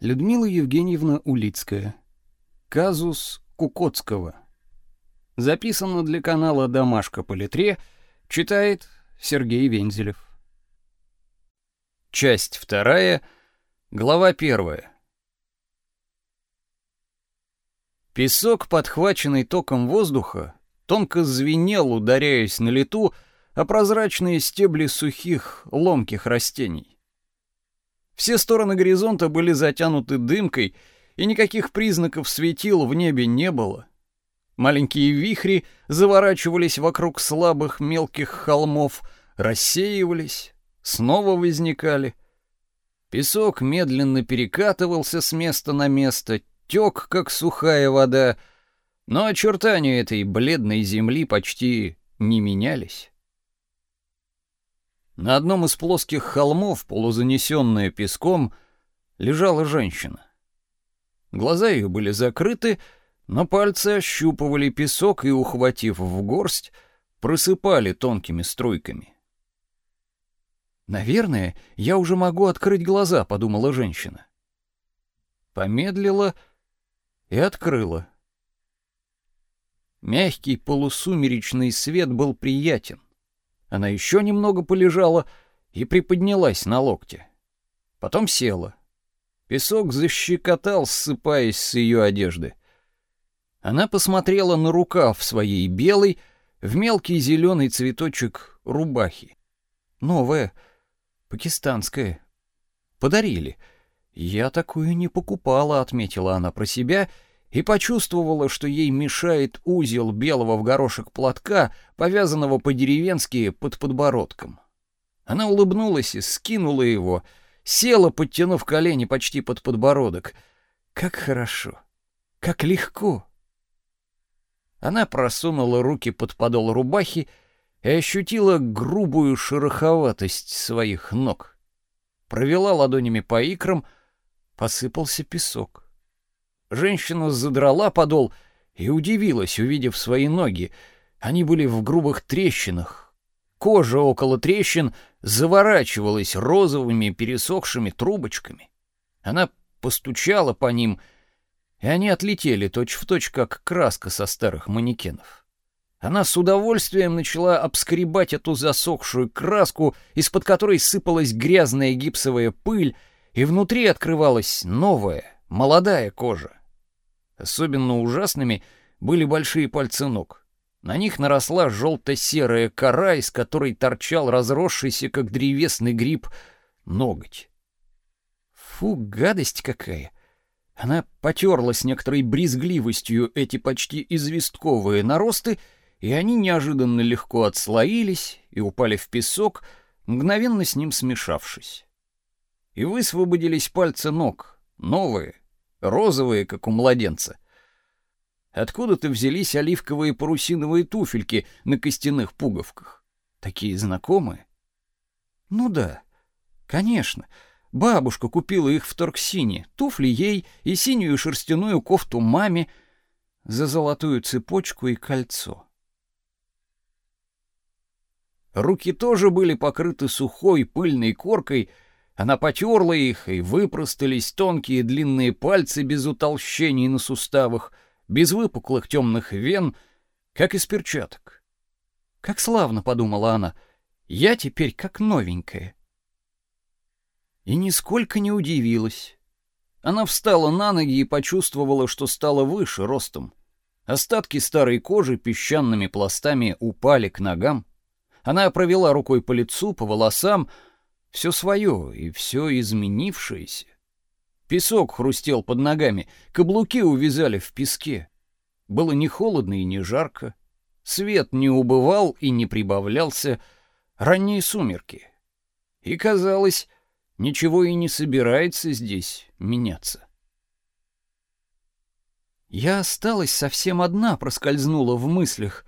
Людмила Евгеньевна Улицкая. Казус Кукотского. Записано для канала Домашка по литре. Читает Сергей Вензелев. Часть вторая, глава первая. Песок, подхваченный током воздуха, тонко звенел, ударяясь на лету о прозрачные стебли сухих, ломких растений. Все стороны горизонта были затянуты дымкой, и никаких признаков светил в небе не было. Маленькие вихри заворачивались вокруг слабых мелких холмов, рассеивались, снова возникали. Песок медленно перекатывался с места на место, тек, как сухая вода, но очертания этой бледной земли почти не менялись. На одном из плоских холмов, полузанесенная песком, лежала женщина. Глаза ее были закрыты, но пальцы ощупывали песок и, ухватив в горсть, просыпали тонкими струйками. «Наверное, я уже могу открыть глаза», — подумала женщина. Помедлила и открыла. Мягкий полусумеречный свет был приятен. Она еще немного полежала и приподнялась на локте. Потом села. Песок защекотал, ссыпаясь с ее одежды. Она посмотрела на рукав своей белой, в мелкий зеленый цветочек рубахи. Новая, пакистанская. Подарили. Я такую не покупала, отметила она про себя и почувствовала, что ей мешает узел белого в горошек платка, повязанного по-деревенски под подбородком. Она улыбнулась и скинула его, села, подтянув колени почти под подбородок. Как хорошо, как легко. Она просунула руки под подол рубахи и ощутила грубую шероховатость своих ног. Провела ладонями по икрам, посыпался песок. Женщина задрала подол и удивилась, увидев свои ноги. Они были в грубых трещинах. Кожа около трещин заворачивалась розовыми пересохшими трубочками. Она постучала по ним, и они отлетели точь-в-точь, точь, как краска со старых манекенов. Она с удовольствием начала обскребать эту засохшую краску, из-под которой сыпалась грязная гипсовая пыль, и внутри открывалась новая, молодая кожа. Особенно ужасными были большие пальцы ног. На них наросла желто-серая кора, из которой торчал разросшийся, как древесный гриб, ноготь. Фу, гадость какая! Она потерла некоторой брезгливостью эти почти известковые наросты, и они неожиданно легко отслоились и упали в песок, мгновенно с ним смешавшись. И высвободились пальцы ног, новые, розовые, как у младенца. Откуда-то взялись оливковые парусиновые туфельки на костяных пуговках. Такие знакомые. Ну да, конечно. Бабушка купила их в Торксине, туфли ей и синюю шерстяную кофту маме за золотую цепочку и кольцо. Руки тоже были покрыты сухой пыльной коркой, она потерла их, и выпростались тонкие длинные пальцы без утолщений на суставах, без выпуклых темных вен, как из перчаток. Как славно, подумала она, я теперь как новенькая. И нисколько не удивилась. Она встала на ноги и почувствовала, что стала выше ростом. Остатки старой кожи песчаными пластами упали к ногам. Она провела рукой по лицу, по волосам, все свое и все изменившееся. Песок хрустел под ногами, каблуки увязали в песке. Было не холодно и не жарко. Свет не убывал и не прибавлялся. Ранние сумерки. И казалось, ничего и не собирается здесь меняться. Я осталась совсем одна, проскользнула в мыслях,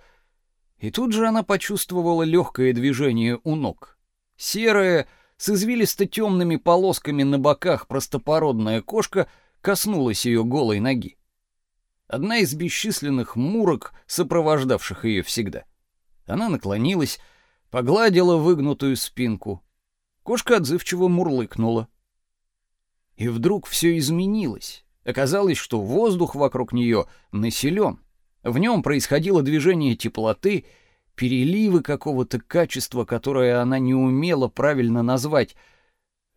и тут же она почувствовала легкое движение у ног. Серое, с извилисто-темными полосками на боках простопородная кошка коснулась ее голой ноги. Одна из бесчисленных мурок, сопровождавших ее всегда. Она наклонилась, погладила выгнутую спинку. Кошка отзывчиво мурлыкнула. И вдруг все изменилось. Оказалось, что воздух вокруг нее населен. В нем происходило движение теплоты, переливы какого-то качества, которое она не умела правильно назвать.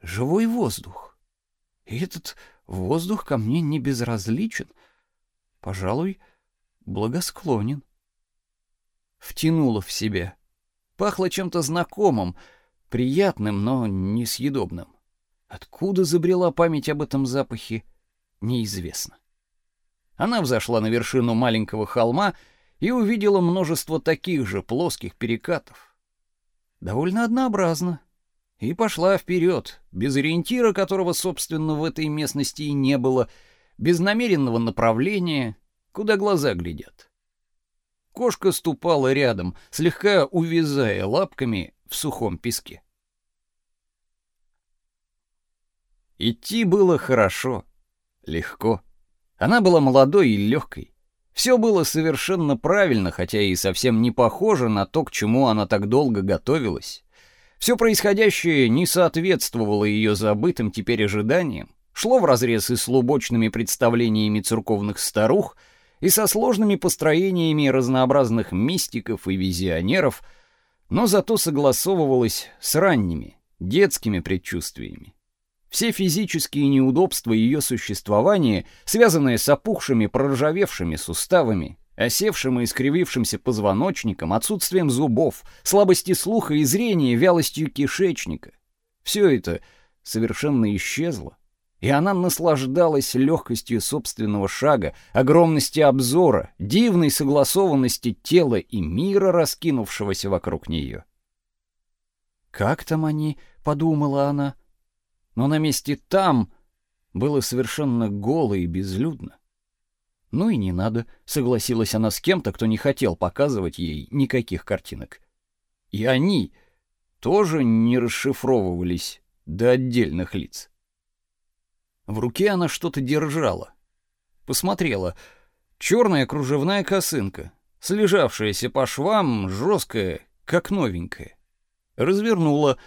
Живой воздух. И этот воздух ко мне не безразличен. Пожалуй, благосклонен. Втянула в себя. Пахло чем-то знакомым, приятным, но несъедобным. Откуда забрела память об этом запахе, неизвестно. Она взошла на вершину маленького холма и увидела множество таких же плоских перекатов. Довольно однообразно. И пошла вперед, без ориентира, которого, собственно, в этой местности и не было, без намеренного направления, куда глаза глядят. Кошка ступала рядом, слегка увязая лапками в сухом песке. Идти было хорошо, легко. Она была молодой и легкой. Все было совершенно правильно, хотя и совсем не похоже на то, к чему она так долго готовилась. Все происходящее не соответствовало ее забытым теперь ожиданиям, шло вразрез и с лубочными представлениями церковных старух, и со сложными построениями разнообразных мистиков и визионеров, но зато согласовывалось с ранними, детскими предчувствиями. Все физические неудобства ее существования, связанные с опухшими, проржавевшими суставами, осевшим и искривившимся позвоночником, отсутствием зубов, слабости слуха и зрения, вялостью кишечника, все это совершенно исчезло, и она наслаждалась легкостью собственного шага, огромностью обзора, дивной согласованности тела и мира, раскинувшегося вокруг нее. «Как там они?» — подумала она — но на месте там было совершенно голо и безлюдно. Ну и не надо, согласилась она с кем-то, кто не хотел показывать ей никаких картинок. И они тоже не расшифровывались до отдельных лиц. В руке она что-то держала. Посмотрела. Черная кружевная косынка, слежавшаяся по швам, жесткая, как новенькая. Развернула.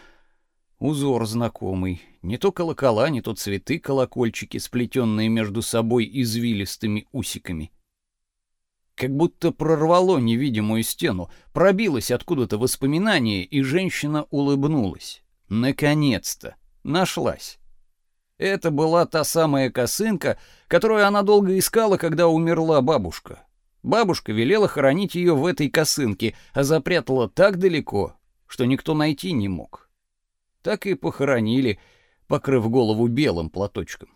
Узор знакомый, не то колокола, не то цветы, колокольчики, сплетенные между собой извилистыми усиками. Как будто прорвало невидимую стену, пробилось откуда-то воспоминание, и женщина улыбнулась. Наконец-то! Нашлась. Это была та самая косынка, которую она долго искала, когда умерла бабушка. Бабушка велела хоронить ее в этой косынке, а запрятала так далеко, что никто найти не мог. Так и похоронили, покрыв голову белым платочком.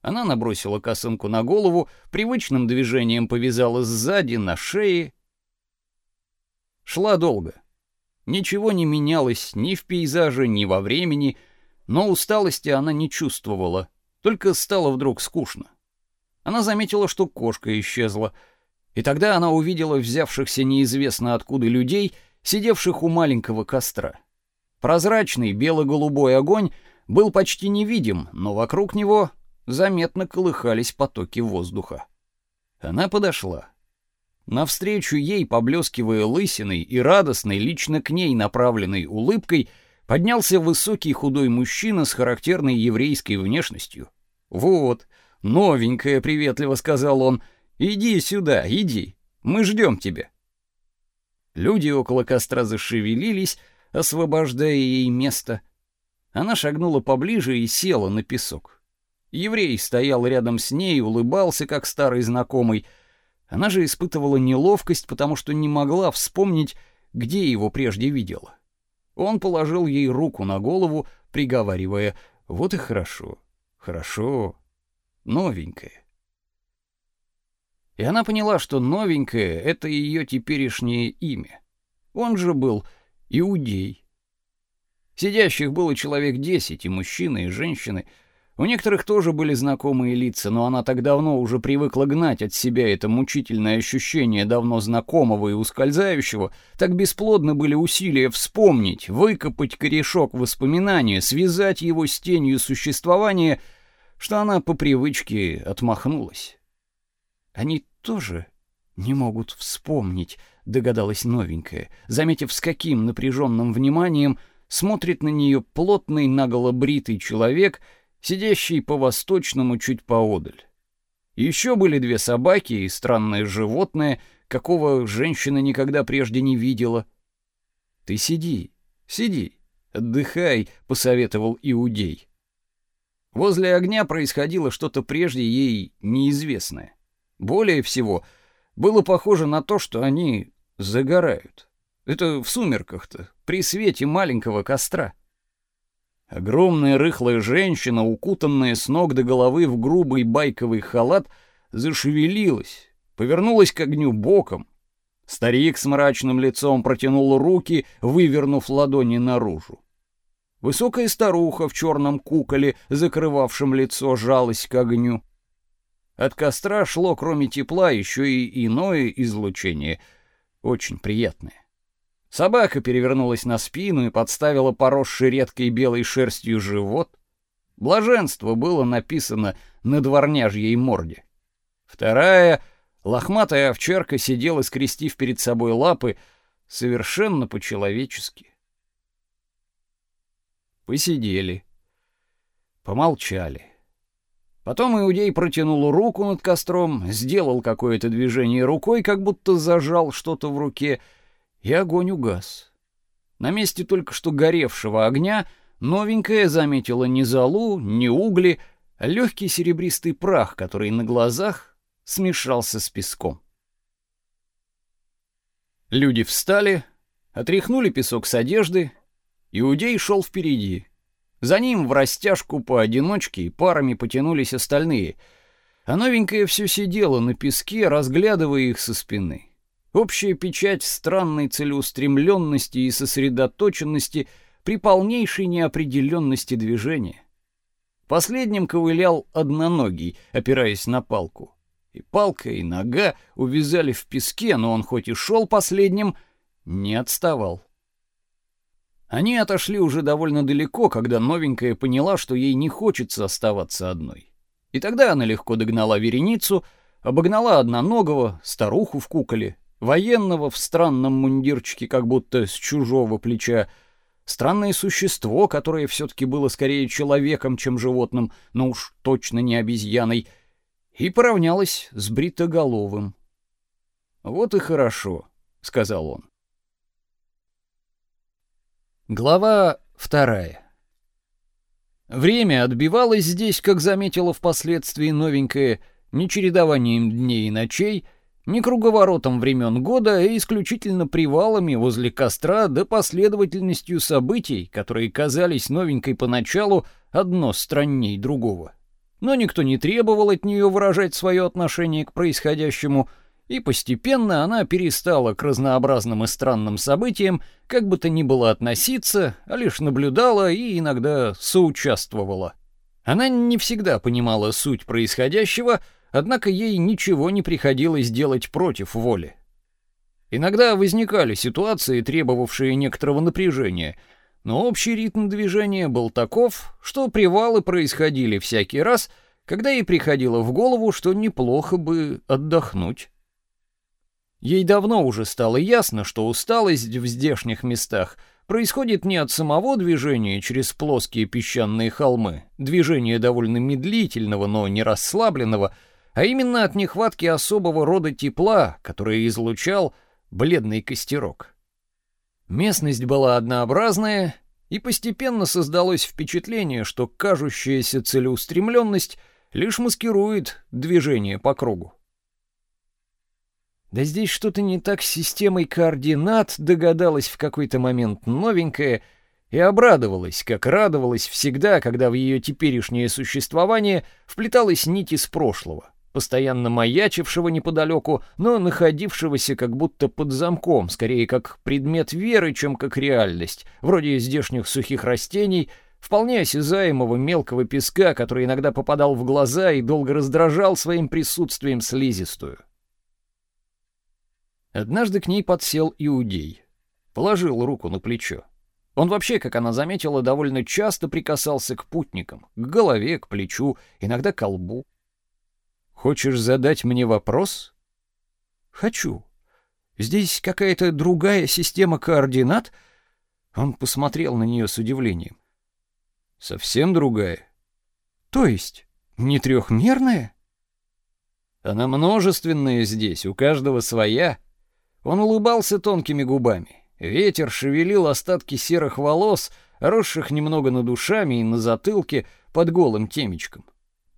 Она набросила косынку на голову, привычным движением повязала сзади на шее. Шла долго. Ничего не менялось ни в пейзаже, ни во времени, но усталости она не чувствовала, только стало вдруг скучно. Она заметила, что кошка исчезла, и тогда она увидела взявшихся неизвестно откуда людей, сидевших у маленького костра. Прозрачный бело-голубой огонь был почти невидим, но вокруг него заметно колыхались потоки воздуха. Она подошла. Навстречу ей, поблескивая лысиной и радостной, лично к ней направленной улыбкой, поднялся высокий худой мужчина с характерной еврейской внешностью. «Вот, новенькая», — приветливо сказал он, — «иди сюда, иди, мы ждем тебя». Люди около костра зашевелились, освобождая ей место, она шагнула поближе и села на песок. Еврей стоял рядом с ней, улыбался, как старый знакомый. Она же испытывала неловкость, потому что не могла вспомнить, где его прежде видела. Он положил ей руку на голову, приговаривая «Вот и хорошо, хорошо, новенькая». И она поняла, что новенькое — это ее теперешнее имя. Он же был иудей. Сидящих было человек десять, и мужчины, и женщины. У некоторых тоже были знакомые лица, но она так давно уже привыкла гнать от себя это мучительное ощущение давно знакомого и ускользающего, так бесплодны были усилия вспомнить, выкопать корешок воспоминания, связать его с тенью существования, что она по привычке отмахнулась. Они тоже не могут вспомнить, догадалась новенькая, заметив, с каким напряженным вниманием смотрит на нее плотный наголо бритый человек сидящий по-восточному чуть поодаль. Еще были две собаки и странное животное, какого женщина никогда прежде не видела. «Ты сиди, сиди, отдыхай», — посоветовал Иудей. Возле огня происходило что-то прежде ей неизвестное. Более всего, было похоже на то, что они загорают. Это в сумерках-то, при свете маленького костра. Огромная рыхлая женщина, укутанная с ног до головы в грубый байковый халат, зашевелилась, повернулась к огню боком. Старик с мрачным лицом протянул руки, вывернув ладони наружу. Высокая старуха в черном куколе, закрывавшем лицо, жалась к огню. От костра шло, кроме тепла, еще и иное излучение, очень приятное. Собака перевернулась на спину и подставила поросший редкой белой шерстью живот. Блаженство было написано на дворняжьей морде. Вторая, лохматая овчарка, сидела, скрестив перед собой лапы, совершенно по-человечески. Посидели, помолчали. Потом Иудей протянул руку над костром, сделал какое-то движение рукой, как будто зажал что-то в руке — и огонь угас. На месте только что горевшего огня новенькая заметила не золу, не угли, а легкий серебристый прах, который на глазах смешался с песком. Люди встали, отряхнули песок с одежды, Иудей шел впереди. За ним в растяжку поодиночке и парами потянулись остальные, а новенькая все сидела на песке, разглядывая их со спины. Общая печать странной целеустремленности и сосредоточенности при полнейшей неопределенности движения. Последним ковылял одноногий, опираясь на палку. И палка, и нога увязали в песке, но он хоть и шел последним, не отставал. Они отошли уже довольно далеко, когда новенькая поняла, что ей не хочется оставаться одной. И тогда она легко догнала вереницу, обогнала одноногого, старуху в куколе, военного в странном мундирчике, как будто с чужого плеча, странное существо, которое все-таки было скорее человеком, чем животным, но уж точно не обезьяной, и поравнялась с бритоголовым. «Вот и хорошо», — сказал он. Глава вторая. Время отбивалось здесь, как заметила впоследствии новенькая, не чередованием дней и ночей — не круговоротом времен года, а исключительно привалами возле костра да последовательностью событий, которые казались новенькой поначалу одно странней другого. Но никто не требовал от нее выражать свое отношение к происходящему, и постепенно она перестала к разнообразным и странным событиям как бы то ни было относиться, а лишь наблюдала и иногда соучаствовала. Она не всегда понимала суть происходящего, Однако ей ничего не приходилось делать против воли. Иногда возникали ситуации, требовавшие некоторого напряжения, но общий ритм движения был таков, что привалы происходили всякий раз, когда ей приходило в голову, что неплохо бы отдохнуть. Ей давно уже стало ясно, что усталость в здешних местах происходит не от самого движения через плоские песчаные холмы, движения довольно медлительного, но не расслабленного, а именно от нехватки особого рода тепла, которое излучал бледный костерок. Местность была однообразная, и постепенно создалось впечатление, что кажущаяся целеустремленность лишь маскирует движение по кругу. Да здесь что-то не так с системой координат, догадалась в какой-то момент новенькая и обрадовалась, как радовалась всегда, когда в ее теперешнее существование вплеталась нить из прошлого постоянно маячившего неподалеку, но находившегося как будто под замком, скорее как предмет веры, чем как реальность, вроде здешних сухих растений, вполне осязаемого мелкого песка, который иногда попадал в глаза и долго раздражал своим присутствием слизистую. Однажды к ней подсел иудей, положил руку на плечо. Он вообще, как она заметила, довольно часто прикасался к путникам, к голове, к плечу, иногда к лбу. Хочешь задать мне вопрос? Хочу. Здесь какая-то другая система координат? Он посмотрел на нее с удивлением. Совсем другая. То есть не трехмерная? Она множественная здесь, у каждого своя. Он улыбался тонкими губами. Ветер шевелил остатки серых волос, росших немного над ушами и на затылке под голым темечком.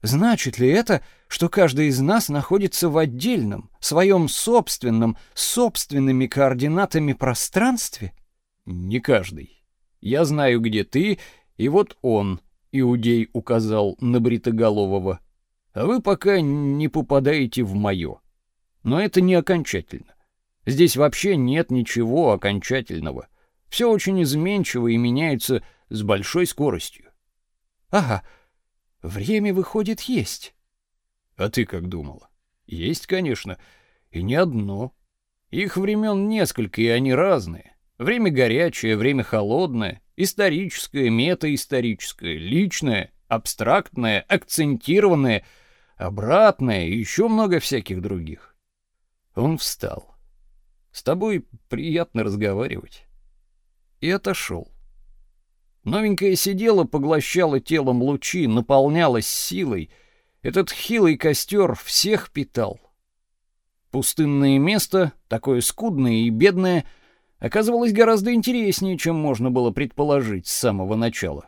Значит ли это, что каждый из нас находится в отдельном, своем собственном, собственными координатами пространстве? Не каждый. Я знаю, где ты, и вот он, иудей указал на бритоголового. А вы пока не попадаете в моё. Но это не окончательно. Здесь вообще нет ничего окончательного. Все очень изменчиво и меняется с большой скоростью. Ага, время выходит есть. А ты как думала? Есть, конечно, и не одно. Их времен несколько, и они разные. Время горячее, время холодное, историческое, метаисторическое, личное, абстрактное, акцентированное, обратное и еще много всяких других. Он встал. С тобой приятно разговаривать. И отошел. Новенькая сидела, поглощала телом лучи, наполнялась силой. Этот хилый костер всех питал. Пустынное место, такое скудное и бедное, оказывалось гораздо интереснее, чем можно было предположить с самого начала.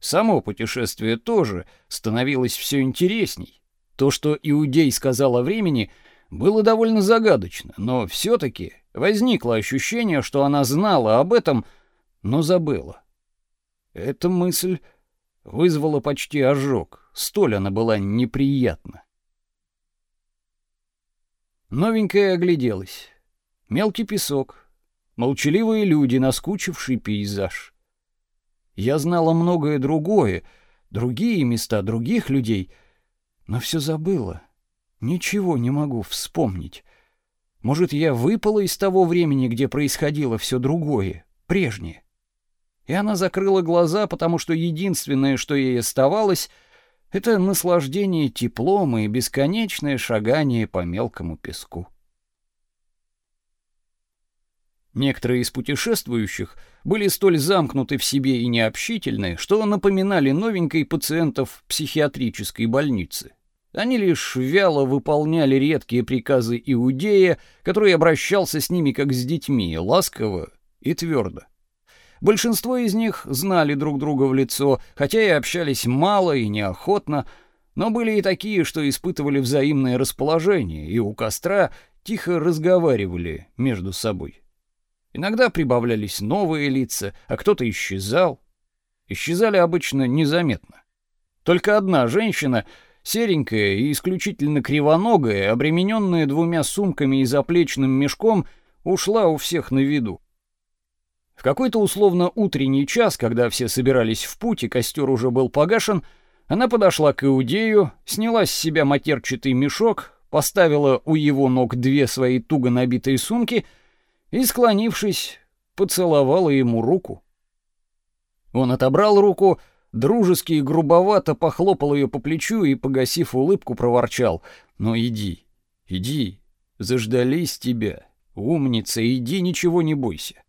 Само путешествие тоже становилось все интересней. То, что иудей сказал о времени — было довольно загадочно, но все-таки возникло ощущение, что она знала об этом, но забыла. Эта мысль вызвала почти ожог, столь она была неприятна. Новенькая огляделась. Мелкий песок, молчаливые люди, наскучивший пейзаж. Я знала многое другое, другие места, других людей, но все забыла. Ничего не могу вспомнить. Может, я выпала из того времени, где происходило все другое, прежнее. И она закрыла глаза, потому что единственное, что ей оставалось, это наслаждение теплом и бесконечное шагание по мелкому песку. Некоторые из путешествующих были столь замкнуты в себе и необщительны, что напоминали новенькой пациентов психиатрической больницы. Они лишь вяло выполняли редкие приказы иудея, который обращался с ними как с детьми, ласково и твердо. Большинство из них знали друг друга в лицо, хотя и общались мало и неохотно, но были и такие, что испытывали взаимное расположение и у костра тихо разговаривали между собой. Иногда прибавлялись новые лица, а кто-то исчезал. Исчезали обычно незаметно. Только одна женщина Серенькая и исключительно кривоногая, обремененная двумя сумками и заплечным мешком, ушла у всех на виду. В какой-то условно утренний час, когда все собирались в путь и костер уже был погашен, она подошла к Иудею, сняла с себя матерчатый мешок, поставила у его ног две свои туго набитые сумки и, склонившись, поцеловала ему руку. Он отобрал руку, дружески и грубовато похлопал ее по плечу и, погасив улыбку, проворчал: "Ну иди, иди, заждались тебя, умница, иди, ничего не бойся".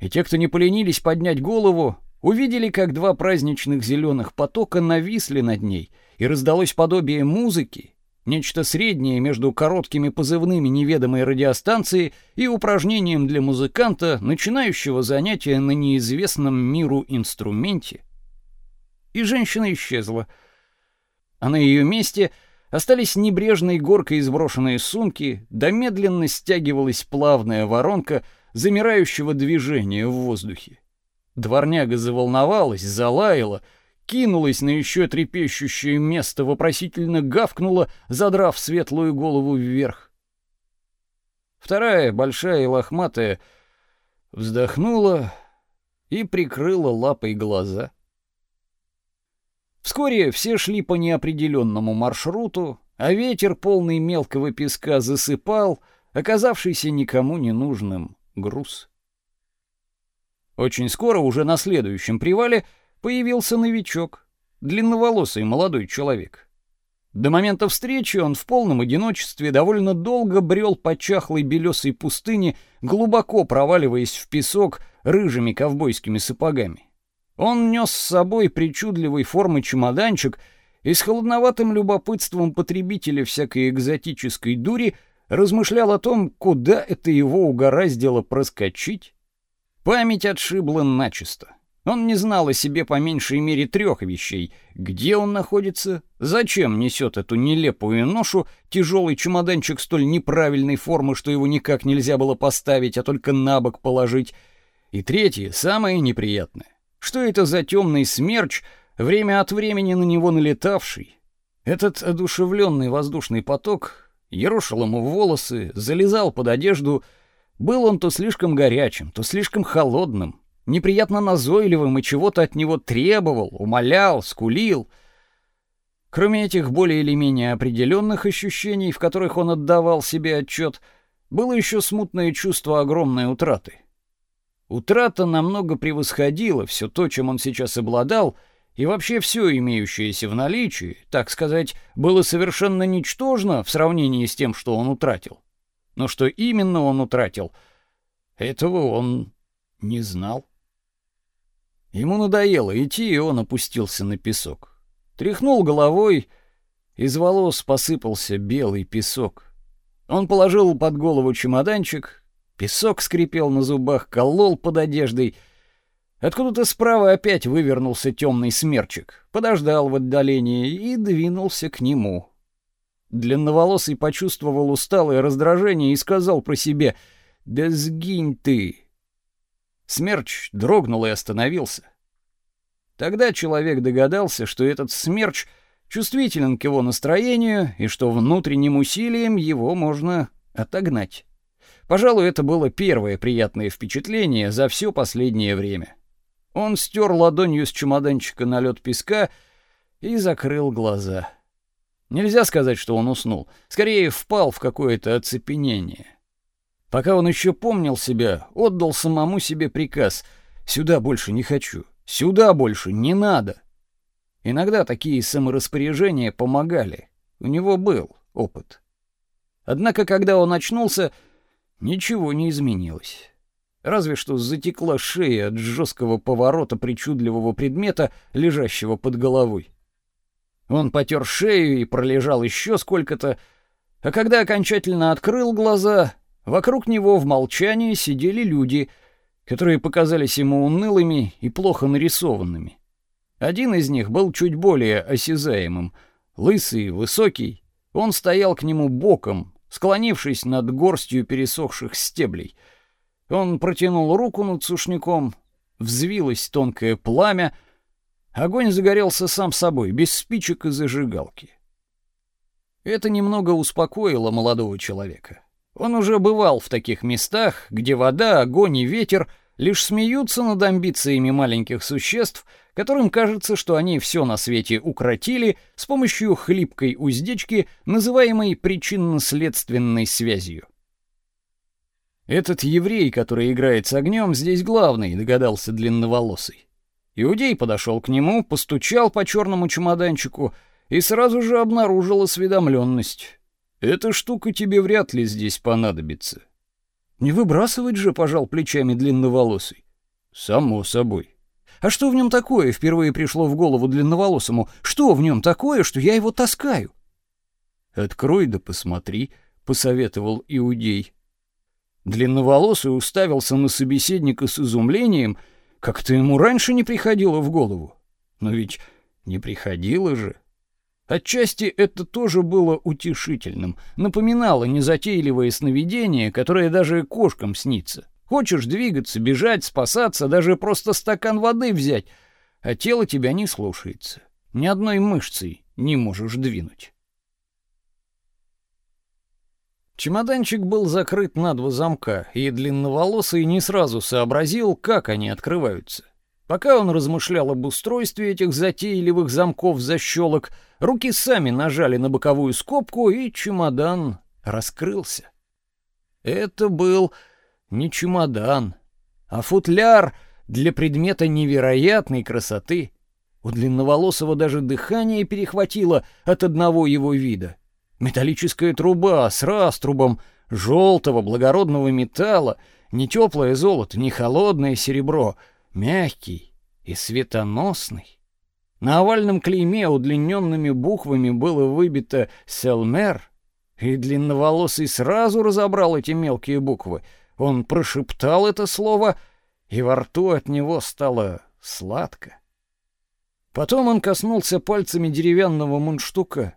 И те, кто не поленились поднять голову, увидели, как два праздничных зеленых потока нависли над ней, и раздалось подобие музыки, Нечто среднее между короткими позывными неведомой радиостанции и упражнением для музыканта, начинающего занятие на неизвестном миру инструменте. И женщина исчезла. А на ее месте остались небрежной горкой сброшенные сумки, да медленно стягивалась плавная воронка замирающего движения в воздухе. Дворняга заволновалась, залаяла — кинулась на еще трепещущее место, вопросительно гавкнула, задрав светлую голову вверх. Вторая, большая и лохматая, вздохнула и прикрыла лапой глаза. Вскоре все шли по неопределенному маршруту, а ветер, полный мелкого песка, засыпал оказавшийся никому не нужным груз. Очень скоро, уже на следующем привале, появился новичок, длинноволосый молодой человек. До момента встречи он в полном одиночестве довольно долго брел по чахлой белесой пустыне, глубоко проваливаясь в песок рыжими ковбойскими сапогами. Он нес с собой причудливой формы чемоданчик и с холодноватым любопытством потребителя всякой экзотической дури размышлял о том, куда это его угораздило проскочить. Память отшибла начисто. Он не знал о себе по меньшей мере трех вещей: где он находится, зачем несет эту нелепую ношу, тяжелый чемоданчик столь неправильной формы, что его никак нельзя было поставить, а только на бок положить. И третье, самое неприятное. Что это за темный смерч, время от времени на него налетавший? Этот одушевленный воздушный поток ерошил ему волосы, залезал под одежду. Был он то слишком горячим, то слишком холодным, неприятно назойливым и чего-то от него требовал, умолял, скулил. Кроме этих более или менее определенных ощущений, в которых он отдавал себе отчет, было еще смутное чувство огромной утраты. Утрата намного превосходила все то, чем он сейчас обладал, и вообще все имеющееся в наличии, так сказать, было совершенно ничтожно в сравнении с тем, что он утратил. Но что именно он утратил, этого он не знал. Ему надоело идти, и он опустился на песок. Тряхнул головой, из волос посыпался белый песок. Он положил под голову чемоданчик, песок скрипел на зубах, колол под одеждой. Откуда-то справа опять вывернулся темный смерчик, подождал в отдалении и двинулся к нему. Длинноволосый почувствовал усталое раздражение и сказал про себя «Да сгинь ты!» Смерч дрогнул и остановился. Тогда человек догадался, что этот смерч чувствителен к его настроению и что внутренним усилием его можно отогнать. Пожалуй, это было первое приятное впечатление за все последнее время. Он стер ладонью с чемоданчика налет песка и закрыл глаза. Нельзя сказать, что он уснул, скорее впал в какое-то оцепенение. Пока он еще помнил себя, отдал самому себе приказ: сюда больше не хочу, сюда больше не надо. Иногда такие самораспоряжения помогали. У него был опыт. Однако, когда он очнулся, ничего не изменилось. Разве что затекла шея от жесткого поворота причудливого предмета, лежащего под головой. Он потер шею и пролежал еще сколько-то, а когда окончательно открыл глаза, Вокруг него в молчании сидели люди, которые показались ему унылыми и плохо нарисованными. Один из них был чуть более осязаемым, лысый, высокий. Он стоял к нему боком, склонившись над горстью пересохших стеблей. Он протянул руку над сушняком, взвилось тонкое пламя, огонь загорелся сам собой, без спичек и зажигалки. Это немного успокоило молодого человека. Он уже бывал в таких местах, где вода, огонь и ветер лишь смеются над амбициями маленьких существ, которым кажется, что они все на свете укротили с помощью хлипкой уздечки, называемой причинно-следственной связью. Этот еврей, который играет с огнем, здесь главный, догадался длинноволосый. Иудей подошел к нему, постучал по черному чемоданчику и сразу же обнаружил осведомленность. Эта штука тебе вряд ли здесь понадобится. Не выбрасывать же, пожал плечами длинноволосый. Само собой. А что в нем такое, впервые пришло в голову длинноволосому? Что в нем такое, что я его таскаю? Открой да посмотри, посоветовал иудей. Длинноволосый уставился на собеседника с изумлением, как-то ему раньше не приходило в голову. Но ведь не приходило же. Отчасти это тоже было утешительным, напоминало незатейливое сновидение, которое даже кошкам снится. Хочешь двигаться, бежать, спасаться, даже просто стакан воды взять, а тело тебя не слушается. Ни одной мышцей не можешь двинуть. Чемоданчик был закрыт на два замка, и длинноволосый не сразу сообразил, как они открываются. Пока он размышлял об устройстве этих затейливых замков-защелок, руки сами нажали на боковую скобку, и чемодан раскрылся. Это был не чемодан, а футляр для предмета невероятной красоты. У длинноволосого даже дыхание перехватило от одного его вида. Металлическая труба с раструбом желтого благородного металла, не теплое золото, не холодное серебро — Мягкий, и светоносный. На овальном клейме удлиненными буквами было выбито «Селмер», и длинноволосый сразу разобрал эти мелкие буквы. Он прошептал это слово, и во рту от него стало сладко. Потом он коснулся пальцами деревянного мундштука.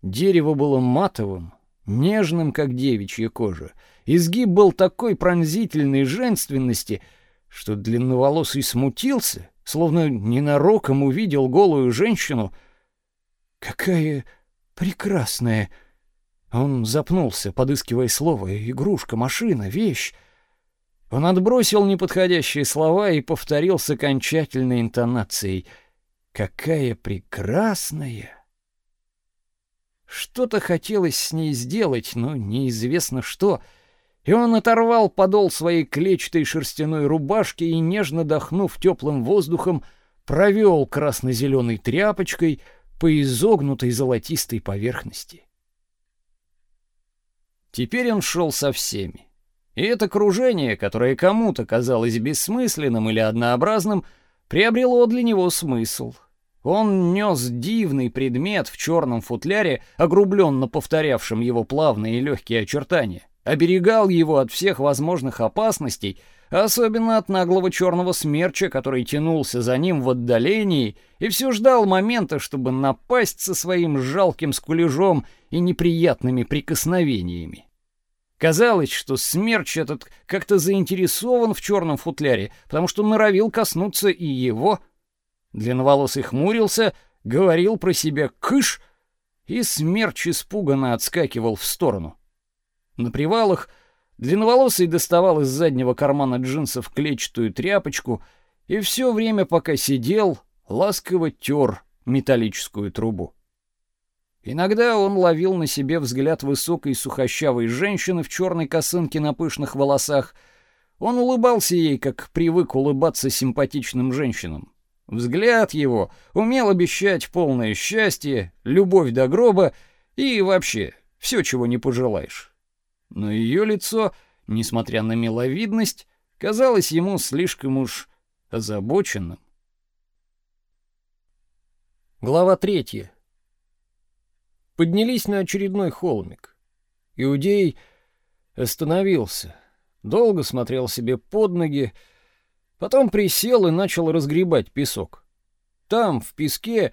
Дерево было матовым, нежным, как девичья кожа. Изгиб был такой пронзительной женственности, что длинноволосый смутился, словно ненароком увидел голую женщину. «Какая прекрасная!» Он запнулся, подыскивая слово. «Игрушка, машина, вещь». Он отбросил неподходящие слова и повторил с окончательной интонацией. «Какая прекрасная!» Что-то хотелось с ней сделать, но неизвестно что. И он оторвал подол своей клетчатой шерстяной рубашки и, нежно дохнув теплым воздухом, провел красно-зеленой тряпочкой по изогнутой золотистой поверхности. Теперь он шел со всеми. И это кружение, которое кому-то казалось бессмысленным или однообразным, приобрело для него смысл. Он нес дивный предмет в черном футляре, огрубленно повторявшем его плавные и легкие очертания, оберегал его от всех возможных опасностей, особенно от наглого черного смерча, который тянулся за ним в отдалении и все ждал момента, чтобы напасть со своим жалким скулежом и неприятными прикосновениями. Казалось, что смерч этот как-то заинтересован в черном футляре, потому что норовил коснуться и его — Длинноволосый хмурился, говорил про себя «кыш», и смерч испуганно отскакивал в сторону. На привалах длинноволосый доставал из заднего кармана джинсов клетчатую тряпочку и все время, пока сидел, ласково тер металлическую трубу. Иногда он ловил на себе взгляд высокой сухощавой женщины в черной косынке на пышных волосах. Он улыбался ей, как привык улыбаться симпатичным женщинам. Взгляд его умел обещать полное счастье, любовь до гроба и вообще все, чего не пожелаешь. Но ее лицо, несмотря на миловидность, казалось ему слишком уж озабоченным. Глава третья. Поднялись на очередной холмик. Иудей остановился, долго смотрел себе под ноги, Потом присел и начал разгребать песок. Там, в песке,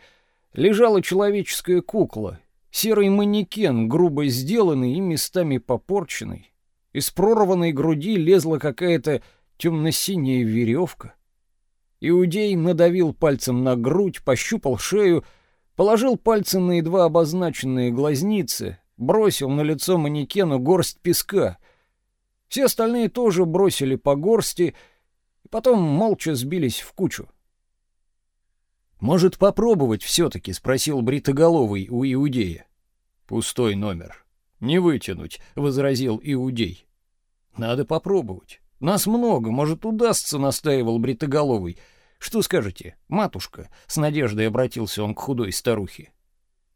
лежала человеческая кукла, серый манекен, грубо сделанный и местами попорченный. Из прорванной груди лезла какая-то темно-синяя веревка. Иудей надавил пальцем на грудь, пощупал шею, положил пальцы на едва обозначенные глазницы, бросил на лицо манекену горсть песка. Все остальные тоже бросили по горсти — Потом молча сбились в кучу. «Может, попробовать все-таки?» — спросил Бритоголовый у Иудея. «Пустой номер. Не вытянуть», — возразил Иудей. «Надо попробовать. Нас много, может, удастся», — настаивал Бритоголовый. «Что скажете, матушка?» — с надеждой обратился он к худой старухе.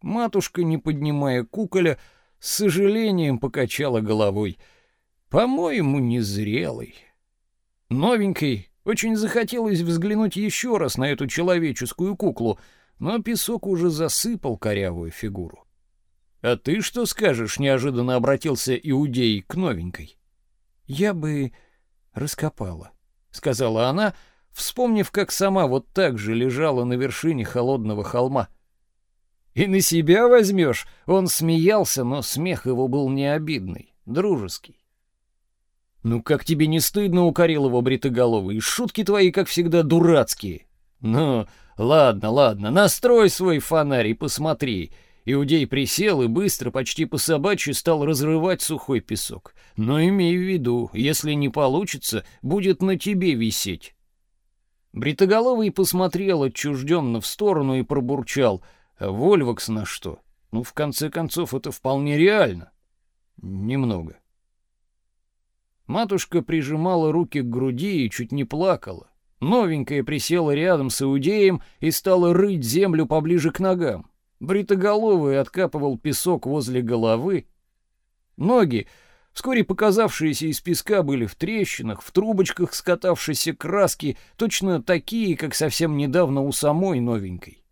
Матушка, не поднимая куколя, с сожалением покачала головой. «По-моему, незрелый». Новенькой очень захотелось взглянуть еще раз на эту человеческую куклу, но песок уже засыпал корявую фигуру. «А ты что скажешь?» — неожиданно обратился Иудей к новенькой. «Я бы раскопала», — сказала она, вспомнив, как сама вот так же лежала на вершине холодного холма. «И на себя возьмешь?» — он смеялся, но смех его был не обидный, дружеский. «Ну как тебе не стыдно?» — укорил его бритоголовый. «Шутки твои, как всегда, дурацкие». «Ну, ладно, ладно, настрой свой фонарь и посмотри». Иудей присел и быстро, почти по собачьи, стал разрывать сухой песок. «Но имей в виду, если не получится, будет на тебе висеть». Бритоголовый посмотрел отчужденно в сторону и пробурчал. «А Вольвакс на что? Ну, в конце концов, это вполне реально». «Немного». Матушка прижимала руки к груди и чуть не плакала. Новенькая присела рядом с иудеем и стала рыть землю поближе к ногам. Бритоголовый откапывал песок возле головы. Ноги Вскоре показавшиеся из песка были в трещинах, в трубочках скатавшейся краски, точно такие, как совсем недавно у самой новенькой.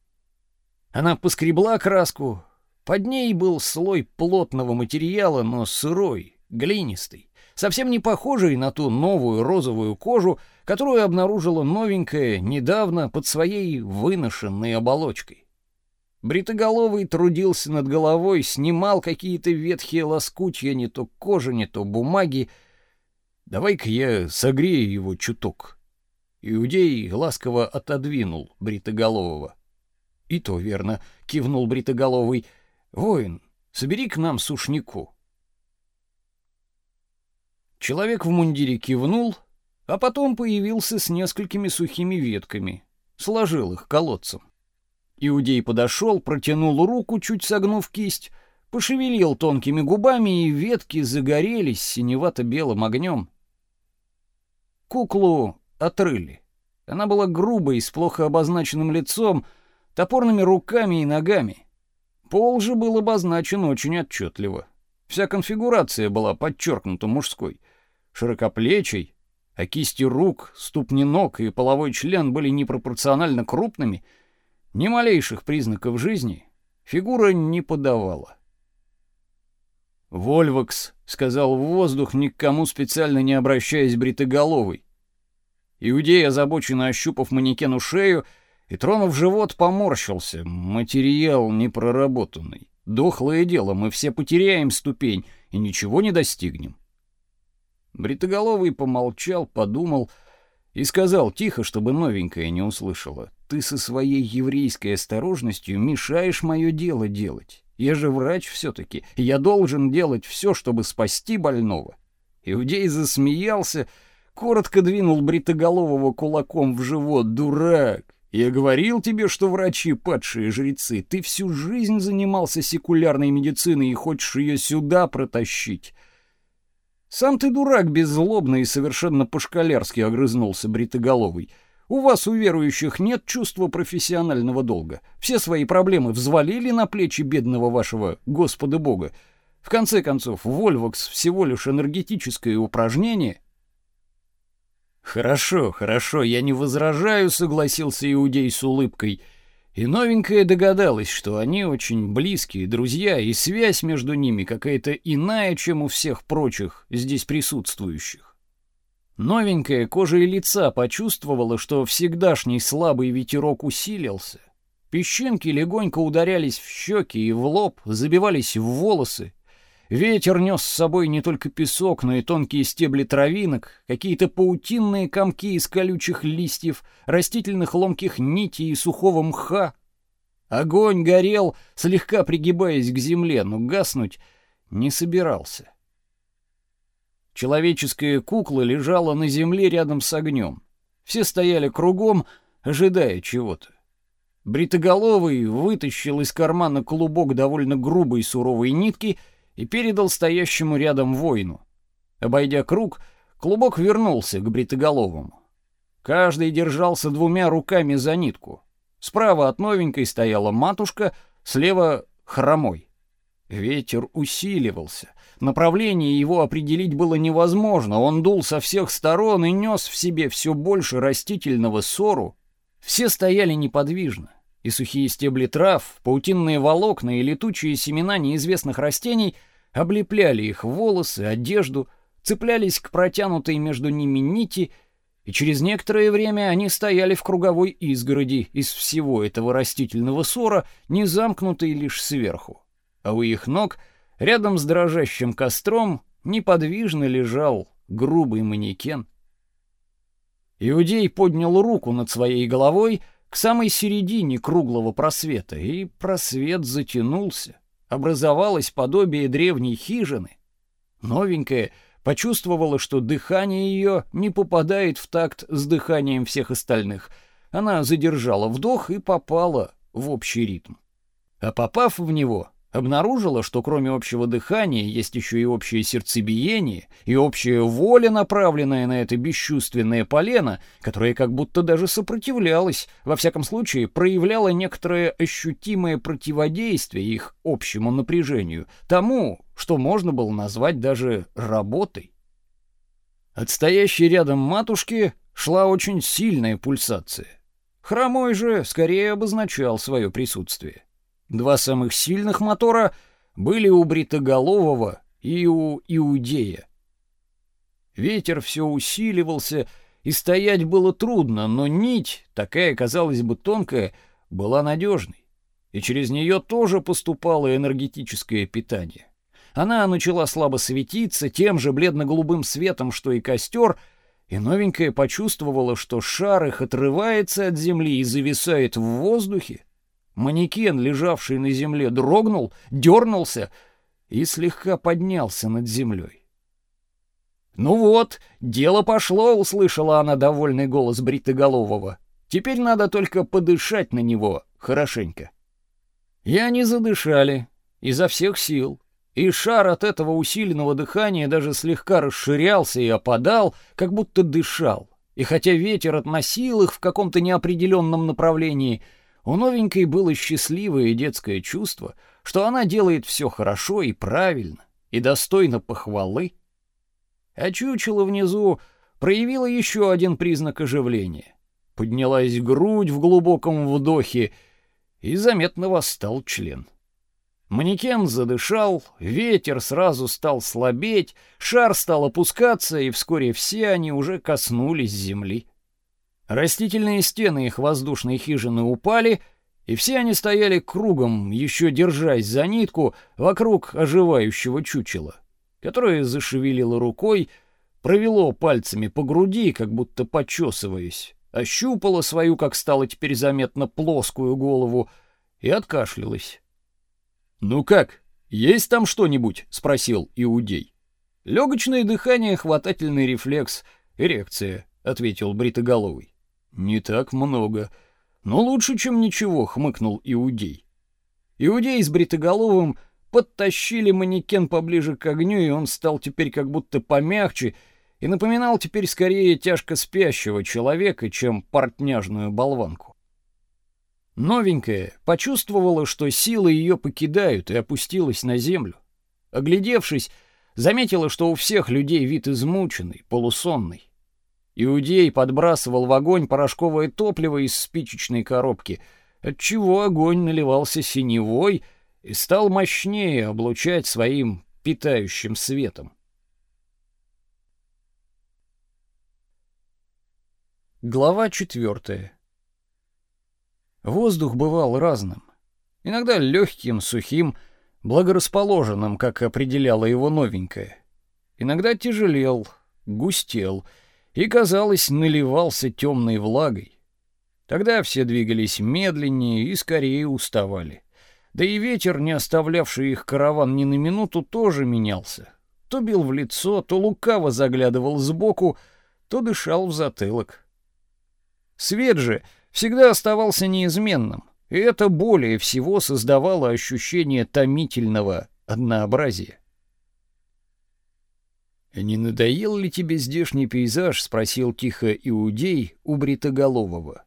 Она поскребла краску, под ней был слой плотного материала, но сырой, глинистый, совсем не похожий на ту новую розовую кожу, которую обнаружила новенькая недавно под своей выношенной оболочкой. Бритоголовый трудился над головой, снимал какие-то ветхие лоскутья, не то кожи, не то бумаги. «Давай-ка я согрею его чуток». Иудей ласково отодвинул Бритоголового. «И то верно», — кивнул Бритоголовый. «Воин, собери к нам сушнику». Человек в мундире кивнул, а потом появился с несколькими сухими ветками, сложил их колодцем. Иудей подошел, протянул руку, чуть согнув кисть, пошевелил тонкими губами, и ветки загорелись синевато-белым огнем. Куклу отрыли. Она была грубой, с плохо обозначенным лицом, топорными руками и ногами. Пол же был обозначен очень отчетливо. Вся конфигурация была подчеркнута мужской. Широкоплечий, а кисти рук, ступни ног и половой член были непропорционально крупными — ни малейших признаков жизни фигура не подавала. «Вольвакс», — сказал в воздух, ни к кому специально не обращаясь бритоголовый. Иудей, озабоченно ощупав манекену шею и, тронув живот, поморщился. Материал непроработанный. Дохлое дело, мы все потеряем ступень и ничего не достигнем. Бритоголовый помолчал, подумал и сказал тихо, чтобы новенькая не услышала ты со своей еврейской осторожностью мешаешь мое дело делать. Я же врач все-таки, я должен делать все, чтобы спасти больного». Иудей засмеялся, коротко двинул бритоголового кулаком в живот. «Дурак! Я говорил тебе, что врачи — падшие жрецы. Ты всю жизнь занимался секулярной медициной и хочешь ее сюда протащить». «Сам ты дурак беззлобно и совершенно по-школярски огрызнулся бритоголовый. У вас, у верующих, нет чувства профессионального долга. Все свои проблемы взвалили на плечи бедного вашего Господа Бога. В конце концов, Вольвокс всего лишь энергетическое упражнение. Хорошо, хорошо, я не возражаю, согласился иудей с улыбкой. И новенькая догадалась, что они очень близкие друзья, и связь между ними какая-то иная, чем у всех прочих здесь присутствующих. Новенькая кожей лица почувствовала, что всегдашний слабый ветерок усилился. Песчинки легонько ударялись в щеки и в лоб, забивались в волосы. Ветер нес с собой не только песок, но и тонкие стебли травинок, какие-то паутинные комки из колючих листьев, растительных ломких нитей и сухого мха. Огонь горел, слегка пригибаясь к земле, но гаснуть не собирался. Человеческая кукла лежала на земле рядом с огнем. Все стояли кругом, ожидая чего-то. Бритоголовый вытащил из кармана клубок довольно грубой суровой нитки и передал стоящему рядом воину. Обойдя круг, клубок вернулся к бритоголовому. Каждый держался двумя руками за нитку. Справа от новенькой стояла матушка, слева — хромой. Ветер усиливался. Направление его определить было невозможно. Он дул со всех сторон и нес в себе все больше растительного сору. Все стояли неподвижно. И сухие стебли трав, паутинные волокна и летучие семена неизвестных растений облепляли их волосы, одежду, цеплялись к протянутой между ними нити, и через некоторое время они стояли в круговой изгороди из всего этого растительного сора, не замкнутой лишь сверху а у их ног, рядом с дрожащим костром, неподвижно лежал грубый манекен. Иудей поднял руку над своей головой к самой середине круглого просвета, и просвет затянулся. Образовалось подобие древней хижины. Новенькая почувствовала, что дыхание ее не попадает в такт с дыханием всех остальных. Она задержала вдох и попала в общий ритм. А попав в него, обнаружила, что кроме общего дыхания есть еще и общее сердцебиение и общая воля, направленная на это бесчувственное полено, которое как будто даже сопротивлялось, во всяком случае проявляло некоторое ощутимое противодействие их общему напряжению, тому, что можно было назвать даже работой. От стоящей рядом матушки шла очень сильная пульсация. Хромой же скорее обозначал свое присутствие. Два самых сильных мотора были у Бритоголового и у Иудея. Ветер все усиливался, и стоять было трудно, но нить, такая, казалось бы, тонкая, была надежной, и через нее тоже поступало энергетическое питание. Она начала слабо светиться тем же бледно-голубым светом, что и костер, и новенькая почувствовала, что шар их отрывается от земли и зависает в воздухе, Манекен, лежавший на земле, дрогнул, дернулся и слегка поднялся над землей. «Ну вот, дело пошло», — услышала она довольный голос Бритоголового. «Теперь надо только подышать на него хорошенько». И они задышали изо всех сил, и шар от этого усиленного дыхания даже слегка расширялся и опадал, как будто дышал. И хотя ветер относил их в каком-то неопределенном направлении — у новенькой было счастливое детское чувство, что она делает все хорошо и правильно, и достойно похвалы. А чучело внизу проявило еще один признак оживления. Поднялась грудь в глубоком вдохе, и заметно восстал член. Манекен задышал, ветер сразу стал слабеть, шар стал опускаться, и вскоре все они уже коснулись земли. Растительные стены их воздушной хижины упали, и все они стояли кругом, еще держась за нитку вокруг оживающего чучела, которое зашевелило рукой, провело пальцами по груди, как будто почесываясь, ощупало свою, как стало теперь заметно, плоскую голову и откашлялось. «Ну как, есть там что-нибудь?» — спросил Иудей. «Легочное дыхание, хватательный рефлекс, эрекция», — ответил Бритоголовый. Не так много, но лучше, чем ничего, хмыкнул Иудей. Иудей с бритоголовым подтащили манекен поближе к огню, и он стал теперь как будто помягче и напоминал теперь скорее тяжко спящего человека, чем портняжную болванку. Новенькая почувствовала, что силы ее покидают, и опустилась на землю. Оглядевшись, заметила, что у всех людей вид измученный, полусонный. Иудей подбрасывал в огонь порошковое топливо из спичечной коробки, отчего огонь наливался синевой и стал мощнее облучать своим питающим светом. Глава четвертая. Воздух бывал разным. Иногда легким, сухим, благорасположенным, как определяла его новенькая. Иногда тяжелел, густел — и, казалось, наливался темной влагой. Тогда все двигались медленнее и скорее уставали. Да и ветер, не оставлявший их караван ни на минуту, тоже менялся. То бил в лицо, то лукаво заглядывал сбоку, то дышал в затылок. Свет же всегда оставался неизменным, и это более всего создавало ощущение томительного однообразия. «Не надоел ли тебе здешний пейзаж?» — спросил тихо Иудей у Бритоголового.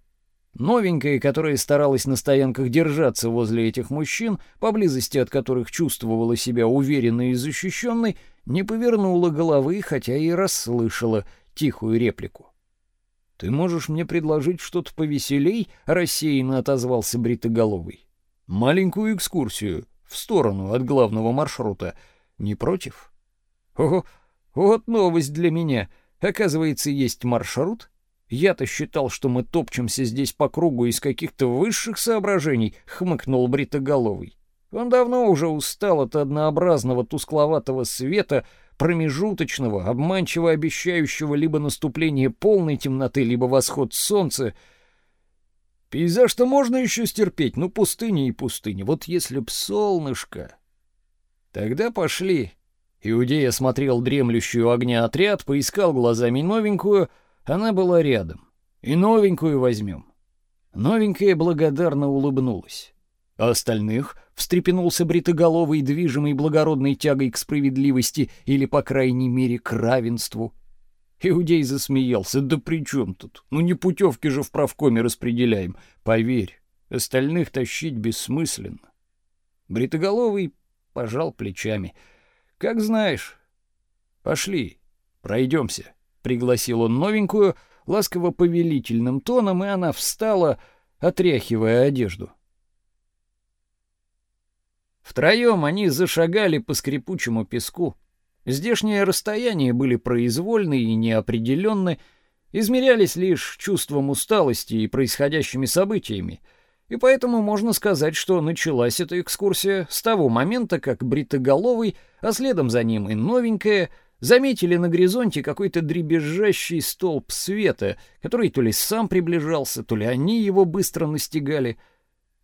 Новенькая, которая старалась на стоянках держаться возле этих мужчин, поблизости от которых чувствовала себя уверенной и защищенной, не повернула головы, хотя и расслышала тихую реплику. «Ты можешь мне предложить что-то повеселей?» — рассеянно отозвался Бритоголовый. «Маленькую экскурсию в сторону от главного маршрута. Не против?» «Ого!» Вот новость для меня. Оказывается, есть маршрут. Я-то считал, что мы топчемся здесь по кругу из каких-то высших соображений, хмыкнул бритоголовый. Он давно уже устал от однообразного тускловатого света, промежуточного, обманчиво обещающего либо наступление полной темноты, либо восход солнца. Пейзаж-то можно еще стерпеть, ну пустыня и пустыня. Вот если б солнышко... Тогда пошли, Иудей осмотрел дремлющую огня отряд, поискал глазами новенькую, она была рядом. И новенькую возьмем. Новенькая благодарно улыбнулась. А остальных встрепенулся бритоголовый, движимый благородной тягой к справедливости или, по крайней мере, к равенству. Иудей засмеялся. «Да при чем тут? Ну не путевки же в правкоме распределяем. Поверь, остальных тащить бессмысленно». Бритоголовый пожал плечами. «Как знаешь. Пошли, пройдемся», — пригласил он новенькую, ласково-повелительным тоном, и она встала, отряхивая одежду. Втроем они зашагали по скрипучему песку. Здешние расстояния были произвольны и неопределенны, измерялись лишь чувством усталости и происходящими событиями, и поэтому можно сказать, что началась эта экскурсия с того момента, как бритоголовый, а следом за ним и новенькая, заметили на горизонте какой-то дребезжащий столб света, который то ли сам приближался, то ли они его быстро настигали —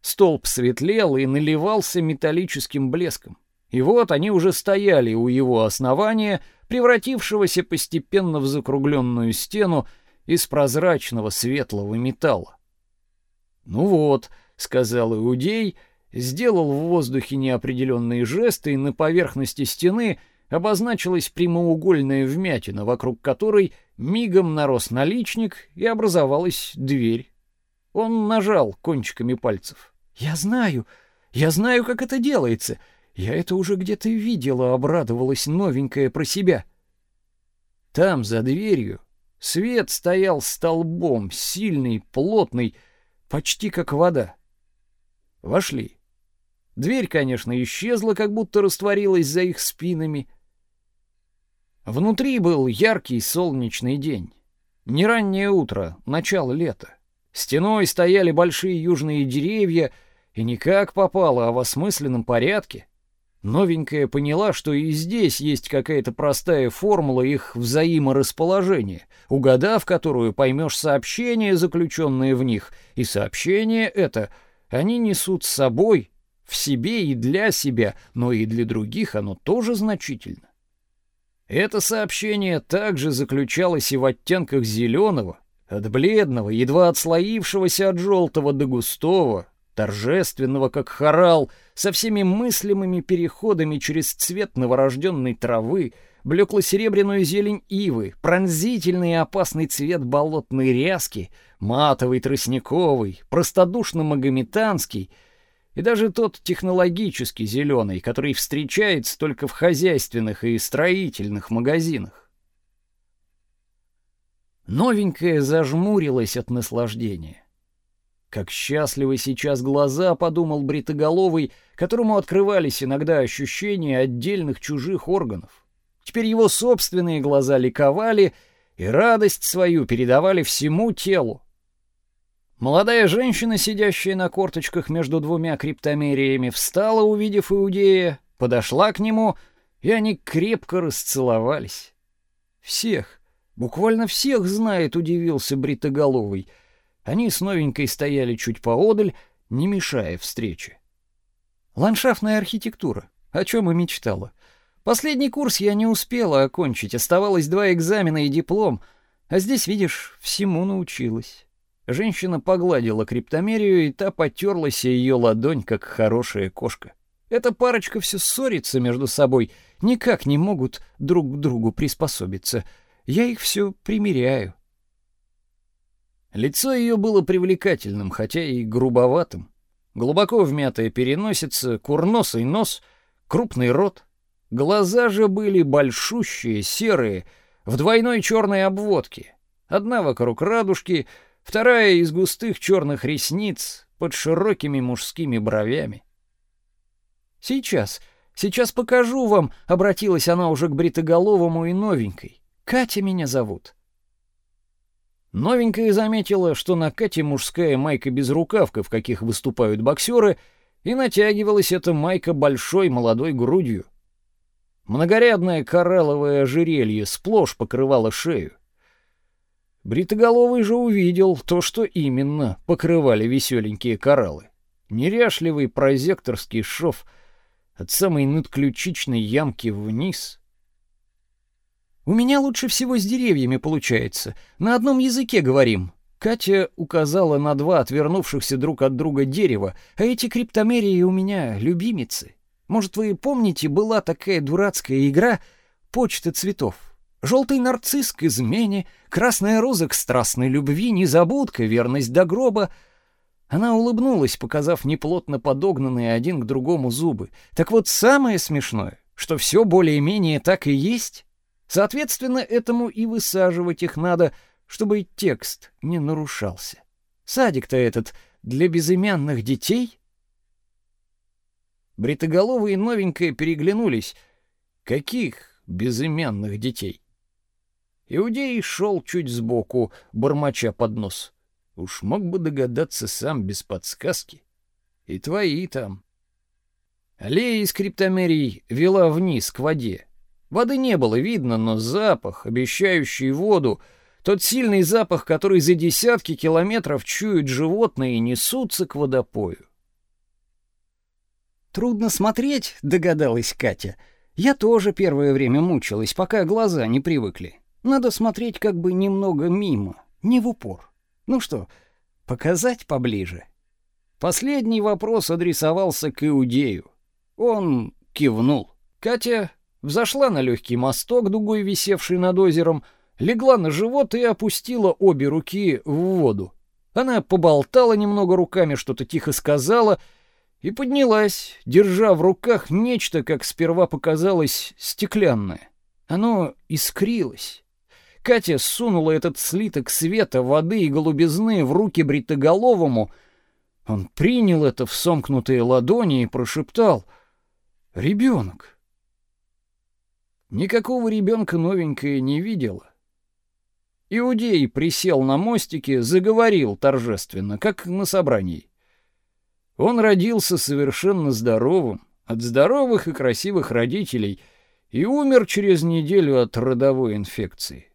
Столб светлел и наливался металлическим блеском. И вот они уже стояли у его основания, превратившегося постепенно в закругленную стену из прозрачного светлого металла. «Ну вот», — сказал Иудей, сделал в воздухе неопределенные жесты, и на поверхности стены обозначилась прямоугольная вмятина, вокруг которой мигом нарос наличник и образовалась дверь. Он нажал кончиками пальцев. Я знаю, я знаю, как это делается. Я это уже где-то видела, обрадовалась новенькая про себя. Там за дверью свет стоял столбом, сильный, плотный, почти как вода. Вошли. Дверь, конечно, исчезла, как будто растворилась за их спинами. Внутри был яркий солнечный день. Не раннее утро, начало лета. Стеной стояли большие южные деревья, и не как попало, а в осмысленном порядке. Новенькая поняла, что и здесь есть какая-то простая формула их взаиморасположения, угадав которую поймешь сообщения, заключенные в них, и сообщение это они несут с собой, в себе и для себя, но и для других оно тоже значительно. Это сообщение также заключалось и в оттенках зеленого, от бледного, едва отслоившегося от желтого до густого, торжественного, как хорал, со всеми мыслимыми переходами через цвет новорожденной травы, блекло-серебряную зелень ивы, пронзительный и опасный цвет болотной ряски, матовый тростниковый, простодушно-магометанский и даже тот технологический зеленый, который встречается только в хозяйственных и строительных магазинах. Новенькая зажмурилась от наслаждения. Как счастливы сейчас глаза, подумал бритоголовый, которому открывались иногда ощущения отдельных чужих органов. Теперь его собственные глаза ликовали и радость свою передавали всему телу. Молодая женщина, сидящая на корточках между двумя криптомериями, встала, увидев Иудея, подошла к нему, и они крепко расцеловались. Всех, буквально всех знает, удивился бритоголовый — они с новенькой стояли чуть поодаль, не мешая встрече. Ландшафтная архитектура, о чем и мечтала. Последний курс я не успела окончить, оставалось два экзамена и диплом, а здесь, видишь, всему научилась. Женщина погладила криптомерию, и та потерлась ее ладонь, как хорошая кошка. Эта парочка все ссорится между собой, никак не могут друг к другу приспособиться. Я их все примеряю. Лицо ее было привлекательным, хотя и грубоватым. Глубоко вмятая переносица, курносый нос, крупный рот. Глаза же были большущие, серые, в двойной черной обводке. Одна вокруг радужки, вторая из густых черных ресниц под широкими мужскими бровями. «Сейчас, сейчас покажу вам», — обратилась она уже к бритоголовому и новенькой. «Катя меня зовут». Новенькая заметила, что на Кате мужская майка-безрукавка, в каких выступают боксеры, и натягивалась эта майка большой молодой грудью. Многорядное коралловое ожерелье сплошь покрывало шею. Бритоголовый же увидел то, что именно покрывали веселенькие кораллы. Неряшливый прозекторский шов от самой надключичной ямки вниз — у меня лучше всего с деревьями получается. На одном языке говорим. Катя указала на два отвернувшихся друг от друга дерева, а эти криптомерии у меня любимицы. Может, вы помните, была такая дурацкая игра «Почта цветов». Желтый нарцисс к измене, красная роза к страстной любви, незабудка, верность до гроба. Она улыбнулась, показав неплотно подогнанные один к другому зубы. Так вот, самое смешное, что все более-менее так и есть. Соответственно, этому и высаживать их надо — чтобы текст не нарушался. Садик-то этот для безымянных детей? Бритоголовые и новенькая переглянулись. Каких безымянных детей? Иудей шел чуть сбоку, бормоча под нос. Уж мог бы догадаться сам без подсказки. И твои там. Аллея из криптомерий вела вниз к воде. Воды не было видно, но запах, обещающий воду, тот сильный запах, который за десятки километров чуют животные и несутся к водопою. Трудно смотреть, догадалась Катя. Я тоже первое время мучилась, пока глаза не привыкли. Надо смотреть как бы немного мимо, не в упор. Ну что, показать поближе? Последний вопрос адресовался к Иудею. Он кивнул. Катя взошла на легкий мосток, дугой висевший над озером, легла на живот и опустила обе руки в воду. Она поболтала немного руками, что-то тихо сказала и поднялась, держа в руках нечто, как сперва показалось, стеклянное. Оно искрилось. Катя сунула этот слиток света, воды и голубизны в руки бритоголовому. Он принял это в сомкнутые ладони и прошептал «Ребенок». Никакого ребенка новенькая не видела. Иудей присел на мостике, заговорил торжественно, как на собрании. Он родился совершенно здоровым, от здоровых и красивых родителей, и умер через неделю от родовой инфекции.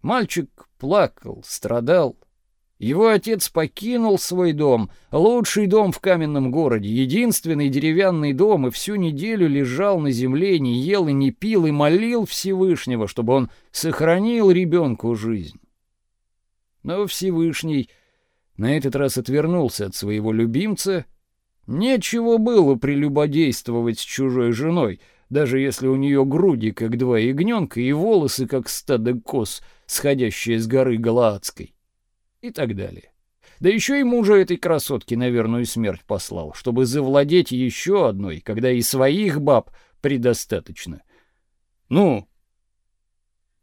Мальчик плакал, страдал. Его отец покинул свой дом, лучший дом в каменном городе, единственный деревянный дом, и всю неделю лежал на земле, не ел и не пил, и молил Всевышнего, чтобы он сохранил ребенку жизнь. Но Всевышний на этот раз отвернулся от своего любимца. Нечего было прелюбодействовать с чужой женой, даже если у нее груди, как два ягненка, и волосы, как стадо коз, сходящие с горы Галаадской. И так далее. Да еще и мужа этой красотки на верную смерть послал, чтобы завладеть еще одной, когда и своих баб предостаточно. Ну?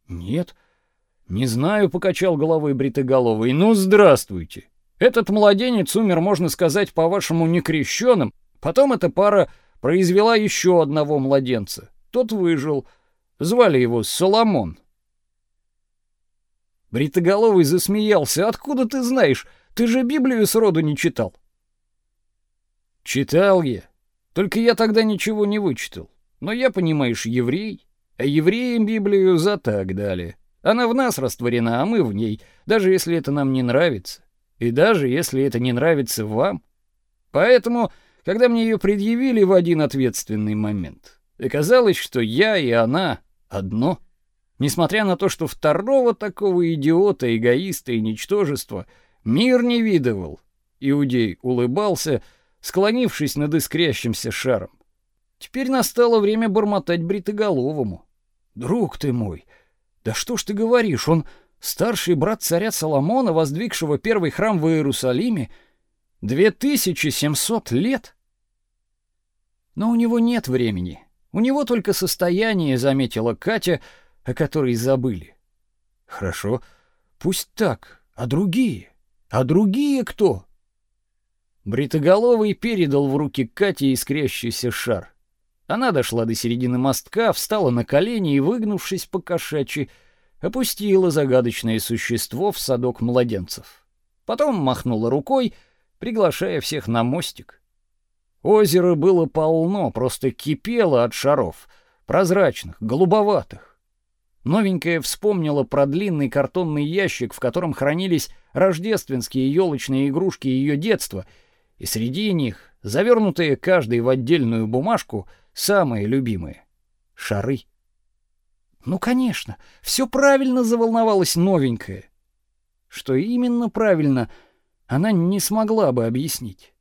Нет, не знаю, покачал головой бритоголовый. Ну, здравствуйте. Этот младенец умер, можно сказать, по-вашему, некрещенным. Потом эта пара произвела еще одного младенца. Тот выжил. Звали его Соломон. Бритоголовый засмеялся. Откуда ты знаешь? Ты же Библию сроду не читал. Читал я. Только я тогда ничего не вычитал. Но я, понимаешь, еврей, а евреям Библию за так дали. Она в нас растворена, а мы в ней, даже если это нам не нравится. И даже если это не нравится вам. Поэтому, когда мне ее предъявили в один ответственный момент, оказалось, что я и она одно. Несмотря на то, что второго такого идиота, эгоиста и ничтожества мир не видывал. Иудей улыбался, склонившись над искрящимся шаром. Теперь настало время бормотать бритоголовому. «Друг ты мой!» Да что ж ты говоришь, он старший брат царя Соломона, воздвигшего первый храм в Иерусалиме, 2700 лет. Но у него нет времени. У него только состояние, заметила Катя, о которой забыли. Хорошо, пусть так. А другие? А другие кто? Бритоголовый передал в руки Кате искрящийся шар. Она дошла до середины мостка, встала на колени и, выгнувшись по кошачьи, опустила загадочное существо в садок младенцев. Потом махнула рукой, приглашая всех на мостик. Озеро было полно, просто кипело от шаров, прозрачных, голубоватых. Новенькая вспомнила про длинный картонный ящик, в котором хранились рождественские елочные игрушки ее детства, и среди них, завернутые каждый в отдельную бумажку, — Самые любимые — шары. Ну, конечно, все правильно заволновалась новенькая. Что именно правильно, она не смогла бы объяснить.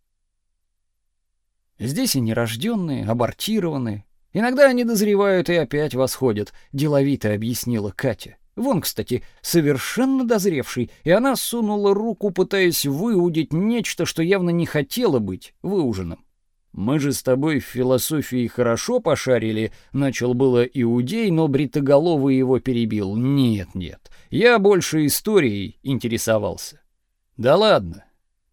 Здесь и нерожденные, абортированные. Иногда они дозревают и опять восходят, деловито объяснила Катя. Вон, кстати, совершенно дозревший, и она сунула руку, пытаясь выудить нечто, что явно не хотело быть выуженным. Мы же с тобой в философии хорошо пошарили, начал было иудей, но бритоголовый его перебил. Нет, нет. Я больше историей интересовался. Да ладно.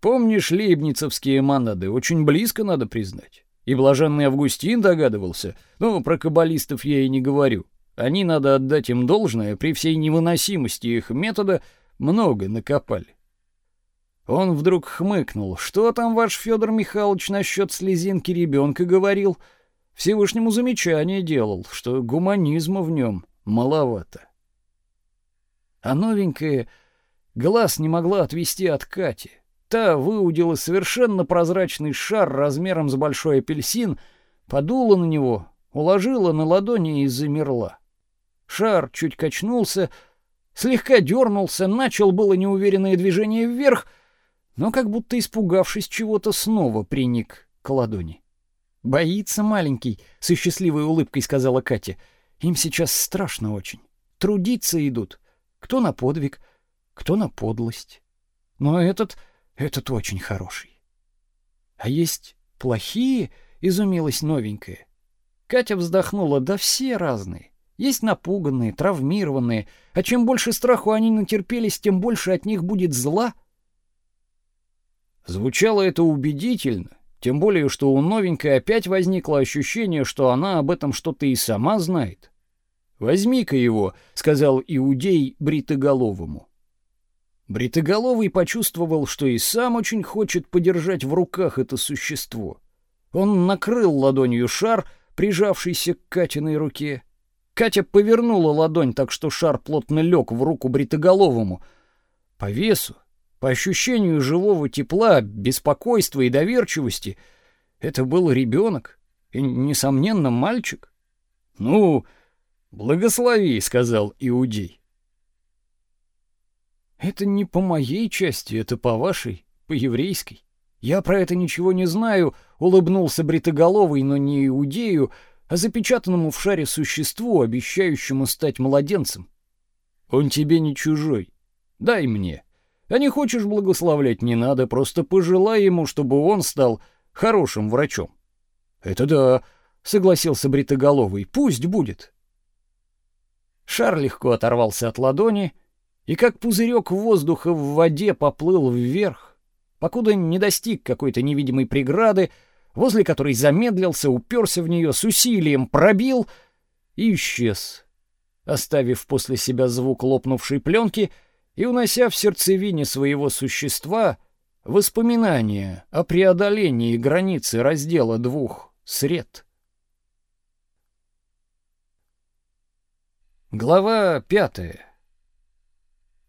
Помнишь лейбницевские монады? Очень близко, надо признать. И блаженный Августин догадывался. Ну, про каббалистов я и не говорю. Они, надо отдать им должное, при всей невыносимости их метода много накопали. Он вдруг хмыкнул. Что там ваш Федор Михайлович насчет слезинки ребенка говорил? Всевышнему замечание делал, что гуманизма в нем маловато. А новенькая глаз не могла отвести от Кати. Та выудила совершенно прозрачный шар размером с большой апельсин, подула на него, уложила на ладони и замерла. Шар чуть качнулся, слегка дернулся, начал было неуверенное движение вверх, но как будто испугавшись чего-то, снова приник к ладони. «Боится маленький», — со счастливой улыбкой сказала Катя. «Им сейчас страшно очень. Трудиться идут. Кто на подвиг, кто на подлость. Но этот, этот очень хороший». «А есть плохие?» — изумилась новенькая. Катя вздохнула. «Да все разные. Есть напуганные, травмированные, а чем больше страху они натерпелись, тем больше от них будет зла. Звучало это убедительно, тем более что у новенькой опять возникло ощущение, что она об этом что-то и сама знает. Возьми-ка его, сказал иудей бритоголовому. Бритоголовый почувствовал, что и сам очень хочет подержать в руках это существо. Он накрыл ладонью шар, прижавшийся к Катиной руке, Катя повернула ладонь так, что шар плотно лег в руку бритоголовому. По весу, по ощущению живого тепла, беспокойства и доверчивости, это был ребенок и, несомненно, мальчик. «Ну, благослови», — сказал Иудей. «Это не по моей части, это по вашей, по еврейской. Я про это ничего не знаю», — улыбнулся бритоголовый, но не Иудею, — а запечатанному в шаре существу, обещающему стать младенцем. Он тебе не чужой. Дай мне. А не хочешь благословлять, не надо, просто пожелай ему, чтобы он стал хорошим врачом. Это да, согласился бритоголовый. Пусть будет. Шар легко оторвался от ладони и как пузырек воздуха в воде поплыл вверх, покуда не достиг какой-то невидимой преграды, возле которой замедлился, уперся в нее с усилием, пробил и исчез, оставив после себя звук лопнувшей пленки и унося в сердцевине своего существа воспоминания о преодолении границы раздела двух сред. Глава пятая.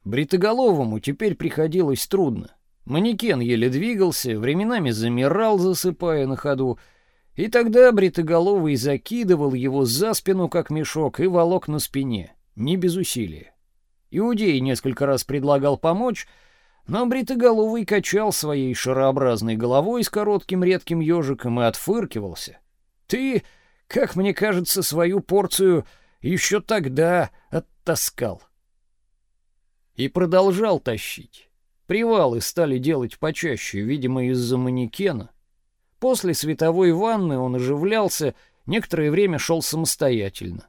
Бритоголовому теперь приходилось трудно. Манекен еле двигался, временами замирал, засыпая на ходу, и тогда бритоголовый закидывал его за спину, как мешок, и волок на спине, не без усилия. Иудей несколько раз предлагал помочь, но бритоголовый качал своей шарообразной головой с коротким редким ежиком и отфыркивался. «Ты, как мне кажется, свою порцию еще тогда оттаскал». И продолжал тащить. Привалы стали делать почаще, видимо, из-за манекена. После световой ванны он оживлялся, некоторое время шел самостоятельно.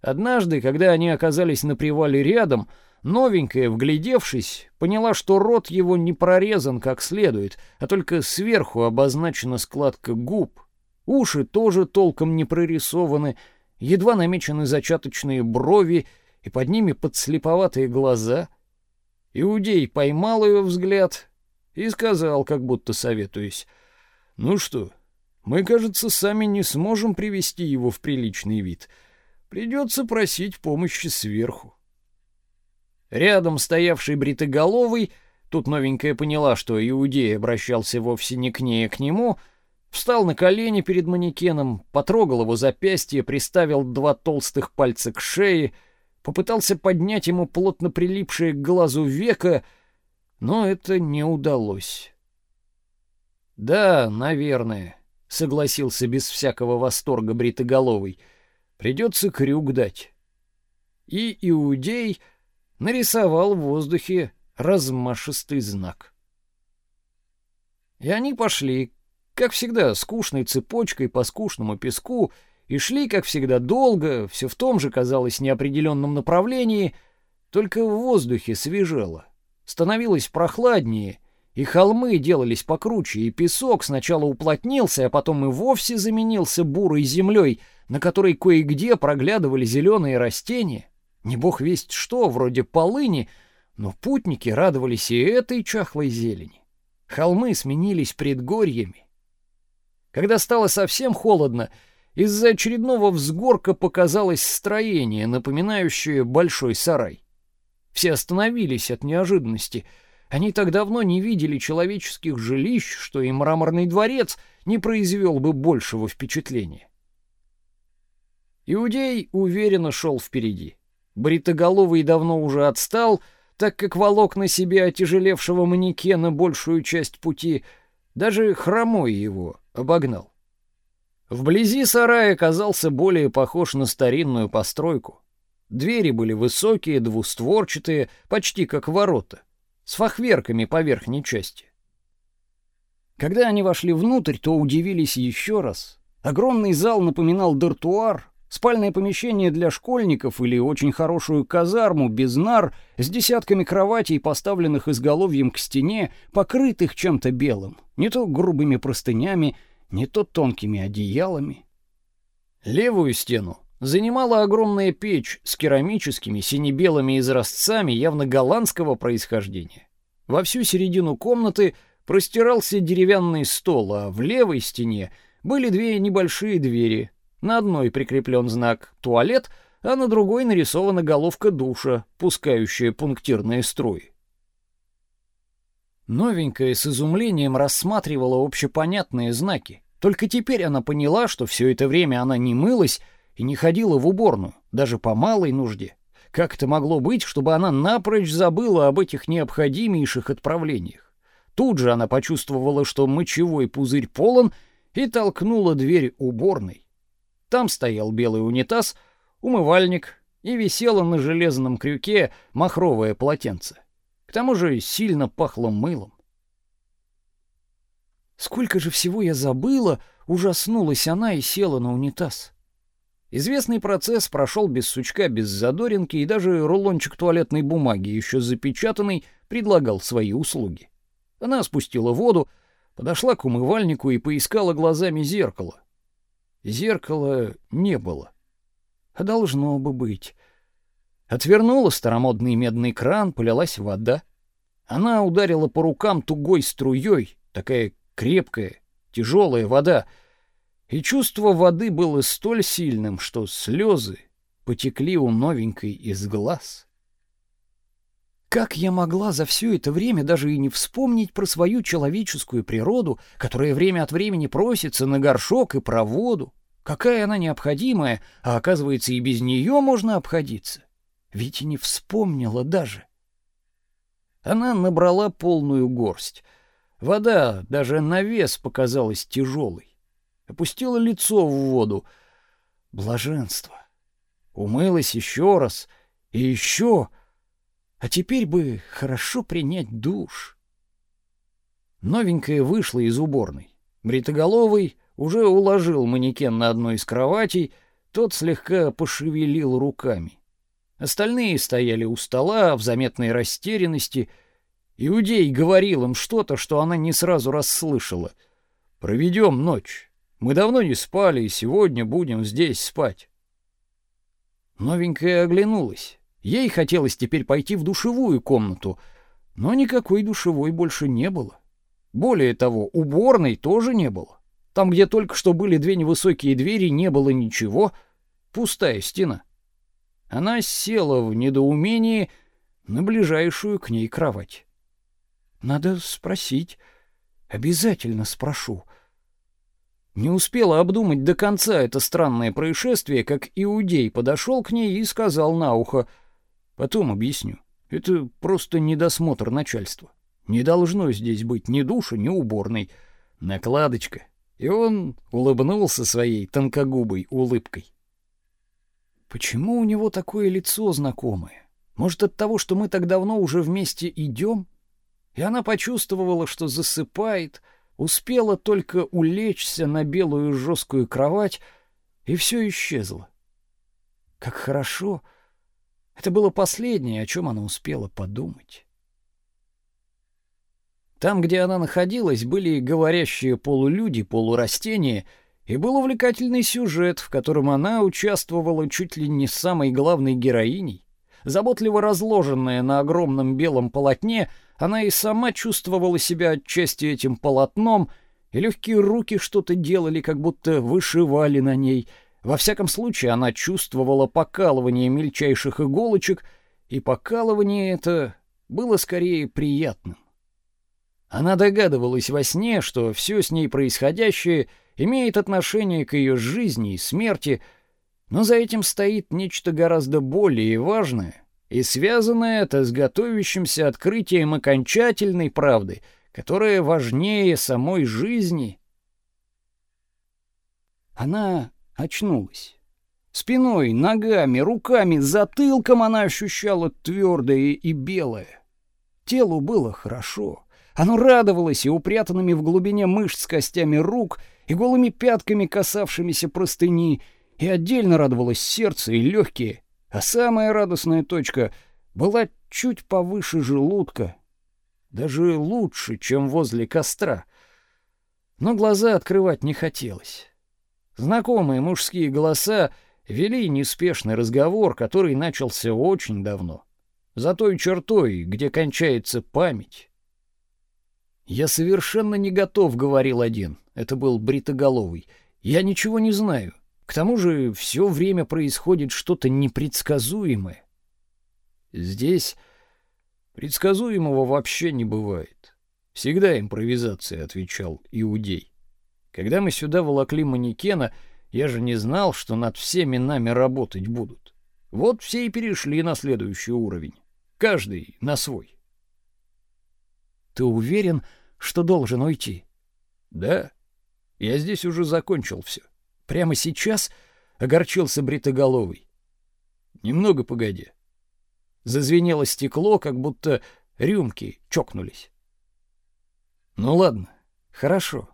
Однажды, когда они оказались на привале рядом, новенькая, вглядевшись, поняла, что рот его не прорезан как следует, а только сверху обозначена складка губ. Уши тоже толком не прорисованы, едва намечены зачаточные брови, и под ними подслеповатые глаза — Иудей поймал ее взгляд и сказал, как будто советуясь: "Ну что, мы, кажется, сами не сможем привести его в приличный вид. Придется просить помощи сверху". Рядом стоявший бритоголовый, тут новенькая поняла, что иудей обращался вовсе не к ней, а к нему, встал на колени перед манекеном, потрогал его запястье, приставил два толстых пальца к шее — попытался поднять ему плотно прилипшее к глазу веко но это не удалось. Да, наверное, согласился без всякого восторга бритоголовый. Придется крюк дать. И иудей нарисовал в воздухе размашистый знак. И они пошли, как всегда, скучной цепочкой по скучному песку, и шли, как всегда, долго, все в том же, казалось, неопределенном направлении, только в воздухе свежело. Становилось прохладнее, и холмы делались покруче, и песок сначала уплотнился, а потом и вовсе заменился бурой землей, на которой кое-где проглядывали зеленые растения. Не бог весть что, вроде полыни, но путники радовались и этой чахлой зелени. Холмы сменились предгорьями. Когда стало совсем холодно, из-за очередного взгорка показалось строение, напоминающее большой сарай. Все остановились от неожиданности. Они так давно не видели человеческих жилищ, что и мраморный дворец не произвел бы большего впечатления. Иудей уверенно шел впереди. Бритоголовый давно уже отстал, так как волок на себе отяжелевшего манекена большую часть пути, даже хромой его обогнал. Вблизи сарай оказался более похож на старинную постройку. Двери были высокие, двустворчатые, почти как ворота, с фахверками по верхней части. Когда они вошли внутрь, то удивились еще раз. Огромный зал напоминал дартуар, спальное помещение для школьников или очень хорошую казарму без нар с десятками кроватей, поставленных изголовьем к стене, покрытых чем-то белым, не то грубыми простынями, не то тонкими одеялами. Левую стену занимала огромная печь с керамическими сине-белыми изразцами явно голландского происхождения. Во всю середину комнаты простирался деревянный стол, а в левой стене были две небольшие двери. На одной прикреплен знак «туалет», а на другой нарисована головка душа, пускающая пунктирные струи. Новенькая с изумлением рассматривала общепонятные знаки. Только теперь она поняла, что все это время она не мылась и не ходила в уборную, даже по малой нужде. Как это могло быть, чтобы она напрочь забыла об этих необходимейших отправлениях? Тут же она почувствовала, что мочевой пузырь полон, и толкнула дверь уборной. Там стоял белый унитаз, умывальник и висело на железном крюке махровое полотенце. К тому же сильно пахло мылом. Сколько же всего я забыла, ужаснулась она и села на унитаз. Известный процесс прошел без сучка, без задоринки, и даже рулончик туалетной бумаги, еще запечатанный, предлагал свои услуги. Она спустила воду, подошла к умывальнику и поискала глазами зеркало. Зеркала не было. А должно бы быть. Отвернула старомодный медный кран, полилась вода. Она ударила по рукам тугой струей, такая крепкая, тяжелая вода, и чувство воды было столь сильным, что слезы потекли у новенькой из глаз. Как я могла за все это время даже и не вспомнить про свою человеческую природу, которая время от времени просится на горшок и про воду? Какая она необходимая, а оказывается и без нее можно обходиться. Ведь и не вспомнила даже. Она набрала полную горсть. Вода даже на вес показалась тяжелой. Опустила лицо в воду. Блаженство. Умылась еще раз и еще. А теперь бы хорошо принять душ. Новенькая вышла из уборной. Бритоголовый уже уложил манекен на одной из кроватей, тот слегка пошевелил руками. Остальные стояли у стола в заметной растерянности. Иудей говорил им что-то, что она не сразу расслышала. «Проведем ночь. Мы давно не спали, и сегодня будем здесь спать». Новенькая оглянулась. Ей хотелось теперь пойти в душевую комнату, но никакой душевой больше не было. Более того, уборной тоже не было. Там, где только что были две невысокие двери, не было ничего, пустая стена. Она села в недоумении на ближайшую к ней кровать. Надо спросить, обязательно спрошу. Не успела обдумать до конца это странное происшествие, как иудей подошел к ней и сказал на ухо: "Потом объясню. Это просто недосмотр начальства. Не должно здесь быть ни душа, ни уборной. Накладочка. И он улыбнулся своей тонкогубой улыбкой. Почему у него такое лицо знакомое? Может, от того, что мы так давно уже вместе идем? И она почувствовала, что засыпает, успела только улечься на белую жесткую кровать, и все исчезло. Как хорошо! Это было последнее, о чем она успела подумать. Там, где она находилась, были говорящие полулюди, полурастения, и был увлекательный сюжет, в котором она участвовала чуть ли не самой главной героиней. Заботливо разложенная на огромном белом полотне, она и сама чувствовала себя отчасти этим полотном, и легкие руки что-то делали, как будто вышивали на ней. Во всяком случае, она чувствовала покалывание мельчайших иголочек, и покалывание это было скорее приятным. Она догадывалась во сне, что все с ней происходящее имеет отношение к ее жизни и смерти, но за этим стоит нечто гораздо более важное, и связанное это с готовящимся открытием окончательной правды, которая важнее самой жизни. Она очнулась. Спиной, ногами, руками, затылком она ощущала твердое и белое. Телу было хорошо. Оно радовалось и упрятанными в глубине мышц костями рук, и голыми пятками, касавшимися простыни, и отдельно радовалось сердце и легкие, а самая радостная точка была чуть повыше желудка, даже лучше, чем возле костра. Но глаза открывать не хотелось. Знакомые мужские голоса вели неспешный разговор, который начался очень давно, за той чертой, где кончается память. «Я совершенно не готов», — говорил один. Это был бритоголовый. «Я ничего не знаю. К тому же все время происходит что-то непредсказуемое». Здесь предсказуемого вообще не бывает. Всегда импровизация, отвечал иудей. Когда мы сюда волокли манекена, я же не знал, что над всеми нами работать будут. Вот все и перешли на следующий уровень. Каждый на свой. Ты уверен, что должен уйти. Да. Я здесь уже закончил все. Прямо сейчас огорчился бритоголовый. Немного погоди. Зазвенело стекло, как будто рюмки чокнулись. Ну ладно, хорошо.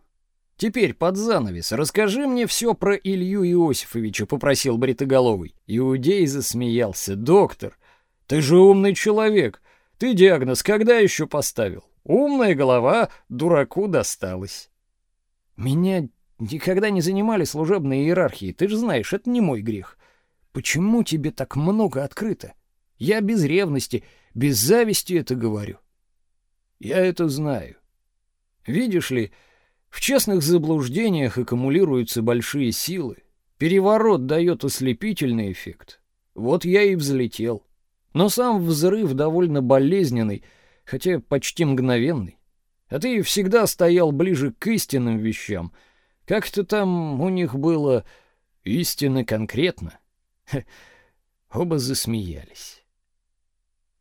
Теперь под занавес расскажи мне все про Илью Иосифовича, попросил бритоголовый. Иудей засмеялся. Доктор, ты же умный человек. Ты диагноз когда еще поставил? Умная голова дураку досталась. Меня никогда не занимали служебные иерархии, ты же знаешь, это не мой грех. Почему тебе так много открыто? Я без ревности, без зависти это говорю. Я это знаю. Видишь ли, в честных заблуждениях аккумулируются большие силы. Переворот дает ослепительный эффект. Вот я и взлетел. Но сам взрыв довольно болезненный — хотя почти мгновенный. А ты всегда стоял ближе к истинным вещам. Как-то там у них было истинно конкретно. Ха, оба засмеялись.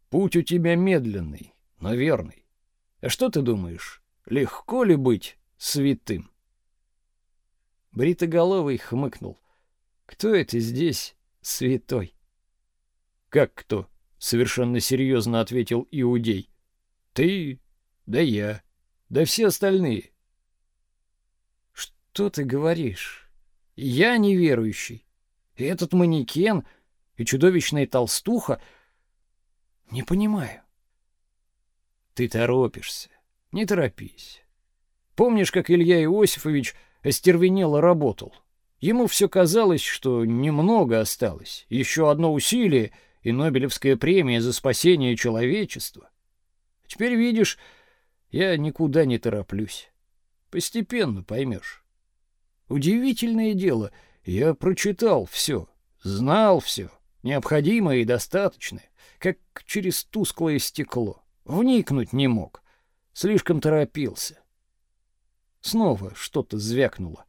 Путь у тебя медленный, но верный. А что ты думаешь, легко ли быть святым? Бритоголовый хмыкнул. Кто это здесь святой? Как кто? Совершенно серьезно ответил иудей. Ты, да я, да все остальные. Что ты говоришь? Я неверующий. И этот манекен, и чудовищная толстуха. Не понимаю. Ты торопишься. Не торопись. Помнишь, как Илья Иосифович остервенело работал? Ему все казалось, что немного осталось. Еще одно усилие, и Нобелевская премия за спасение человечества. Теперь видишь, я никуда не тороплюсь. Постепенно поймешь. Удивительное дело, я прочитал все, знал все, необходимое и достаточное, как через тусклое стекло. Вникнуть не мог, слишком торопился. Снова что-то звякнуло.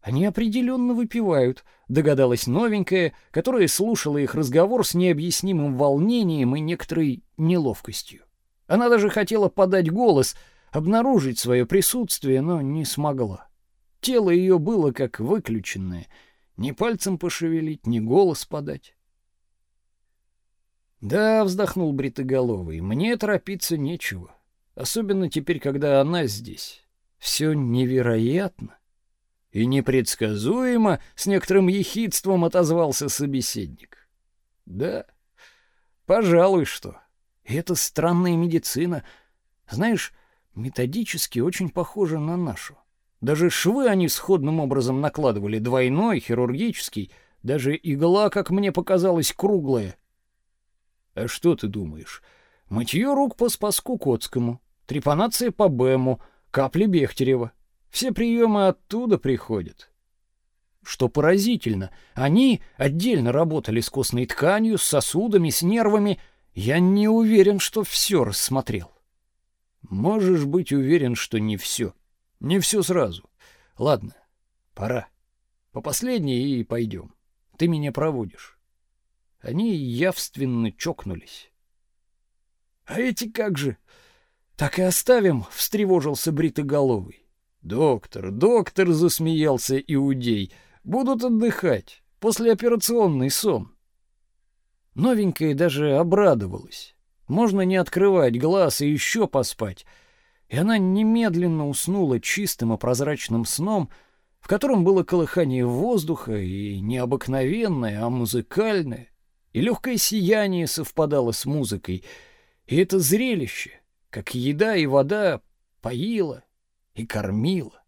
Они определенно выпивают, догадалась новенькая, которая слушала их разговор с необъяснимым волнением и некоторой неловкостью. Она даже хотела подать голос, обнаружить свое присутствие, но не смогла. Тело ее было как выключенное, ни пальцем пошевелить, ни голос подать. Да, вздохнул бритоголовый, мне торопиться нечего, особенно теперь, когда она здесь. Все невероятно и непредсказуемо, с некоторым ехидством отозвался собеседник. Да, пожалуй, что. И это странная медицина, знаешь, методически очень похожа на нашу. Даже швы они сходным образом накладывали, двойной, хирургический, даже игла, как мне показалось, круглая. А что ты думаешь? Мытье рук по Спаску Котскому, трепанация по Бэму, капли Бехтерева. Все приемы оттуда приходят. Что поразительно, они отдельно работали с костной тканью, с сосудами, с нервами. Я не уверен, что все рассмотрел. Можешь быть уверен, что не все. Не все сразу. Ладно, пора. По последней и пойдем. Ты меня проводишь. Они явственно чокнулись. А эти как же? Так и оставим, встревожился бритоголовый. Доктор, доктор, засмеялся иудей. Будут отдыхать. Послеоперационный сон. Новенькая даже обрадовалась. Можно не открывать глаз и еще поспать. И она немедленно уснула чистым и прозрачным сном, в котором было колыхание воздуха и необыкновенное, а музыкальное, и легкое сияние совпадало с музыкой. И это зрелище, как еда и вода, поило, и кормила.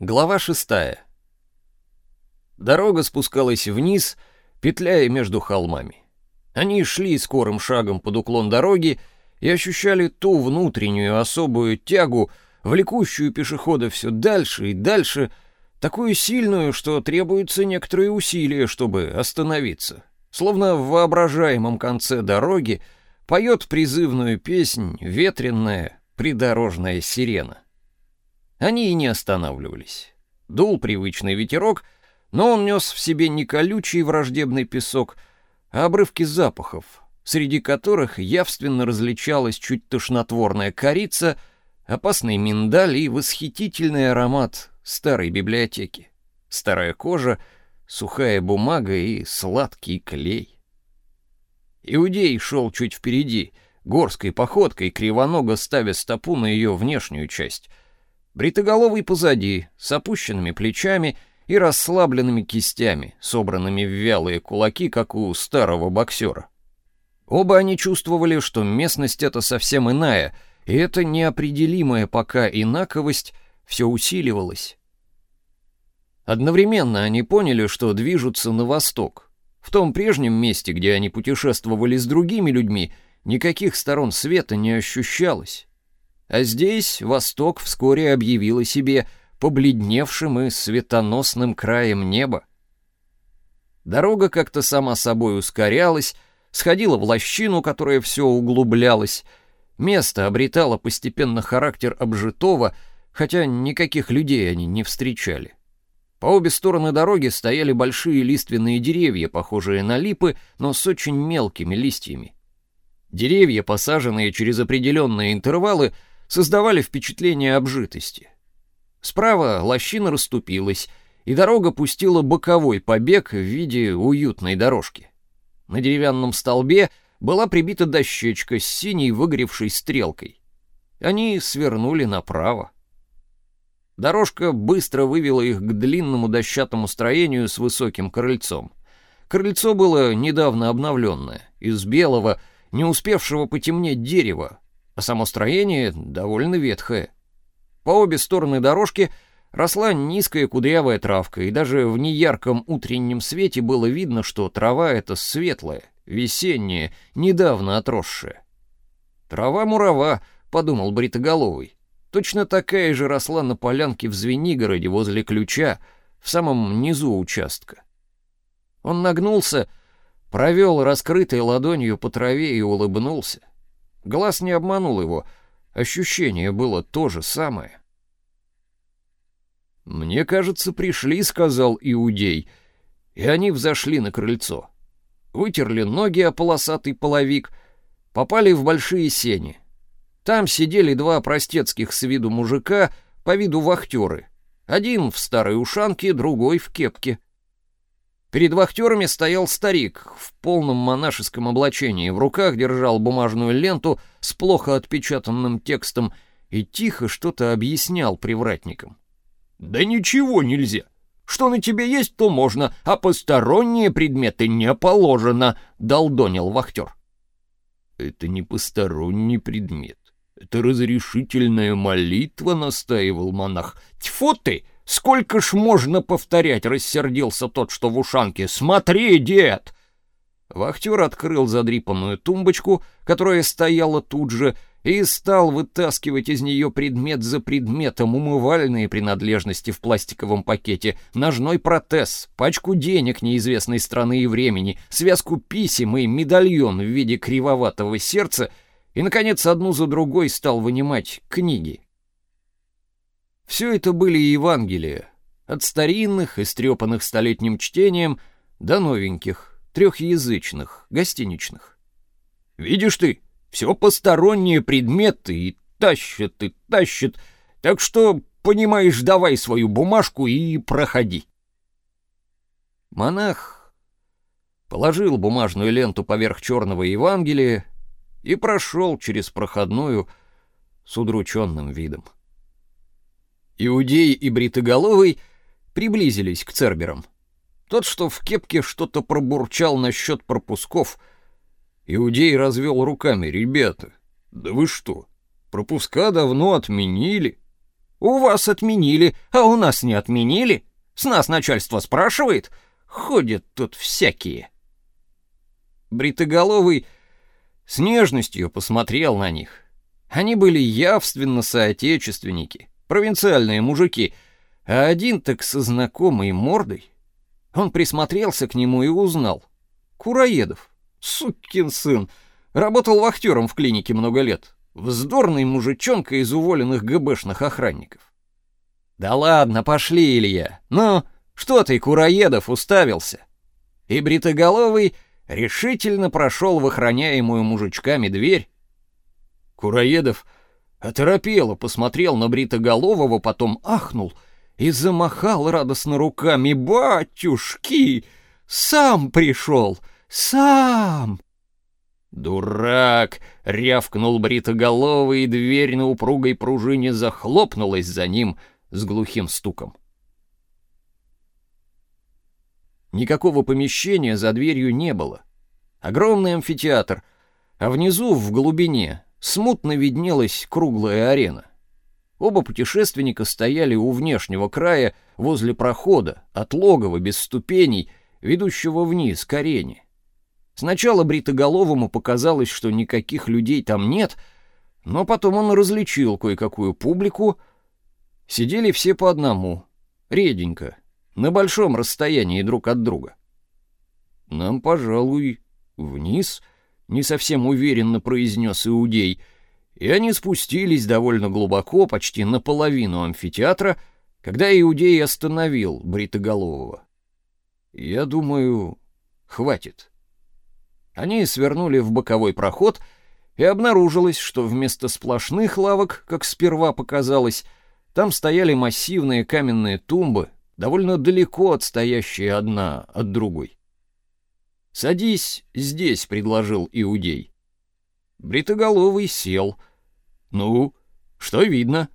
Глава шестая. Дорога спускалась вниз, петляя между холмами. Они шли скорым шагом под уклон дороги и ощущали ту внутреннюю особую тягу, влекущую пешехода все дальше и дальше, такую сильную, что требуются некоторые усилия, чтобы остановиться словно в воображаемом конце дороги, поет призывную песнь ветренная придорожная сирена. Они и не останавливались. Дул привычный ветерок, но он нес в себе не колючий враждебный песок, а обрывки запахов, среди которых явственно различалась чуть тошнотворная корица, опасный миндаль и восхитительный аромат старой библиотеки. Старая кожа — сухая бумага и сладкий клей. Иудей шел чуть впереди, горской походкой, кривоного ставя стопу на ее внешнюю часть. Бритоголовый позади, с опущенными плечами и расслабленными кистями, собранными в вялые кулаки, как у старого боксера. Оба они чувствовали, что местность эта совсем иная, и эта неопределимая пока инаковость все усиливалась. Одновременно они поняли, что движутся на восток. В том прежнем месте, где они путешествовали с другими людьми, никаких сторон света не ощущалось. А здесь восток вскоре объявил о себе побледневшим и светоносным краем неба. Дорога как-то сама собой ускорялась, сходила в лощину, которая все углублялась. Место обретало постепенно характер обжитого, хотя никаких людей они не встречали. По обе стороны дороги стояли большие лиственные деревья, похожие на липы, но с очень мелкими листьями. Деревья, посаженные через определенные интервалы, создавали впечатление обжитости. Справа лощина расступилась, и дорога пустила боковой побег в виде уютной дорожки. На деревянном столбе была прибита дощечка с синей выгоревшей стрелкой. Они свернули направо. Дорожка быстро вывела их к длинному дощатому строению с высоким крыльцом. Крыльцо было недавно обновленное, из белого, не успевшего потемнеть дерева, а само строение довольно ветхое. По обе стороны дорожки росла низкая кудрявая травка, и даже в неярком утреннем свете было видно, что трава эта светлая, весенняя, недавно отросшая. «Трава-мурава», — подумал Бритоголовый. Точно такая же росла на полянке в Звенигороде возле ключа, в самом низу участка. Он нагнулся, провел раскрытой ладонью по траве и улыбнулся. Глаз не обманул его, ощущение было то же самое. «Мне кажется, пришли», — сказал Иудей, и они взошли на крыльцо. Вытерли ноги о полосатый половик, попали в большие сени. Там сидели два простецких с виду мужика, по виду вахтеры. Один в старой ушанке, другой в кепке. Перед вахтерами стоял старик в полном монашеском облачении, в руках держал бумажную ленту с плохо отпечатанным текстом и тихо что-то объяснял привратникам. «Да ничего нельзя. Что на тебе есть, то можно, а посторонние предметы не положено», — долдонил вахтер. «Это не посторонний предмет. Это разрешительная молитва», — настаивал монах. «Тьфу ты!» Сколько ж можно повторять, рассердился тот, что в ушанке. Смотри, дед! Вахтер открыл задрипанную тумбочку, которая стояла тут же, и стал вытаскивать из нее предмет за предметом умывальные принадлежности в пластиковом пакете, ножной протез, пачку денег неизвестной страны и времени, связку писем и медальон в виде кривоватого сердца, и, наконец, одну за другой стал вынимать книги. Все это были Евангелия, от старинных, истрепанных столетним чтением, до новеньких, трехязычных, гостиничных. «Видишь ты, все посторонние предметы и тащат, и тащат, так что, понимаешь, давай свою бумажку и проходи». Монах положил бумажную ленту поверх черного Евангелия и прошел через проходную с удрученным видом. Иудей и Бритоголовый приблизились к Церберам. Тот, что в кепке что-то пробурчал насчет пропусков. Иудей развел руками. «Ребята, да вы что, пропуска давно отменили?» «У вас отменили, а у нас не отменили? С нас начальство спрашивает? Ходят тут всякие». Бритоголовый с нежностью посмотрел на них. Они были явственно соотечественники провинциальные мужики, а один так со знакомой мордой. Он присмотрелся к нему и узнал. Кураедов, сукин сын, работал вахтером в клинике много лет. Вздорный мужичонка из уволенных ГБшных охранников. «Да ладно, пошли, Илья. Ну, что ты, Кураедов, уставился?» И Бритоголовый решительно прошел в охраняемую мужичками дверь. Кураедов — Оторопело посмотрел на бритоголового, потом ахнул и замахал радостно руками. «Батюшки! Сам пришел! Сам!» «Дурак!» — рявкнул бритоголовый, и дверь на упругой пружине захлопнулась за ним с глухим стуком. Никакого помещения за дверью не было. Огромный амфитеатр, а внизу, в глубине, смутно виднелась круглая арена. Оба путешественника стояли у внешнего края, возле прохода, от логова без ступеней, ведущего вниз к арене. Сначала Бритоголовому показалось, что никаких людей там нет, но потом он различил кое-какую публику. Сидели все по одному, реденько, на большом расстоянии друг от друга. «Нам, пожалуй, вниз», не совсем уверенно произнес иудей, и они спустились довольно глубоко, почти наполовину амфитеатра, когда иудей остановил бритоголового. Я думаю, хватит. Они свернули в боковой проход, и обнаружилось, что вместо сплошных лавок, как сперва показалось, там стояли массивные каменные тумбы, довольно далеко отстоящие одна от другой. «Садись здесь», — предложил Иудей. Бритоголовый сел. «Ну, что видно?»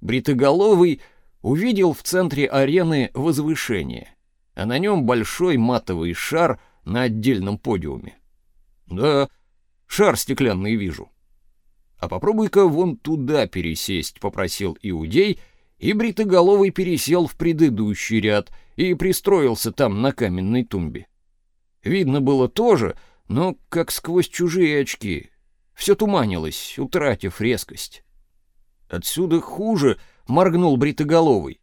Бритоголовый увидел в центре арены возвышение, а на нем большой матовый шар на отдельном подиуме. «Да, шар стеклянный вижу». «А попробуй-ка вон туда пересесть», — попросил Иудей, и Бритоголовый пересел в предыдущий ряд и пристроился там на каменной тумбе. Видно было тоже, но как сквозь чужие очки. Все туманилось, утратив резкость. Отсюда хуже, моргнул бритоголовый.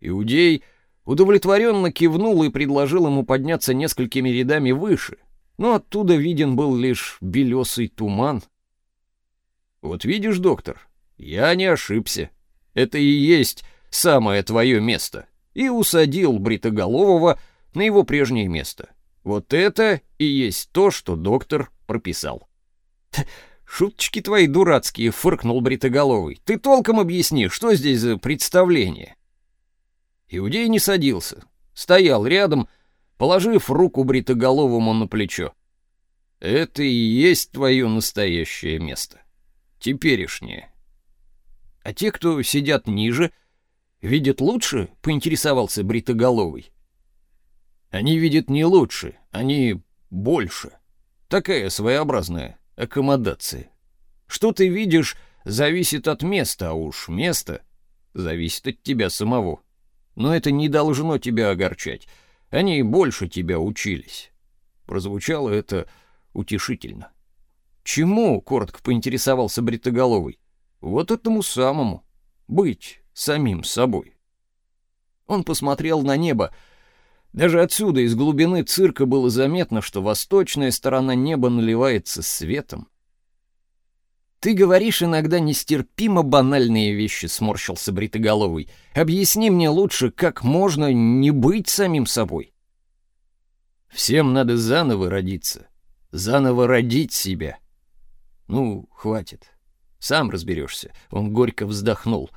Иудей удовлетворенно кивнул и предложил ему подняться несколькими рядами выше, но оттуда виден был лишь белесый туман. Вот видишь, доктор, я не ошибся. Это и есть самое твое место. и усадил бритоголового на его прежнее место. Вот это и есть то, что доктор прописал. «Шуточки твои дурацкие», — фыркнул бритоголовый. «Ты толком объясни, что здесь за представление?» Иудей не садился, стоял рядом, положив руку бритоголовому на плечо. «Это и есть твое настоящее место. Теперешнее». «А те, кто сидят ниже, видят лучше?» — поинтересовался бритоголовый. «Они видят не лучше, они больше. Такая своеобразная аккомодация. Что ты видишь, зависит от места, а уж место зависит от тебя самого. Но это не должно тебя огорчать. Они больше тебя учились. Прозвучало это утешительно. Чему, коротко поинтересовался бритоголовый. Вот этому самому быть самим собой. Он посмотрел на небо. Даже отсюда, из глубины цирка, было заметно, что восточная сторона неба наливается светом. «Ты говоришь иногда нестерпимо банальные вещи», — сморщился бритоголовый. «Объясни мне лучше, как можно не быть самим собой». «Всем надо заново родиться, заново родить себя». «Ну, хватит, сам разберешься», — он горько вздохнул.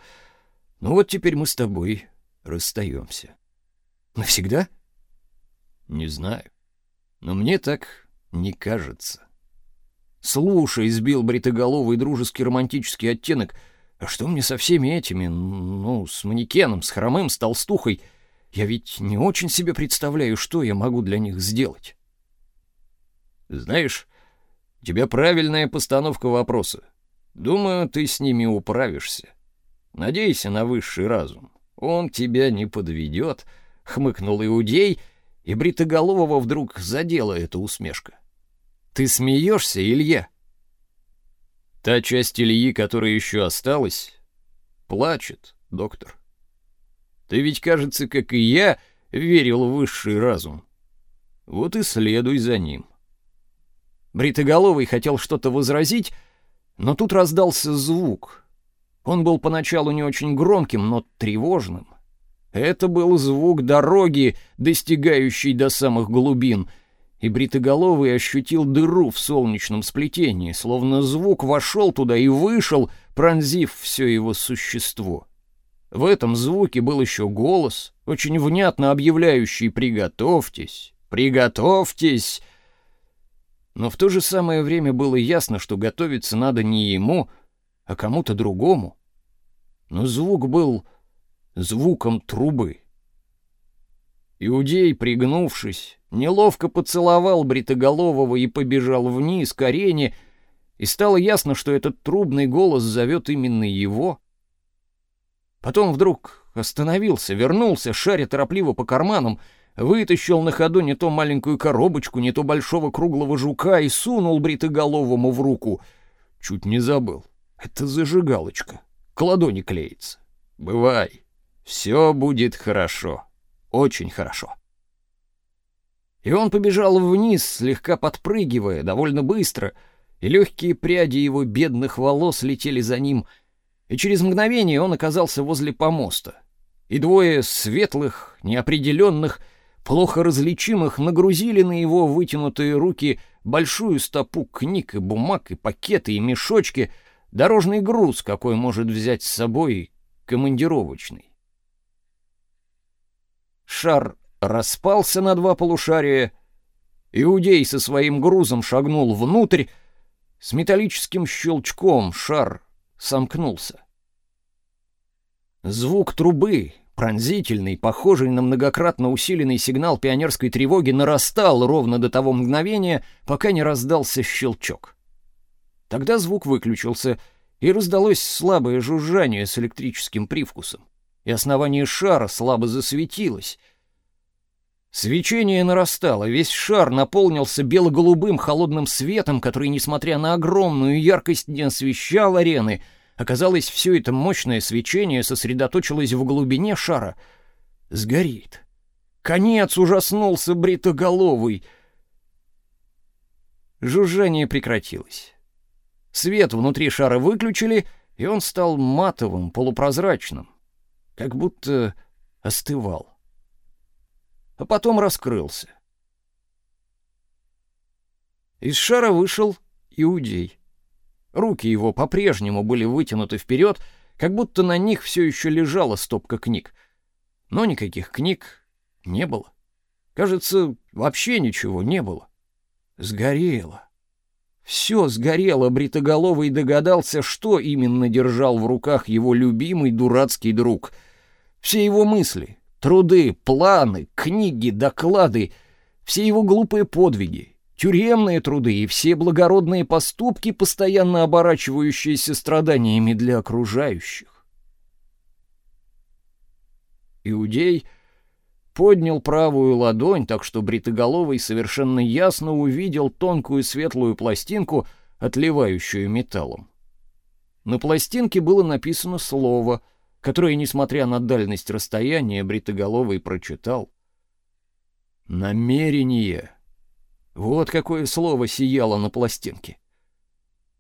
«Ну вот теперь мы с тобой расстаемся». «Навсегда?» Не знаю. Но мне так не кажется. Слушай, избил бритоголовый дружеский романтический оттенок. А что мне со всеми этими, ну, с манекеном, с хромым, с толстухой? Я ведь не очень себе представляю, что я могу для них сделать. Знаешь, у тебя правильная постановка вопроса. Думаю, ты с ними управишься. Надейся на высший разум. Он тебя не подведет, — хмыкнул Иудей, — и Бритоголового вдруг задела эта усмешка. «Ты смеешься, Илья?» «Та часть Ильи, которая еще осталась, плачет, доктор. Ты ведь, кажется, как и я, верил в высший разум. Вот и следуй за ним». Бритоголовый хотел что-то возразить, но тут раздался звук. Он был поначалу не очень громким, но тревожным. Это был звук дороги, достигающей до самых глубин, и Бритоголовый ощутил дыру в солнечном сплетении, словно звук вошел туда и вышел, пронзив все его существо. В этом звуке был еще голос, очень внятно объявляющий «Приготовьтесь! Приготовьтесь!» Но в то же самое время было ясно, что готовиться надо не ему, а кому-то другому. Но звук был звуком трубы. Иудей, пригнувшись, неловко поцеловал бритоголового и побежал вниз к арене, и стало ясно, что этот трубный голос зовет именно его. Потом вдруг остановился, вернулся, шаря торопливо по карманам, вытащил на ходу не то маленькую коробочку, не то большого круглого жука и сунул бритоголовому в руку. Чуть не забыл. Это зажигалочка. К ладони клеится. Бывай. Все будет хорошо. Очень хорошо. И он побежал вниз, слегка подпрыгивая, довольно быстро, и легкие пряди его бедных волос летели за ним, и через мгновение он оказался возле помоста. И двое светлых, неопределенных, плохо различимых нагрузили на его вытянутые руки большую стопу книг и бумаг и пакеты и мешочки, дорожный груз, какой может взять с собой командировочный. Шар распался на два полушария. Иудей со своим грузом шагнул внутрь. С металлическим щелчком шар сомкнулся. Звук трубы, пронзительный, похожий на многократно усиленный сигнал пионерской тревоги, нарастал ровно до того мгновения, пока не раздался щелчок. Тогда звук выключился, и раздалось слабое жужжание с электрическим привкусом и основание шара слабо засветилось. Свечение нарастало, весь шар наполнился бело-голубым холодным светом, который, несмотря на огромную яркость, не освещал арены. Оказалось, все это мощное свечение сосредоточилось в глубине шара. Сгорит. Конец ужаснулся бритоголовый. Жужжание прекратилось. Свет внутри шара выключили, и он стал матовым, полупрозрачным как будто остывал. А потом раскрылся. Из шара вышел иудей. Руки его по-прежнему были вытянуты вперед, как будто на них все еще лежала стопка книг. Но никаких книг не было. Кажется, вообще ничего не было. Сгорело. Все сгорело, Бритоголовый догадался, что именно держал в руках его любимый дурацкий друг. Все его мысли, труды, планы, книги, доклады, все его глупые подвиги, тюремные труды и все благородные поступки, постоянно оборачивающиеся страданиями для окружающих. Иудей поднял правую ладонь, так что бритоголовый совершенно ясно увидел тонкую светлую пластинку, отливающую металлом. На пластинке было написано слово, которое, несмотря на дальность расстояния, бритоголовый прочитал. «Намерение». Вот какое слово сияло на пластинке.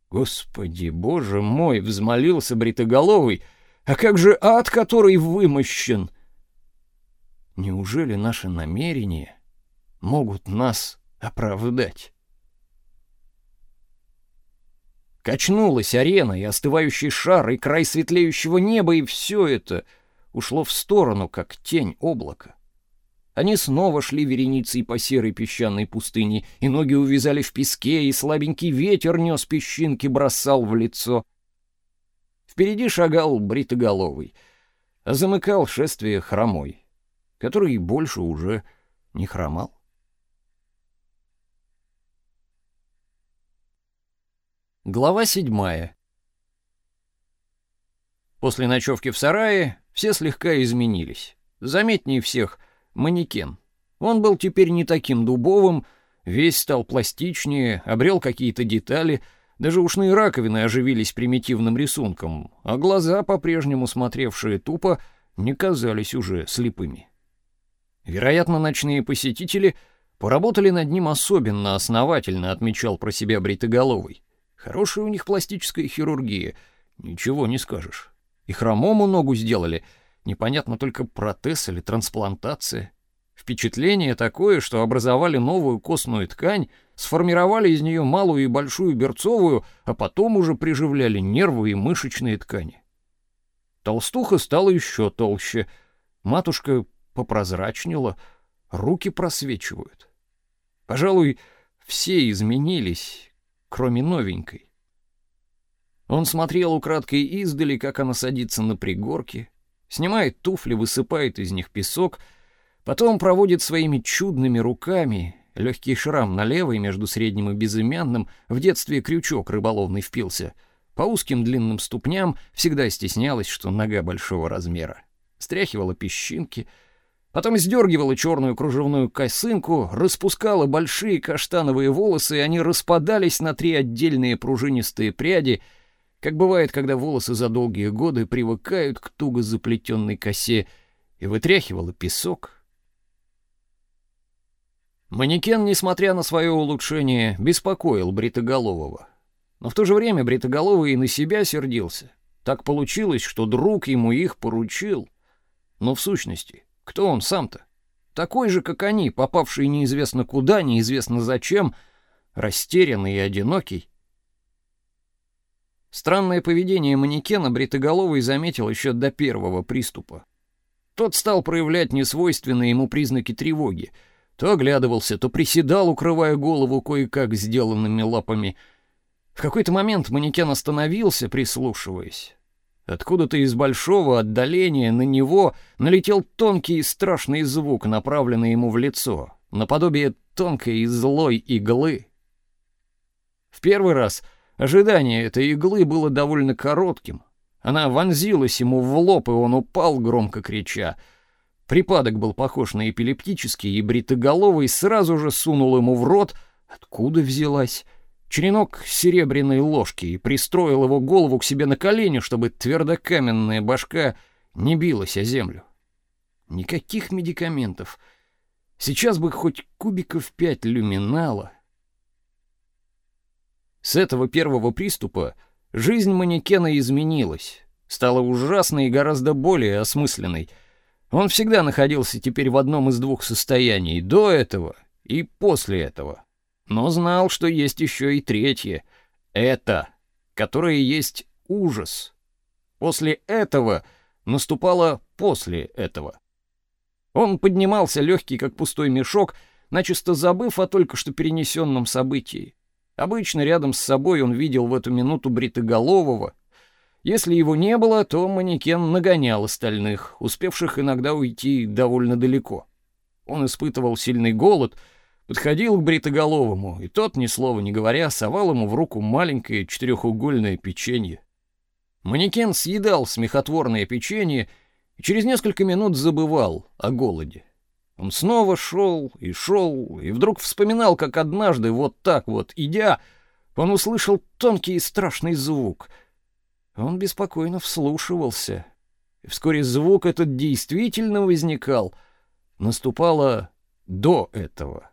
Господи, боже мой, взмолился бритоголовый, а как же ад, который вымощен? Неужели наши намерения могут нас оправдать? Качнулась арена, и остывающий шар, и край светлеющего неба, и все это ушло в сторону, как тень облака. Они снова шли вереницей по серой песчаной пустыне, и ноги увязали в песке, и слабенький ветер нес песчинки, бросал в лицо. Впереди шагал бритоголовый, а замыкал шествие хромой который больше уже не хромал. Глава седьмая. После ночевки в сарае все слегка изменились. Заметнее всех манекен. Он был теперь не таким дубовым, весь стал пластичнее, обрел какие-то детали, даже ушные раковины оживились примитивным рисунком, а глаза, по-прежнему смотревшие тупо, не казались уже слепыми. Вероятно, ночные посетители поработали над ним особенно основательно, отмечал про себя Бритоголовый. Хорошая у них пластическая хирургия, ничего не скажешь. И хромому ногу сделали, непонятно только протез или трансплантация. Впечатление такое, что образовали новую костную ткань, сформировали из нее малую и большую берцовую, а потом уже приживляли нервы и мышечные ткани. Толстуха стала еще толще. Матушка попрозрачнело, руки просвечивают. Пожалуй, все изменились, кроме новенькой. Он смотрел украдкой издали, как она садится на пригорке, снимает туфли, высыпает из них песок, потом проводит своими чудными руками, легкий шрам на левой между средним и безымянным, в детстве крючок рыболовный впился. По узким длинным ступням всегда стеснялась, что нога большого размера. Стряхивала песчинки — Потом сдергивала черную кружевную косынку, распускала большие каштановые волосы, и они распадались на три отдельные пружинистые пряди, как бывает, когда волосы за долгие годы привыкают к туго заплетенной косе, и вытряхивала песок. Манекен, несмотря на свое улучшение, беспокоил Бритоголового. Но в то же время Бритоголовый и на себя сердился. Так получилось, что друг ему их поручил. Но в сущности, кто он сам-то? Такой же, как они, попавший неизвестно куда, неизвестно зачем, растерянный и одинокий. Странное поведение манекена Бритоголовый заметил еще до первого приступа. Тот стал проявлять несвойственные ему признаки тревоги. То оглядывался, то приседал, укрывая голову кое-как сделанными лапами. В какой-то момент манекен остановился, прислушиваясь. Откуда-то из большого отдаления на него налетел тонкий и страшный звук, направленный ему в лицо, наподобие тонкой и злой иглы. В первый раз ожидание этой иглы было довольно коротким. Она вонзилась ему в лоб, и он упал, громко крича. Припадок был похож на эпилептический, и бритоголовый сразу же сунул ему в рот, откуда взялась черенок серебряной ложки и пристроил его голову к себе на колени, чтобы твердокаменная башка не билась о землю. Никаких медикаментов. Сейчас бы хоть кубиков пять люминала. С этого первого приступа жизнь манекена изменилась, стала ужасной и гораздо более осмысленной. Он всегда находился теперь в одном из двух состояний, до этого и после этого. Но знал, что есть еще и третье — это, которое есть ужас. После этого наступало после этого. Он поднимался легкий, как пустой мешок, начисто забыв о только что перенесенном событии. Обычно рядом с собой он видел в эту минуту бритоголового. Если его не было, то манекен нагонял остальных, успевших иногда уйти довольно далеко. Он испытывал сильный голод, подходил к бритоголовому, и тот, ни слова не говоря, совал ему в руку маленькое четырехугольное печенье. Манекен съедал смехотворное печенье и через несколько минут забывал о голоде. Он снова шел и шел, и вдруг вспоминал, как однажды вот так вот, идя, он услышал тонкий и страшный звук. Он беспокойно вслушивался. И вскоре звук этот действительно возникал. Наступало до этого.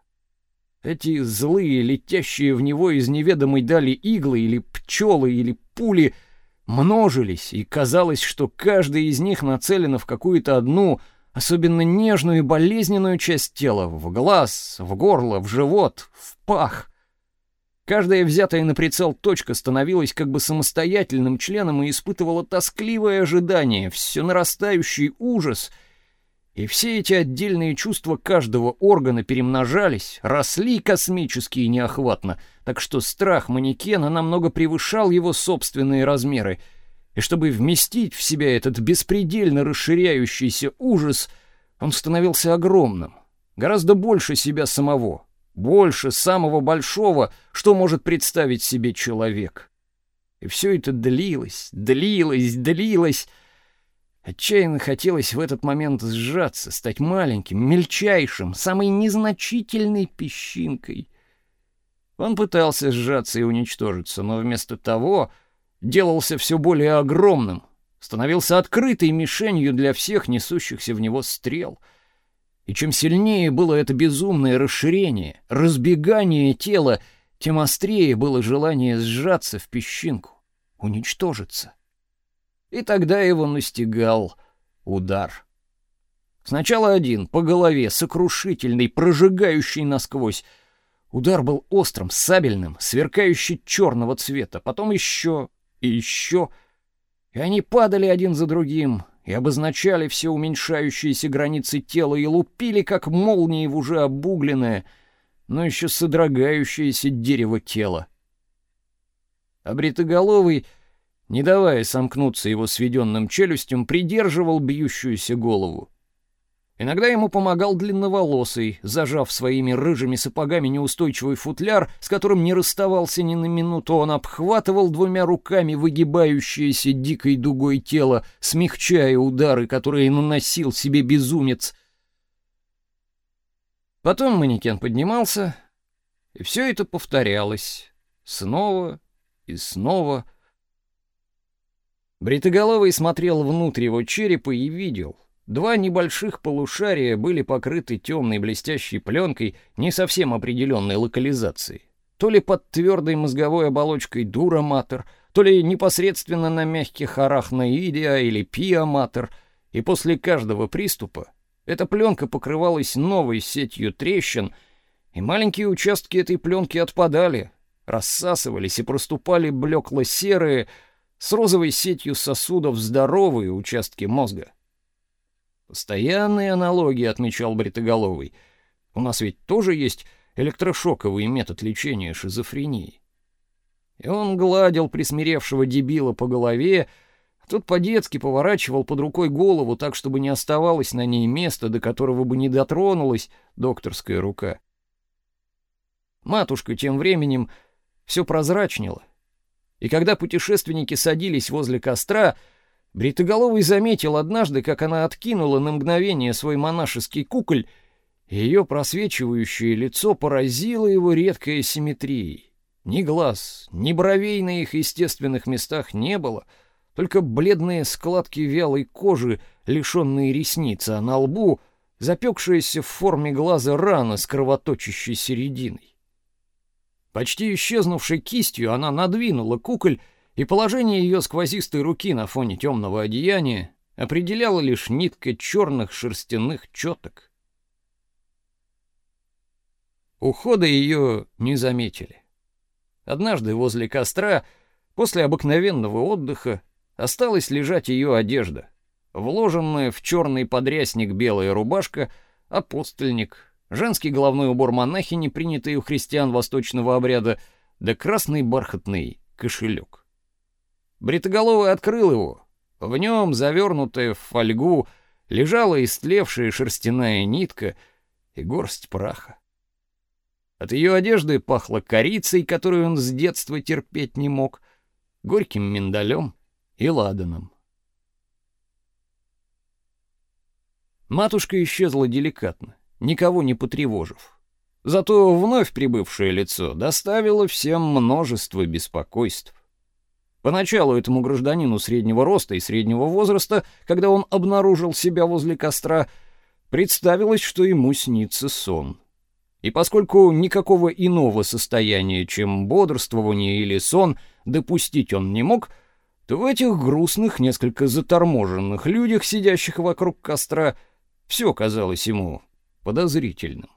Эти злые, летящие в него из неведомой дали иглы или пчелы или пули множились, и казалось, что каждая из них нацелена в какую-то одну — особенно нежную и болезненную часть тела, в глаз, в горло, в живот, в пах. Каждая взятая на прицел точка становилась как бы самостоятельным членом и испытывала тоскливое ожидание, все нарастающий ужас. И все эти отдельные чувства каждого органа перемножались, росли космически и неохватно, так что страх манекена намного превышал его собственные размеры — и чтобы вместить в себя этот беспредельно расширяющийся ужас, он становился огромным, гораздо больше себя самого, больше самого большого, что может представить себе человек. И все это длилось, длилось, длилось. Отчаянно хотелось в этот момент сжаться, стать маленьким, мельчайшим, самой незначительной песчинкой. Он пытался сжаться и уничтожиться, но вместо того делался все более огромным, становился открытой мишенью для всех несущихся в него стрел. И чем сильнее было это безумное расширение, разбегание тела, тем острее было желание сжаться в песчинку, уничтожиться. И тогда его настигал удар. Сначала один, по голове, сокрушительный, прожигающий насквозь. Удар был острым, сабельным, сверкающий черного цвета. Потом еще и еще. И они падали один за другим, и обозначали все уменьшающиеся границы тела, и лупили, как молнии в уже обугленное, но еще содрогающееся дерево тела. А бритоголовый, не давая сомкнуться его сведенным челюстям, придерживал бьющуюся голову. Иногда ему помогал длинноволосый, зажав своими рыжими сапогами неустойчивый футляр, с которым не расставался ни на минуту, он обхватывал двумя руками выгибающееся дикой дугой тело, смягчая удары, которые наносил себе безумец. Потом манекен поднимался, и все это повторялось снова и снова. Бритоголовый смотрел внутрь его черепа и видел, Два небольших полушария были покрыты темной блестящей пленкой не совсем определенной локализации. То ли под твердой мозговой оболочкой дура-матер, то ли непосредственно на мягких арахноидия или пиа-матер, и после каждого приступа эта пленка покрывалась новой сетью трещин, и маленькие участки этой пленки отпадали, рассасывались и проступали блекло-серые с розовой сетью сосудов здоровые участки мозга. Постоянные аналогии, отмечал Бритоголовый. У нас ведь тоже есть электрошоковый метод лечения шизофрении. И он гладил присмиревшего дебила по голове, а тот по-детски поворачивал под рукой голову так, чтобы не оставалось на ней места, до которого бы не дотронулась докторская рука. Матушка тем временем все прозрачнела. И когда путешественники садились возле костра, Бритоголовый заметил однажды, как она откинула на мгновение свой монашеский куколь, и ее просвечивающее лицо поразило его редкой симметрией. Ни глаз, ни бровей на их естественных местах не было, только бледные складки вялой кожи, лишенные ресниц, а на лбу запекшаяся в форме глаза рана с кровоточащей серединой. Почти исчезнувшей кистью она надвинула куколь и положение ее сквозистой руки на фоне темного одеяния определяла лишь нитка черных шерстяных четок. Ухода ее не заметили. Однажды возле костра, после обыкновенного отдыха, осталась лежать ее одежда, вложенная в черный подрясник белая рубашка, апостольник, женский головной убор монахини, принятый у христиан восточного обряда, да красный бархатный кошелек. Бритоголовый открыл его. В нем, завернутая в фольгу, лежала истлевшая шерстяная нитка и горсть праха. От ее одежды пахло корицей, которую он с детства терпеть не мог, горьким миндалем и ладаном. Матушка исчезла деликатно, никого не потревожив. Зато вновь прибывшее лицо доставило всем множество беспокойств. Поначалу этому гражданину среднего роста и среднего возраста, когда он обнаружил себя возле костра, представилось, что ему снится сон. И поскольку никакого иного состояния, чем бодрствование или сон, допустить он не мог, то в этих грустных, несколько заторможенных людях, сидящих вокруг костра, все казалось ему подозрительным.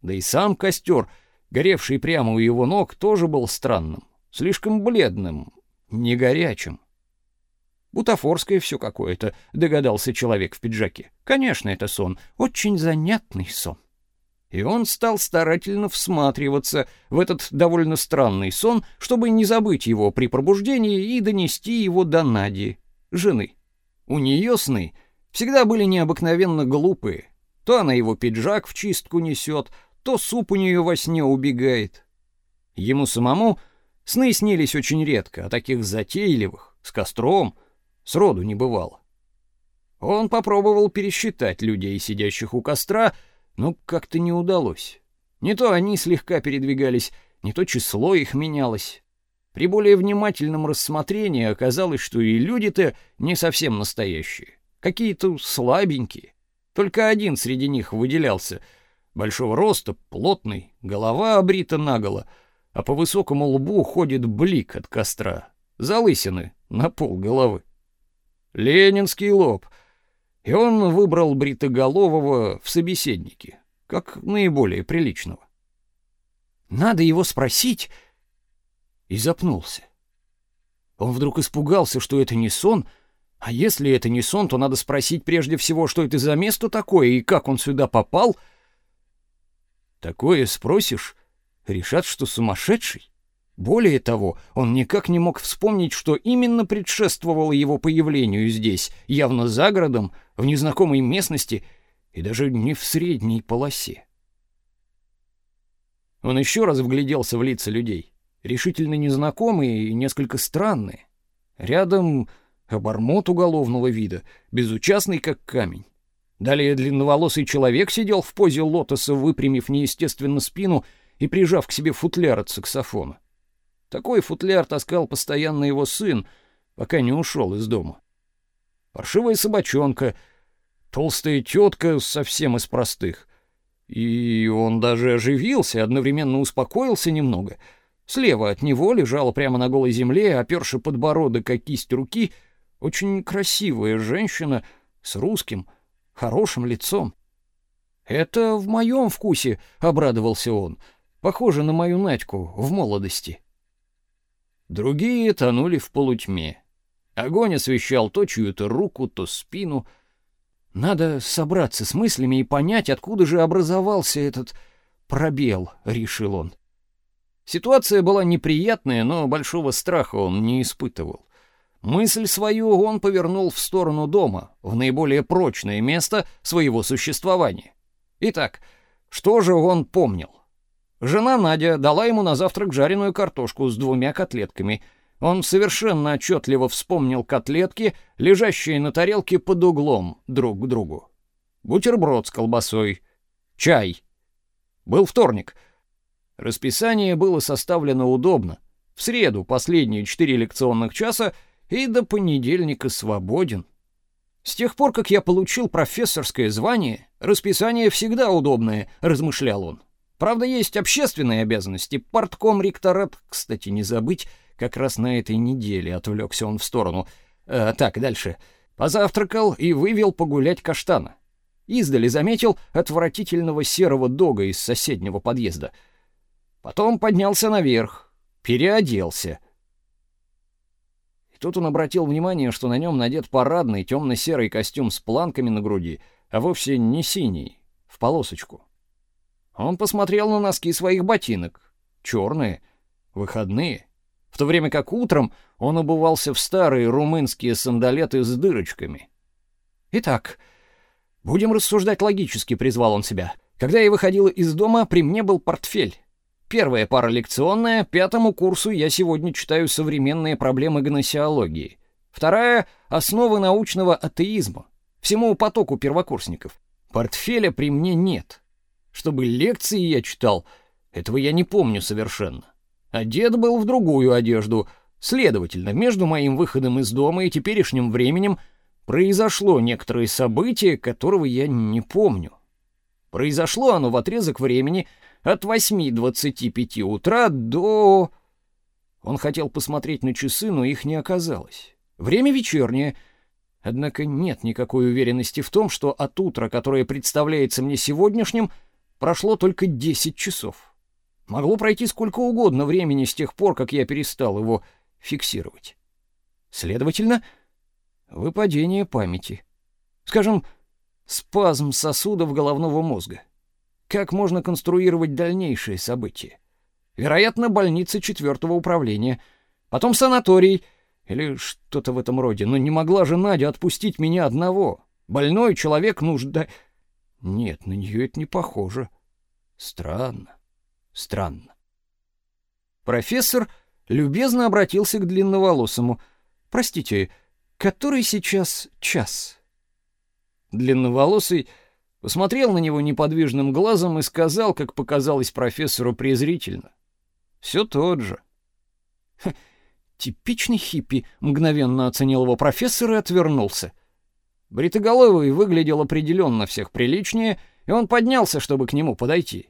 Да и сам костер, горевший прямо у его ног, тоже был странным, слишком бледным, не горячим. Бутафорское все какое-то, догадался человек в пиджаке. Конечно, это сон, очень занятный сон и он стал старательно всматриваться в этот довольно странный сон, чтобы не забыть его при пробуждении и донести его до Нади, жены. У нее сны всегда были необыкновенно глупые. То она его пиджак в чистку несет, то суп у нее во сне убегает. Ему самому сны снились очень редко, а таких затейливых, с костром, сроду не бывало. Он попробовал пересчитать людей, сидящих у костра, но как-то не удалось. Не то они слегка передвигались, не то число их менялось. При более внимательном рассмотрении оказалось, что и люди-то не совсем настоящие, какие-то слабенькие. Только один среди них выделялся. Большого роста, плотный, голова обрита наголо, а по высокому лбу ходит блик от костра, залысины на пол головы. Ленинский лоб — и он выбрал бритоголового в собеседнике, как наиболее приличного. Надо его спросить, и запнулся. Он вдруг испугался, что это не сон, а если это не сон, то надо спросить прежде всего, что это за место такое и как он сюда попал. Такое спросишь, решат, что сумасшедший. Более того, он никак не мог вспомнить, что именно предшествовало его появлению здесь, явно за городом, в незнакомой местности и даже не в средней полосе. Он еще раз вгляделся в лица людей, решительно незнакомые и несколько странные. Рядом обормот уголовного вида, безучастный как камень. Далее длинноволосый человек сидел в позе лотоса, выпрямив неестественно спину и прижав к себе футляр от саксофона. Такой футляр таскал постоянно его сын, пока не ушел из дома. Паршивая собачонка, толстая тетка совсем из простых. И он даже оживился, одновременно успокоился немного. Слева от него лежала прямо на голой земле, оперши подбородок о кисть руки, очень красивая женщина с русским, хорошим лицом. «Это в моем вкусе», — обрадовался он. «Похоже на мою Надьку в молодости». Другие тонули в полутьме. Огонь освещал то чью-то руку, то спину. Надо собраться с мыслями и понять, откуда же образовался этот пробел, решил он. Ситуация была неприятная, но большого страха он не испытывал. Мысль свою он повернул в сторону дома, в наиболее прочное место своего существования. Итак, что же он помнил? Жена Надя дала ему на завтрак жареную картошку с двумя котлетками. Он совершенно отчетливо вспомнил котлетки, лежащие на тарелке под углом друг к другу. Бутерброд с колбасой, чай. Был вторник. Расписание было составлено удобно. В среду последние четыре лекционных часа и до понедельника свободен. С тех пор, как я получил профессорское звание, расписание всегда удобное, размышлял он. Правда, есть общественные обязанности. Портком ректорат, кстати, не забыть, как раз на этой неделе отвлекся он в сторону. Э, так, дальше. Позавтракал и вывел погулять каштана. Издали заметил отвратительного серого дога из соседнего подъезда. Потом поднялся наверх, переоделся. Тут он обратил внимание, что на нем надет парадный темно-серый костюм с планками на груди, а вовсе не синий, в полосочку. Он посмотрел на носки своих ботинок. Черные, выходные. В то время как утром он обувался в старые румынские сандалеты с дырочками. Итак, будем рассуждать логически, призвал он себя. Когда я выходила из дома, при мне был портфель. Первая пара лекционная, пятому курсу я сегодня читаю современные проблемы гносеологии. Вторая основы научного атеизма. Всему потоку первокурсников. Портфеля при мне нет. Чтобы лекции я читал, этого я не помню совершенно. Одет был в другую одежду. Следовательно, между моим выходом из дома и теперешним временем произошло некоторое событие, которого я не помню. Произошло оно в отрезок времени от 8:25 утра до Он хотел посмотреть на часы, но их не оказалось. Время вечернее. Однако нет никакой уверенности в том, что от утра, которое представляется мне сегодняшним, прошло только 10 часов. Могло пройти сколько угодно времени с тех пор, как я перестал его фиксировать. Следовательно, выпадение памяти. Скажем, спазм сосудов головного мозга. Как можно конструировать дальнейшие события? Вероятно, больница четвертого управления, потом санаторий или что-то в этом роде. Но не могла же Надя отпустить меня одного. Больной человек нужда... Нет, на нее это не похоже. Странно. Странно. Профессор любезно обратился к длинноволосому. Простите, который сейчас час? Длинноволосый посмотрел на него неподвижным глазом и сказал, как показалось профессору презрительно: «Все тот же". Типичный хиппи, мгновенно оценил его профессор и отвернулся. Бритоголовый выглядел определенно всех приличнее, и он поднялся, чтобы к нему подойти.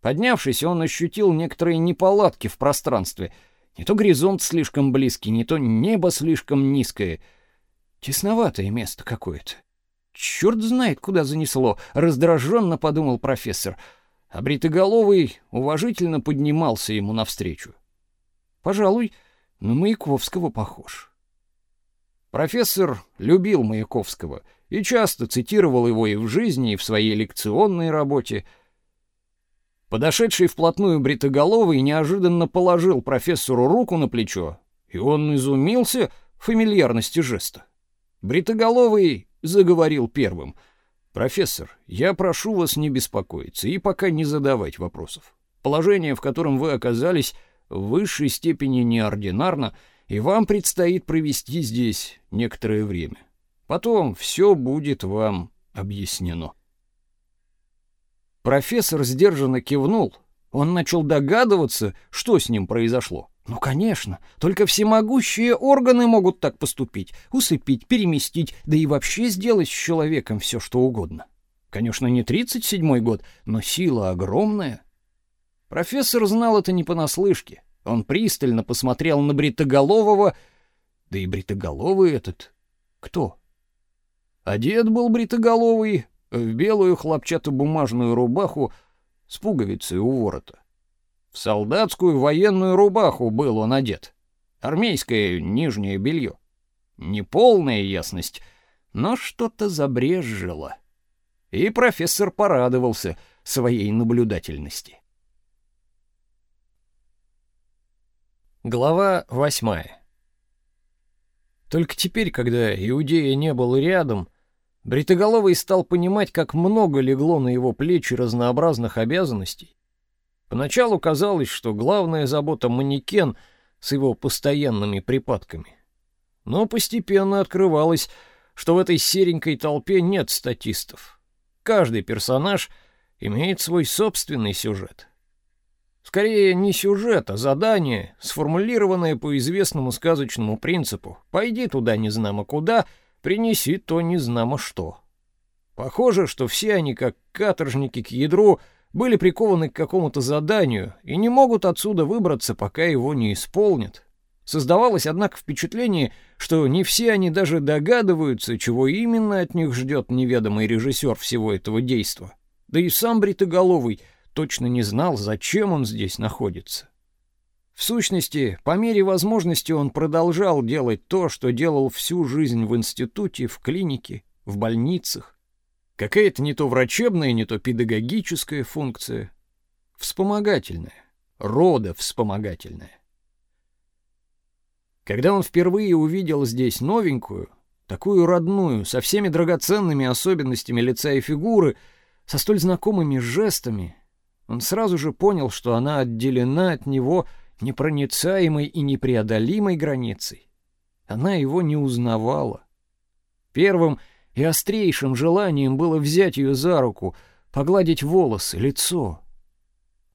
Поднявшись, он ощутил некоторые неполадки в пространстве. Не то горизонт слишком близкий, не то небо слишком низкое. Тесноватое место какое-то. Черт знает, куда занесло, раздраженно подумал профессор. А бритоголовый уважительно поднимался ему навстречу. Пожалуй, на Маяковского похож. Профессор любил Маяковского и часто цитировал его и в жизни, и в своей лекционной работе. Подошедший вплотную бритоголовый неожиданно положил профессору руку на плечо, и он изумился фамильярности жеста. Бритоголовый заговорил первым. «Профессор, я прошу вас не беспокоиться и пока не задавать вопросов. Положение, в котором вы оказались, в высшей степени неординарно, и вам предстоит провести здесь некоторое время. Потом все будет вам объяснено. Профессор сдержанно кивнул. Он начал догадываться, что с ним произошло. Ну, конечно, только всемогущие органы могут так поступить, усыпить, переместить, да и вообще сделать с человеком все, что угодно. Конечно, не 37-й год, но сила огромная. Профессор знал это не понаслышке. Он пристально посмотрел на бритоголового, да и бритоголовый этот кто? Одет был бритоголовый в белую хлопчатобумажную рубаху с пуговицей у ворота. Солдатскую военную рубаху был он одет. Армейское нижнее белье. Неполная ясность, но что-то забрезжило. И профессор порадовался своей наблюдательности. Глава восьмая. Только теперь, когда Иудея не был рядом, Бритоголовый стал понимать, как много легло на его плечи разнообразных обязанностей. Поначалу казалось, что главная забота манекен с его постоянными припадками. Но постепенно открывалось, что в этой серенькой толпе нет статистов. Каждый персонаж имеет свой собственный сюжет. Скорее не сюжет, а задание, сформулированное по известному сказочному принципу. Пойди туда незнамо куда, принеси то незнамо что. Похоже, что все они, как каторжники к ядру, были прикованы к какому-то заданию и не могут отсюда выбраться, пока его не исполнят. Создавалось, однако, впечатление, что не все они даже догадываются, чего именно от них ждет неведомый режиссер всего этого действа. Да и сам Бритоголовый точно не знал, зачем он здесь находится. В сущности, по мере возможности он продолжал делать то, что делал всю жизнь в институте, в клинике, в больницах. Какая-то не то врачебная, не то педагогическая функция. Вспомогательная, рода вспомогательная. Когда он впервые увидел здесь новенькую, такую родную, со всеми драгоценными особенностями лица и фигуры, со столь знакомыми жестами, он сразу же понял, что она отделена от него непроницаемой и непреодолимой границей. Она его не узнавала. Первым и острейшим желанием было взять ее за руку, погладить волосы, лицо.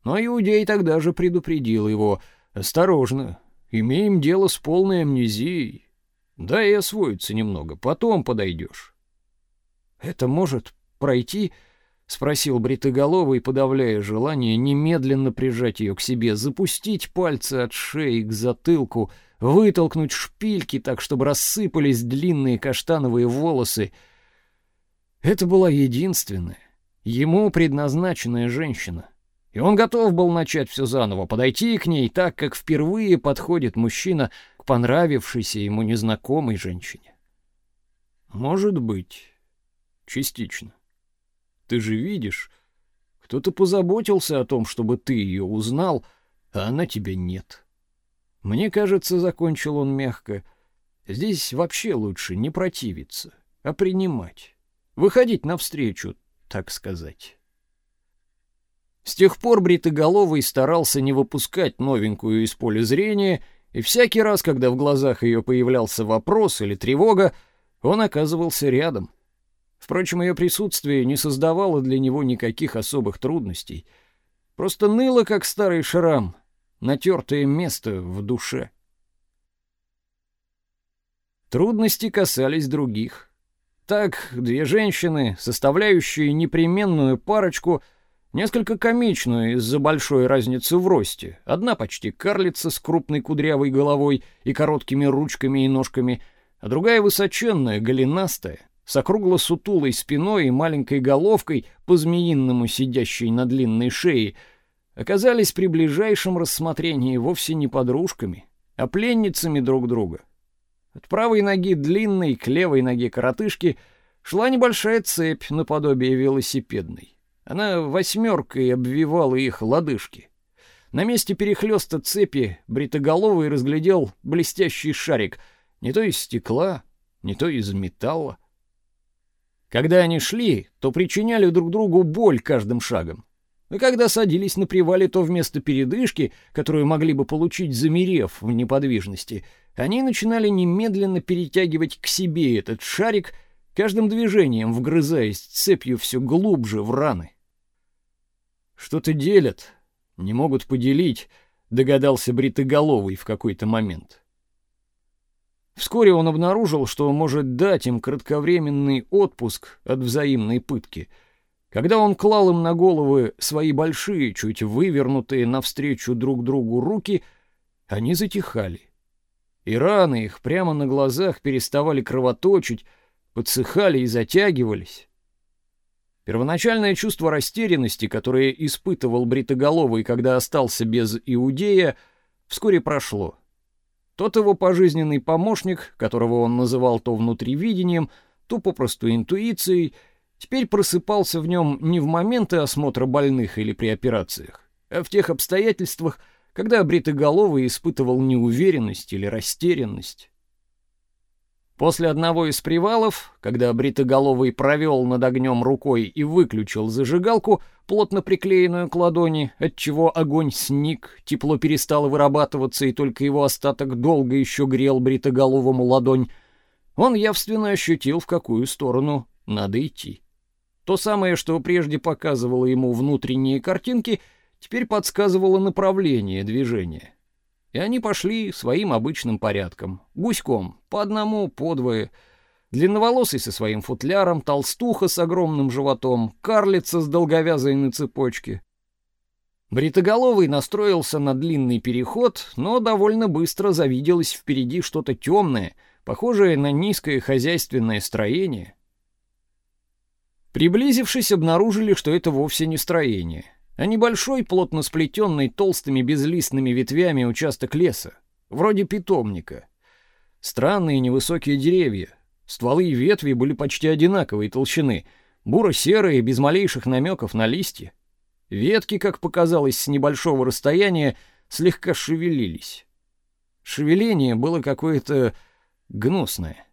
Но Иудей тогда же предупредил его «Осторожно, имеем дело с полной амнезией. Дай освоиться немного, потом подойдешь». «Это может пройти?» — спросил Бритоголовый, подавляя желание немедленно прижать ее к себе, запустить пальцы от шеи к затылку, вытолкнуть шпильки так, чтобы рассыпались длинные каштановые волосы. Это была единственная, ему предназначенная женщина. И он готов был начать все заново, подойти к ней так, как впервые подходит мужчина к понравившейся ему незнакомой женщине. Может быть, частично. Ты же видишь, кто-то позаботился о том, чтобы ты ее узнал, а она тебя нет. Мне кажется, закончил он мягко, здесь вообще лучше не противиться, а принимать, выходить навстречу, так сказать. С тех пор Бритоголовый старался не выпускать новенькую из поля зрения, и всякий раз, когда в глазах ее появлялся вопрос или тревога, он оказывался рядом — Впрочем, ее присутствие не создавало для него никаких особых трудностей. Просто ныло, как старый шрам, натертое место в душе. Трудности касались других. Так, две женщины, составляющие непременную парочку, несколько комичную из-за большой разницы в росте. Одна почти карлица с крупной кудрявой головой и короткими ручками и ножками, а другая высоченная, голенастая, с округло-сутулой спиной и маленькой головкой, по-змеиному сидящей на длинной шее, оказались при ближайшем рассмотрении вовсе не подружками, а пленницами друг друга. От правой ноги длинной к левой ноге коротышки шла небольшая цепь наподобие велосипедной. Она восьмеркой обвивала их лодыжки. На месте перехлёста цепи бритоголовый разглядел блестящий шарик, не то из стекла, не то из металла. Когда они шли, то причиняли друг другу боль каждым шагом. И когда садились на привале, то вместо передышки, которую могли бы получить, замерев в неподвижности, они начинали немедленно перетягивать к себе этот шарик, каждым движением вгрызаясь цепью все глубже в раны. Что-то делят, не могут поделить, догадался бритоголовый в какой-то момент. Вскоре он обнаружил, что может дать им кратковременный отпуск от взаимной пытки. Когда он клал им на головы свои большие, чуть вывернутые навстречу друг другу руки, они затихали. И раны их прямо на глазах переставали кровоточить, подсыхали и затягивались. Первоначальное чувство растерянности, которое испытывал Бритоголовый, когда остался без Иудея, вскоре прошло. Тот его пожизненный помощник, которого он называл то внутривидением, то попросту интуицией, теперь просыпался в нем не в моменты осмотра больных или при операциях, а в тех обстоятельствах, когда бритоголовый испытывал неуверенность или растерянность. После одного из привалов, когда бритоголовый провел над огнем рукой и выключил зажигалку, плотно приклеенную к ладони, отчего огонь сник, тепло перестало вырабатываться, и только его остаток долго еще грел бритоголовому ладонь, он явственно ощутил, в какую сторону надо идти. То самое, что прежде показывало ему внутренние картинки, теперь подсказывало направление движения и они пошли своим обычным порядком, гуськом, по одному, по двое. Длинноволосый со своим футляром, толстуха с огромным животом, карлица с долговязой на цепочке. Бритоголовый настроился на длинный переход, но довольно быстро завиделось впереди что-то темное, похожее на низкое хозяйственное строение. Приблизившись, обнаружили, что это вовсе не строение, а небольшой, плотно сплетенный толстыми безлистными ветвями участок леса, вроде питомника. Странные невысокие деревья, стволы и ветви были почти одинаковой толщины, буро-серые, без малейших намеков на листья. Ветки, как показалось с небольшого расстояния, слегка шевелились. Шевеление было какое-то гнусное.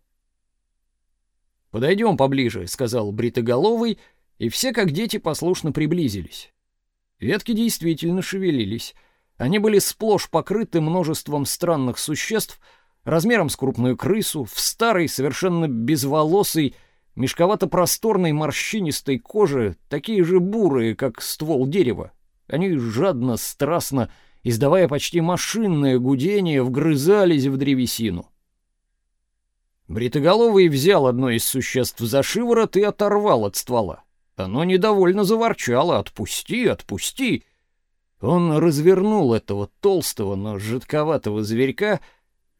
«Подойдем поближе», — сказал Бритоголовый, и все, как дети, послушно приблизились. Ветки действительно шевелились. Они были сплошь покрыты множеством странных существ, размером с крупную крысу, в старой, совершенно безволосой, мешковато-просторной морщинистой коже, такие же бурые, как ствол дерева. Они жадно, страстно, издавая почти машинное гудение, вгрызались в древесину. Бритоголовый взял одно из существ за шиворот и оторвал от ствола. Оно недовольно заворчало «Отпусти, отпусти!». Он развернул этого толстого, но жидковатого зверька,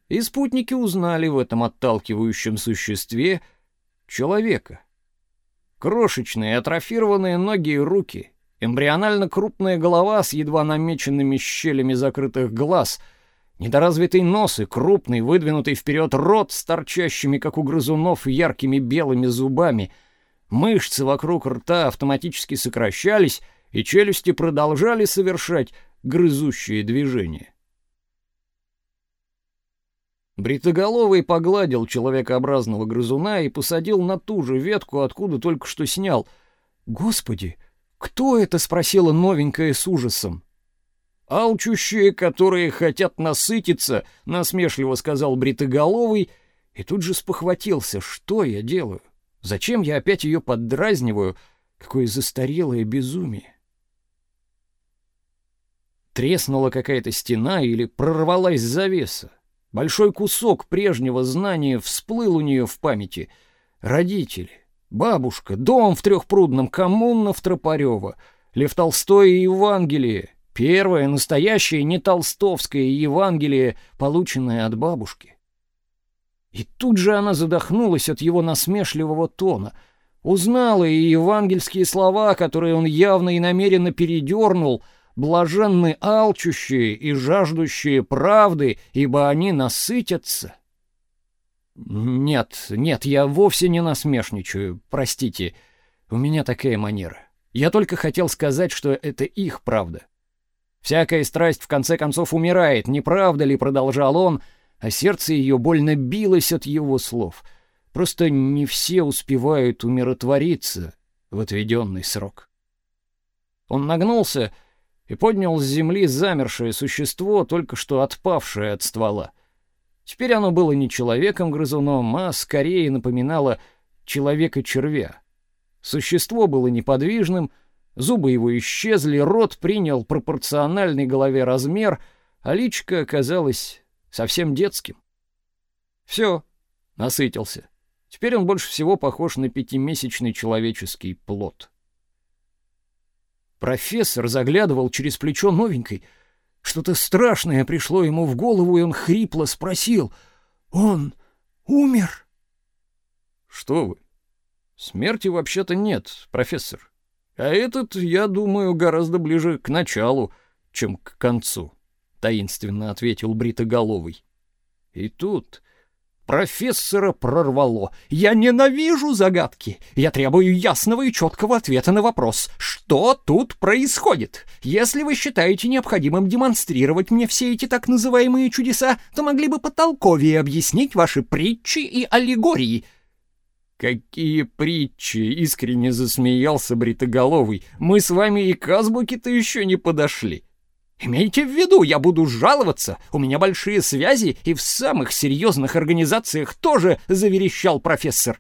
и спутники узнали в этом отталкивающем существе — человека. Крошечные атрофированные ноги и руки, эмбрионально крупная голова с едва намеченными щелями закрытых глаз, недоразвитый нос и крупный, выдвинутый вперед рот с торчащими, как у грызунов, яркими белыми зубами. Мышцы вокруг рта автоматически сокращались, и челюсти продолжали совершать грызущие движения. Бритоголовый погладил человекообразного грызуна и посадил на ту же ветку, откуда только что снял. «Господи, кто это?» — спросила новенькая с ужасом. «Алчущие, которые хотят насытиться», — насмешливо сказал Бритоголовый, и тут же спохватился. «Что я делаю? Зачем я опять ее поддразниваю? Какое застарелое безумие!» Треснула какая-то стена или прорвалась завеса. Большой кусок прежнего знания всплыл у нее в памяти. Родители, бабушка, дом в трехпрудном, коммуна в Тропарево, Лев Толстой и Евангелие. Первое настоящее не толстовское Евангелие, полученное от бабушки. И тут же она задохнулась от его насмешливого тона. Узнала и евангельские слова, которые он явно и намеренно передернул — блаженны алчущие и жаждущие правды, ибо они насытятся. Нет, нет, я вовсе не насмешничаю, простите. У меня такая манера. Я только хотел сказать, что это их правда. Всякая страсть в конце концов умирает, не правда ли, продолжал он, а сердце ее больно билось от его слов. Просто не все успевают умиротвориться в отведенный срок. Он нагнулся и поднял с земли замершее существо, только что отпавшее от ствола. Теперь оно было не человеком-грызуном, а скорее напоминало человека-червя. Существо было неподвижным, зубы его исчезли, рот принял пропорциональный голове размер, а личико оказалось совсем детским. Все, насытился. Теперь он больше всего похож на пятимесячный человеческий плод. Профессор заглядывал через плечо новенькой. Что-то страшное пришло ему в голову, и он хрипло спросил: "Он умер?" "Что вы? Смерти вообще-то нет, профессор. А этот, я думаю, гораздо ближе к началу, чем к концу", таинственно ответил бритоголовый. И тут Профессора прорвало. «Я ненавижу загадки. Я требую ясного и четкого ответа на вопрос, что тут происходит. Если вы считаете необходимым демонстрировать мне все эти так называемые чудеса, то могли бы потолковее объяснить ваши притчи и аллегории». «Какие притчи!» — искренне засмеялся Бритоголовый. «Мы с вами и к азбуке-то еще не подошли». Имейте в виду, я буду жаловаться. У меня большие связи и в самых серьезных организациях тоже, заверещал профессор.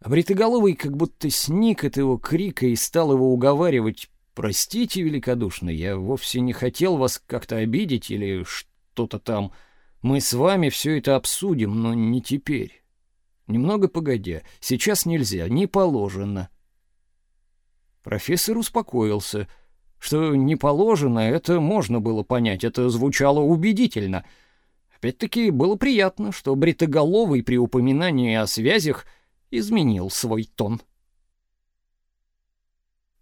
А бритоголовый как будто сник от его крика и стал его уговаривать. Простите великодушно, я вовсе не хотел вас как-то обидеть или что-то там. Мы с вами все это обсудим, но не теперь. Немного погодя. Сейчас нельзя, не положено. Профессор успокоился. Что не положено, это можно было понять, это звучало убедительно. Опять-таки было приятно, что бритоголовый при упоминании о связях изменил свой тон.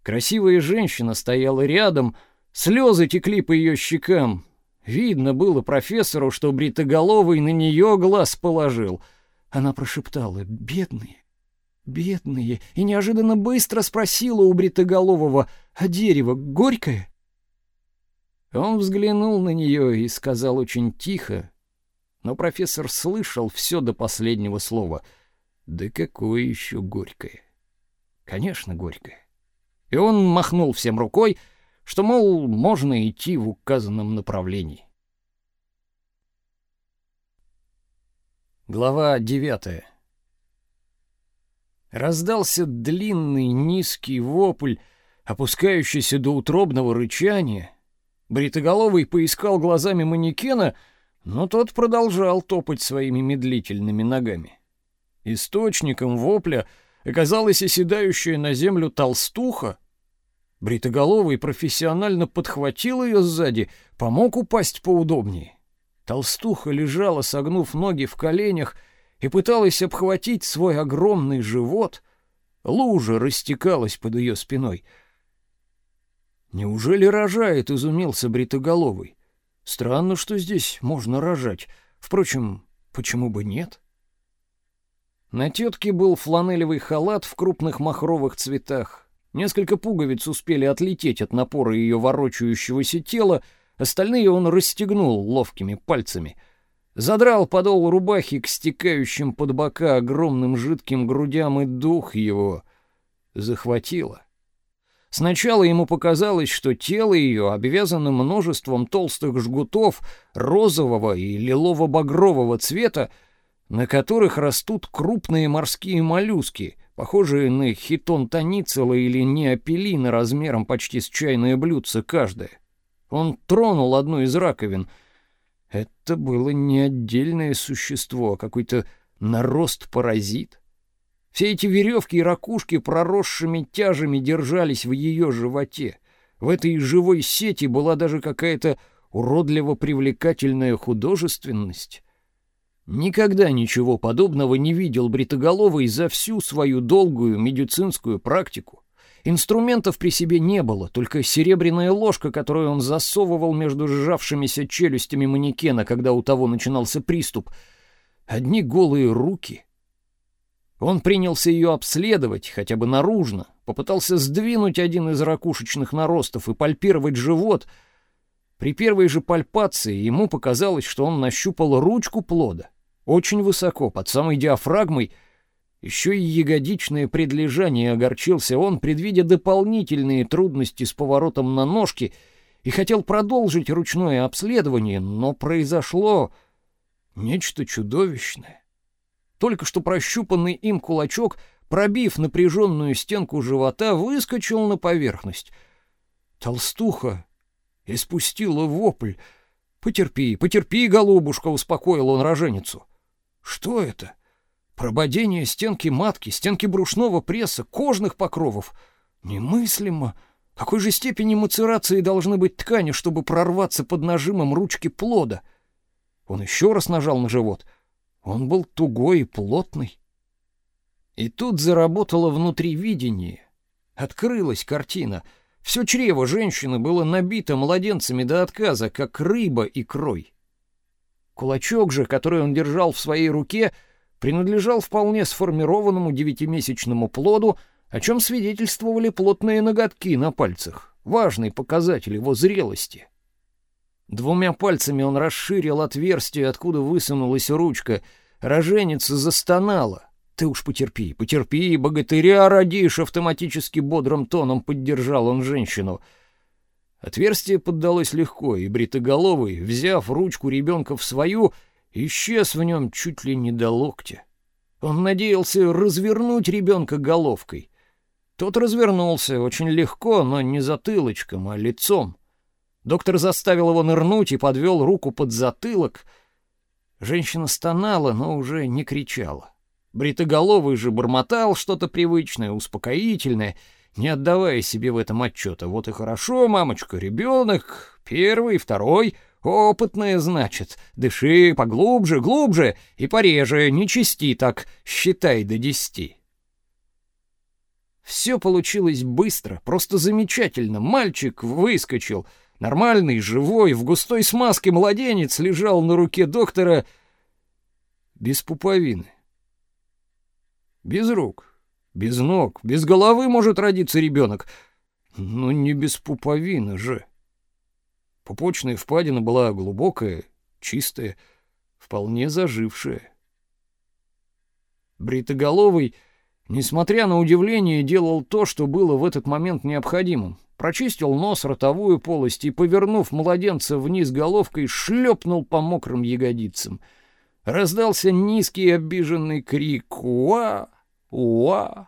Красивая женщина стояла рядом, слезы текли по ее щекам. Видно было профессору, что бритоголовый на нее глаз положил. Она прошептала «Бедные, бедные!» и неожиданно быстро спросила у бритоголового «А дерево горькое?» Он взглянул на нее и сказал очень тихо, но профессор слышал все до последнего слова. «Да какое еще горькое!» «Конечно, горькое!» И он махнул всем рукой, что, мол, можно идти в указанном направлении. Глава девятая. Раздался длинный низкий вопль, опускающийся до утробного рычания. Бритоголовый поискал глазами манекена, но тот продолжал топать своими медлительными ногами. Источником вопля оказалась оседающая на землю толстуха. Бритоголовый профессионально подхватил ее сзади, помог упасть поудобнее. Толстуха лежала, согнув ноги в коленях, и пыталась обхватить свой огромный живот. Лужа растекалась под ее спиной. Неужели рожает, изумился бритоголовый. Странно, что здесь можно рожать. Впрочем, почему бы нет? На тетке был фланелевый халат в крупных махровых цветах. Несколько пуговиц успели отлететь от напора ее ворочающегося тела, остальные он расстегнул ловкими пальцами. Задрал подол рубахи к стекающим под бока огромным жидким грудям, и дух его захватило. Сначала ему показалось, что тело ее обвязано множеством толстых жгутов розового и лилово-багрового цвета, на которых растут крупные морские моллюски, похожие на хитон тоницела или неопелина размером почти с чайное блюдце каждое. Он тронул одну из раковин. Это было не отдельное существо, а какой-то нарост-паразит. Все эти веревки и ракушки проросшими тяжами держались в ее животе. В этой живой сети была даже какая-то уродливо привлекательная художественность. Никогда ничего подобного не видел Бритоголовый за всю свою долгую медицинскую практику. Инструментов при себе не было, только серебряная ложка, которую он засовывал между сжавшимися челюстями манекена, когда у того начинался приступ. Одни голые руки. Он принялся ее обследовать, хотя бы наружно, попытался сдвинуть один из ракушечных наростов и пальпировать живот. При первой же пальпации ему показалось, что он нащупал ручку плода очень высоко, под самой диафрагмой. Еще и ягодичное предлежание огорчился он, предвидя дополнительные трудности с поворотом на ножки, и хотел продолжить ручное обследование, но произошло нечто чудовищное. Только что прощупанный им кулачок, пробив напряженную стенку живота, выскочил на поверхность. Толстуха испустила вопль. «Потерпи, потерпи, голубушка», — успокоил он роженицу. Что это? Прободение стенки матки, стенки брюшного пресса, кожных покровов. Немыслимо. Какой же степени мацерации должны быть ткани, чтобы прорваться под нажимом ручки плода? Он еще раз нажал на живот. Он был тугой и плотный. И тут заработало внутривидение. Открылась картина. Все чрево женщины было набито младенцами до отказа, как рыба икрой. Кулачок же, который он держал в своей руке, принадлежал вполне сформированному девятимесячному плоду, о чем свидетельствовали плотные ноготки на пальцах, важный показатель его зрелости. Двумя пальцами он расширил отверстие, откуда высунулась ручка. Роженица застонала. «Ты уж потерпи, потерпи, богатыря родишь!» Автоматически бодрым тоном поддержал он женщину — Отверстие поддалось легко, и бритоголовый, взяв ручку ребенка в свою, исчез в нем чуть ли не до локтя. Он надеялся развернуть ребенка головкой. Тот развернулся очень легко, но не затылочком, а лицом. Доктор заставил его нырнуть и подвел руку под затылок. Женщина стонала, но уже не кричала. Бритоголовый же бормотал что-то привычное, успокоительное — не отдавая себе в этом отчета. Вот и хорошо, мамочка, ребенок, первый, второй, опытная, значит. Дыши поглубже, глубже и пореже, не чисти так, считай до десяти. Все получилось быстро, просто замечательно. Мальчик выскочил, нормальный, живой, в густой смазке младенец лежал на руке доктора без пуповины. Без рук, без ног, без головы может родиться ребенок, но не без пуповины же. Пупочная впадина была глубокая, чистая, вполне зажившая. Бритоголовый, несмотря на удивление, делал то, что было в этот момент необходимым. Прочистил нос, ротовую полость и, повернув младенца вниз головкой, шлепнул по мокрым ягодицам. Раздался низкий обиженный крик «Уа!» Уа!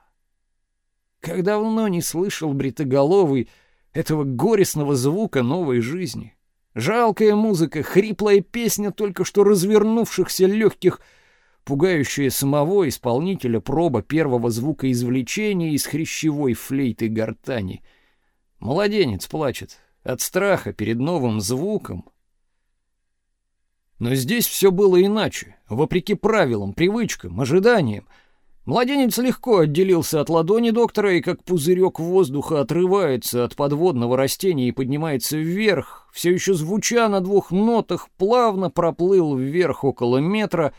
Как давно не слышал бритоголовый этого горестного звука новой жизни. Жалкая музыка, хриплая песня только что развернувшихся легких, пугающая самого исполнителя проба первого звукоизвлечения из хрящевой флейты гортани. Младенец плачет от страха перед новым звуком. Но здесь все было иначе, вопреки правилам, привычкам, ожиданиям. Младенец легко отделился от ладони доктора и как пузырек воздуха отрывается от подводного растения и поднимается вверх, все еще звуча на двух нотах, плавно проплыл вверх около метра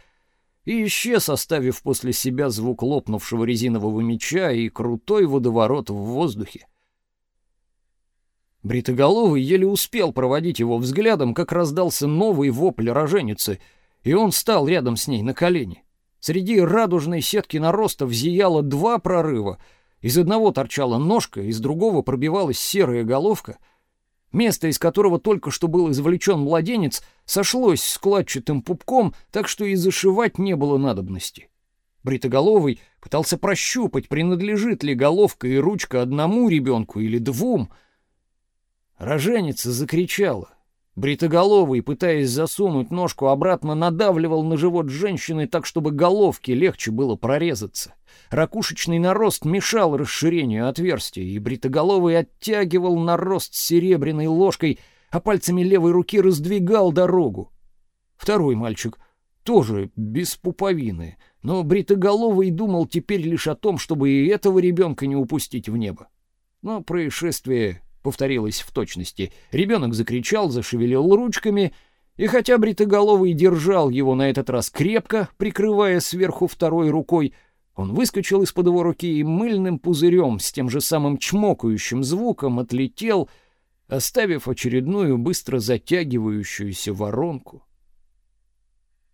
и исчез, оставив после себя звук лопнувшего резинового меча и крутой водоворот в воздухе. Бритоголовый еле успел проводить его взглядом, как раздался новый вопль роженицы, и он стал рядом с ней на колени. Среди радужной сетки наростов зияло два прорыва. Из одного торчала ножка, из другого пробивалась серая головка. Место, из которого только что был извлечен младенец, сошлось складчатым пупком, так что и зашивать не было надобности. Бритоголовый пытался прощупать, принадлежит ли головка и ручка одному ребенку или двум. Роженица закричала. Бритоголовый, пытаясь засунуть ножку обратно, надавливал на живот женщины так, чтобы головке легче было прорезаться. Ракушечный нарост мешал расширению отверстия, и бритоголовый оттягивал нарост серебряной ложкой, а пальцами левой руки раздвигал дорогу. Второй мальчик тоже без пуповины, но бритоголовый думал теперь лишь о том, чтобы и этого ребенка не упустить в небо. Но происшествие повторилось в точности. Ребенок закричал, зашевелил ручками, и хотя бритоголовый держал его на этот раз крепко, прикрывая сверху второй рукой, он выскочил из-под его руки и мыльным пузырем с тем же самым чмокающим звуком отлетел, оставив очередную быстро затягивающуюся воронку.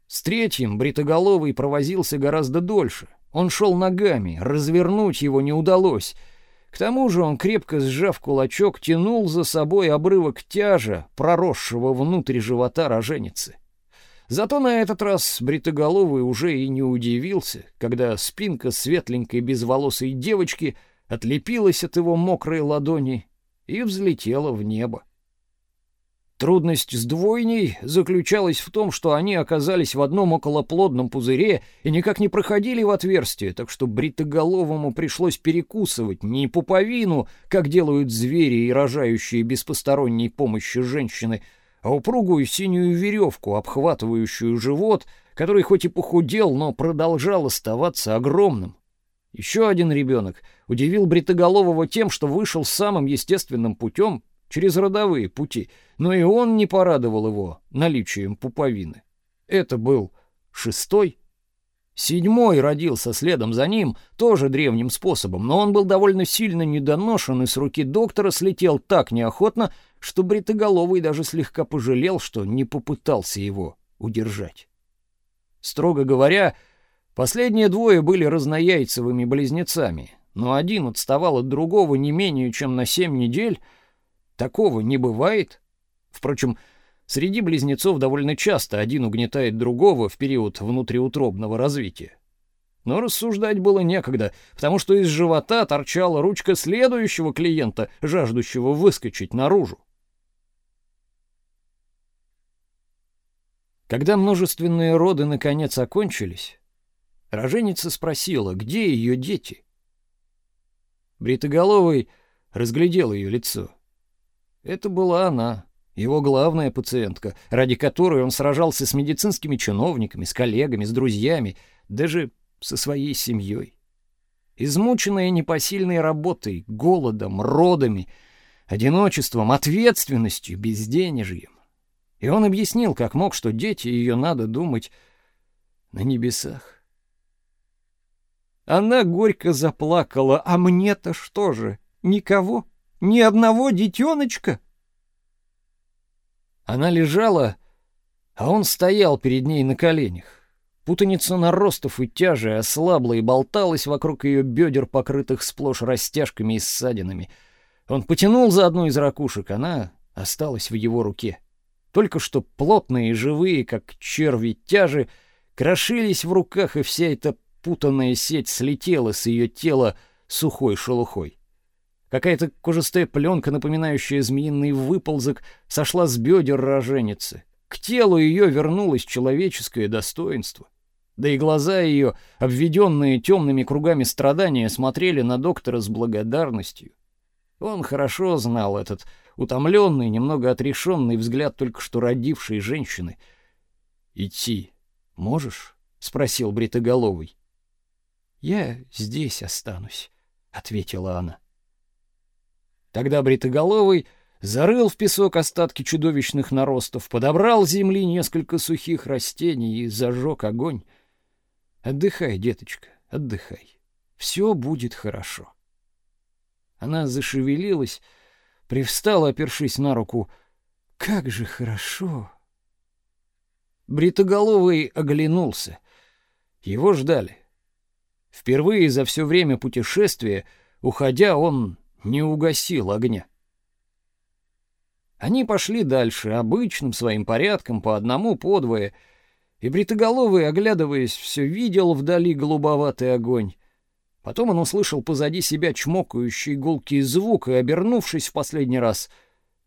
С третьим бритоголовый провозился гораздо дольше. Он шел ногами, развернуть его не удалось — к тому же он, крепко сжав кулачок, тянул за собой обрывок тяжа, проросшего внутрь живота роженицы. Зато на этот раз бритоголовый уже и не удивился, когда спинка светленькой безволосой девочки отлепилась от его мокрой ладони и взлетела в небо. Трудность с двойней заключалась в том, что они оказались в одном околоплодном пузыре и никак не проходили в отверстие, так что бритоголовому пришлось перекусывать не пуповину, как делают звери и рожающие без посторонней помощи женщины, а упругую синюю веревку, обхватывающую живот, который хоть и похудел, но продолжал оставаться огромным. Еще один ребенок удивил бритоголового тем, что вышел самым естественным путем через родовые пути, но и он не порадовал его наличием пуповины. Это был шестой. Седьмой родился следом за ним, тоже древним способом, но он был довольно сильно недоношен и с руки доктора слетел так неохотно, что бритоголовый даже слегка пожалел, что не попытался его удержать. Строго говоря, последние двое были разнояйцевыми близнецами, но один отставал от другого не менее чем на семь недель, Такого не бывает. Впрочем, среди близнецов довольно часто один угнетает другого в период внутриутробного развития. Но рассуждать было некогда, потому что из живота торчала ручка следующего клиента, жаждущего выскочить наружу. Когда множественные роды наконец окончились, роженица спросила, где ее дети. Бритоголовый разглядел ее лицо. Это была она, его главная пациентка, ради которой он сражался с медицинскими чиновниками, с коллегами, с друзьями, даже со своей семьей. Измученная непосильной работой, голодом, родами, одиночеством, ответственностью, безденежьем. И он объяснил, как мог, что дети ее надо думать на небесах. Она горько заплакала, а мне-то что же, никого, ни одного детеночка? Она лежала, а он стоял перед ней на коленях. Путаница наростов и тяжи ослабла и болталась вокруг ее бедер, покрытых сплошь растяжками и ссадинами. Он потянул за одну из ракушек, она осталась в его руке. Только что плотные и живые, как черви тяжи, крошились в руках, и вся эта путанная сеть слетела с ее тела сухой шелухой. Какая-то кожистая пленка, напоминающая змеиный выползок, сошла с бедер роженицы. К телу ее вернулось человеческое достоинство. Да и глаза ее, обведенные темными кругами страдания, смотрели на доктора с благодарностью. Он хорошо знал этот утомленный, немного отрешенный взгляд только что родившей женщины. «Идти можешь?» — спросил Бритоголовый. «Я здесь останусь», — ответила она. Тогда Бритоголовый зарыл в песок остатки чудовищных наростов, подобрал с земли несколько сухих растений и зажег огонь. Отдыхай, деточка, отдыхай. Все будет хорошо. Она зашевелилась, привстала, опершись на руку. Как же хорошо. Бритоголовый оглянулся. Его ждали. Впервые за все время путешествия, уходя, он не угасил огня. Они пошли дальше, обычным своим порядком, по одному, по двое, и Бритоголовый, оглядываясь, все видел вдали голубоватый огонь. Потом он услышал позади себя чмокающий гулкий звук и, обернувшись в последний раз,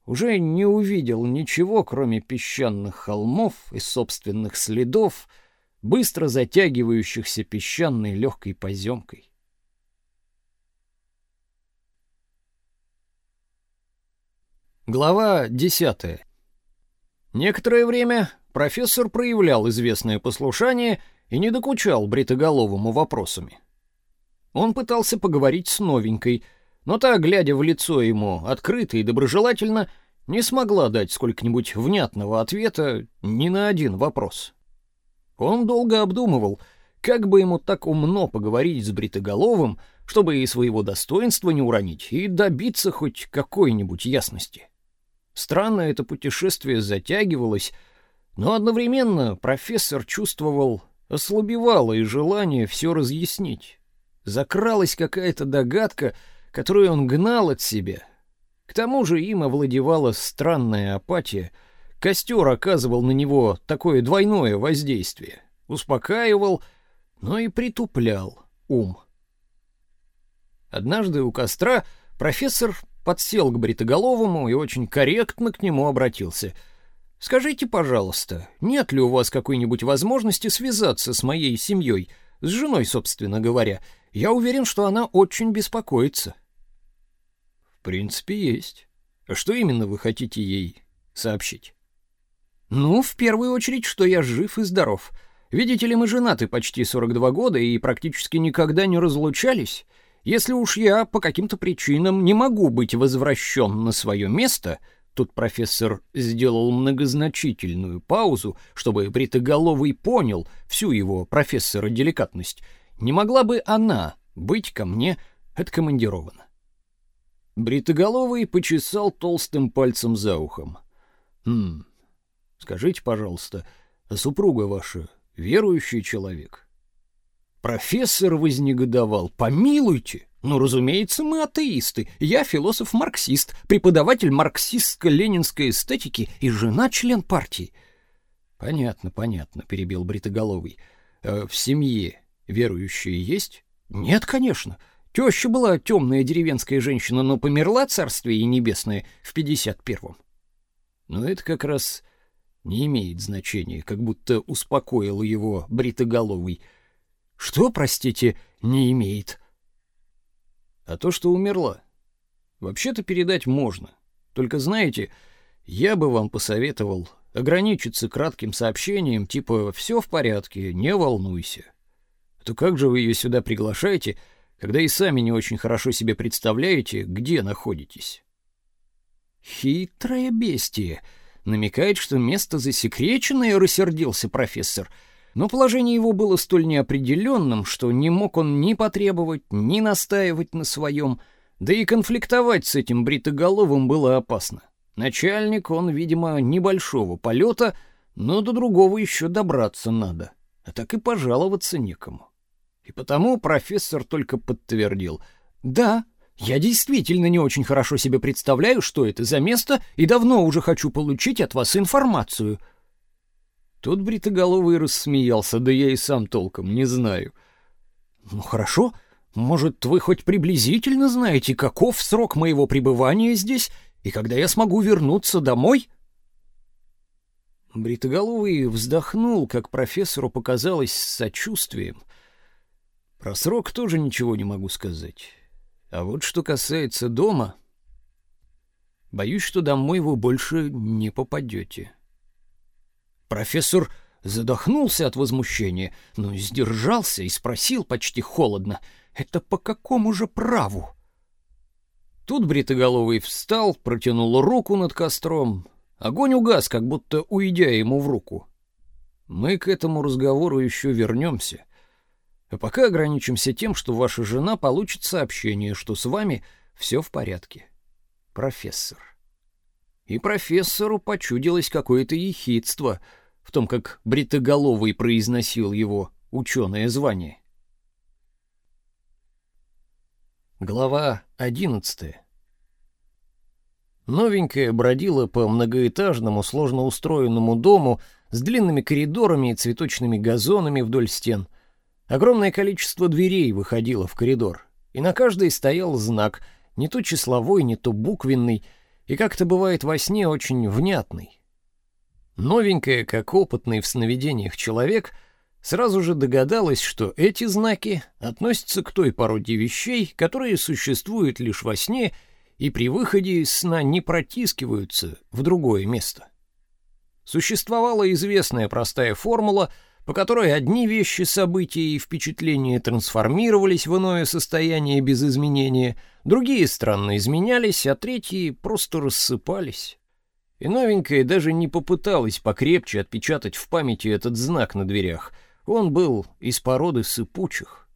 уже не увидел ничего, кроме песчаных холмов и собственных следов, быстро затягивающихся песчаной легкой поземкой. Глава десятая. Некоторое время профессор проявлял известное послушание и не докучал бритоголовому вопросами. Он пытался поговорить с новенькой, но та, глядя в лицо ему открыто и доброжелательно, не смогла дать сколько-нибудь внятного ответа ни на один вопрос. Он долго обдумывал, как бы ему так умно поговорить с бритоголовым, чтобы и своего достоинства не уронить, и добиться хоть какой-нибудь ясности. Странно это путешествие затягивалось, но одновременно профессор чувствовал ослабевало и желание все разъяснить. Закралась какая-то догадка, которую он гнал от себя. К тому же им овладевала странная апатия. Костер оказывал на него такое двойное воздействие. Успокаивал, но и притуплял ум. Однажды у костра профессор подсел к бритоголовому и очень корректно к нему обратился — Скажите, пожалуйста, нет ли у вас какой-нибудь возможности связаться с моей семьей, с женой, собственно говоря? Я уверен, что она очень беспокоится. В принципе, есть. А что именно вы хотите ей сообщить? Ну, в первую очередь, что я жив и здоров. Видите ли, мы женаты почти 42 года и практически никогда не разлучались. Если уж я по каким-то причинам не могу быть возвращен на свое место, Тут профессор сделал многозначительную паузу, чтобы бритоголовый понял всю его профессора деликатность. Не могла бы она быть ко мне откомандирована? Бритоголовый почесал толстым пальцем за ухом. «Хм, скажите, пожалуйста, а супруга ваша верующий человек?» Профессор вознегодовал. «Помилуйте! Ну, разумеется, мы атеисты. Я философ-марксист, преподаватель марксистско-ленинской эстетики и жена член партии. Понятно, понятно, перебил бритоголовый. «Э, в семье верующие есть? Нет, конечно. Теща была темная деревенская женщина, но померла царствие небесное в пятьдесят первом. Но это как раз не имеет значения, как будто успокоил его бритоголовый. Что, простите, не имеет? А то, что умерла, вообще-то передать можно. Только знаете, я бы вам посоветовал ограничиться кратким сообщением типа «все в порядке, не волнуйся». А то как же вы ее сюда приглашаете, когда и сами не очень хорошо себе представляете, где находитесь? Хитрое бестие. Намекает, что место засекреченное, рассердился профессор. Но положение его было столь неопределенным, что не мог он ни потребовать, ни настаивать на своем, да и конфликтовать с этим бритоголовым было опасно. Начальник он, видимо, небольшого полета, но до другого еще добраться надо, а так и пожаловаться некому. И потому профессор только подтвердил. «Да, я действительно не очень хорошо себе представляю, что это за место, и давно уже хочу получить от вас информацию». Тут Бритоголовый рассмеялся, да я и сам толком не знаю. «Ну хорошо, может, вы хоть приблизительно знаете, каков срок моего пребывания здесь и когда я смогу вернуться домой? Бритоголовый вздохнул, как профессору показалось, с сочувствием. Про срок тоже ничего не могу сказать. А вот что касается дома, боюсь, что домой вы больше не попадете. Профессор задохнулся от возмущения, но сдержался и спросил почти холодно: "Это по какому же праву?" Тут бритоголовый встал, протянул руку над костром. Огонь угас, как будто уйдя ему в руку. Мы к этому разговору еще вернемся. А пока ограничимся тем, что ваша жена получит сообщение, что с вами все в порядке. Профессор. И профессору почудилось какое-то ехидство в том, как бритоголовый произносил его ученое звание. Глава одиннадцатая. Новенькая бродила по многоэтажному, сложно устроенному дому с длинными коридорами и цветочными газонами вдоль стен. Огромное количество дверей выходило в коридор, и на каждой стоял знак, не то числовой, не то буквенный, и как-то бывает во сне очень внятный. Новенькая, как опытный в сновидениях человек — сразу же догадалась, что эти знаки относятся к той породе вещей, которые существуют лишь во сне и при выходе из сна не протискиваются в другое место. Существовала известная простая формула, по которой одни вещи, события и впечатления трансформировались в иное состояние без изменения, другие странно изменялись, а третьи просто рассыпались. И новенькая даже не попыталась покрепче отпечатать в памяти этот знак на дверях — он был из породы сыпучих.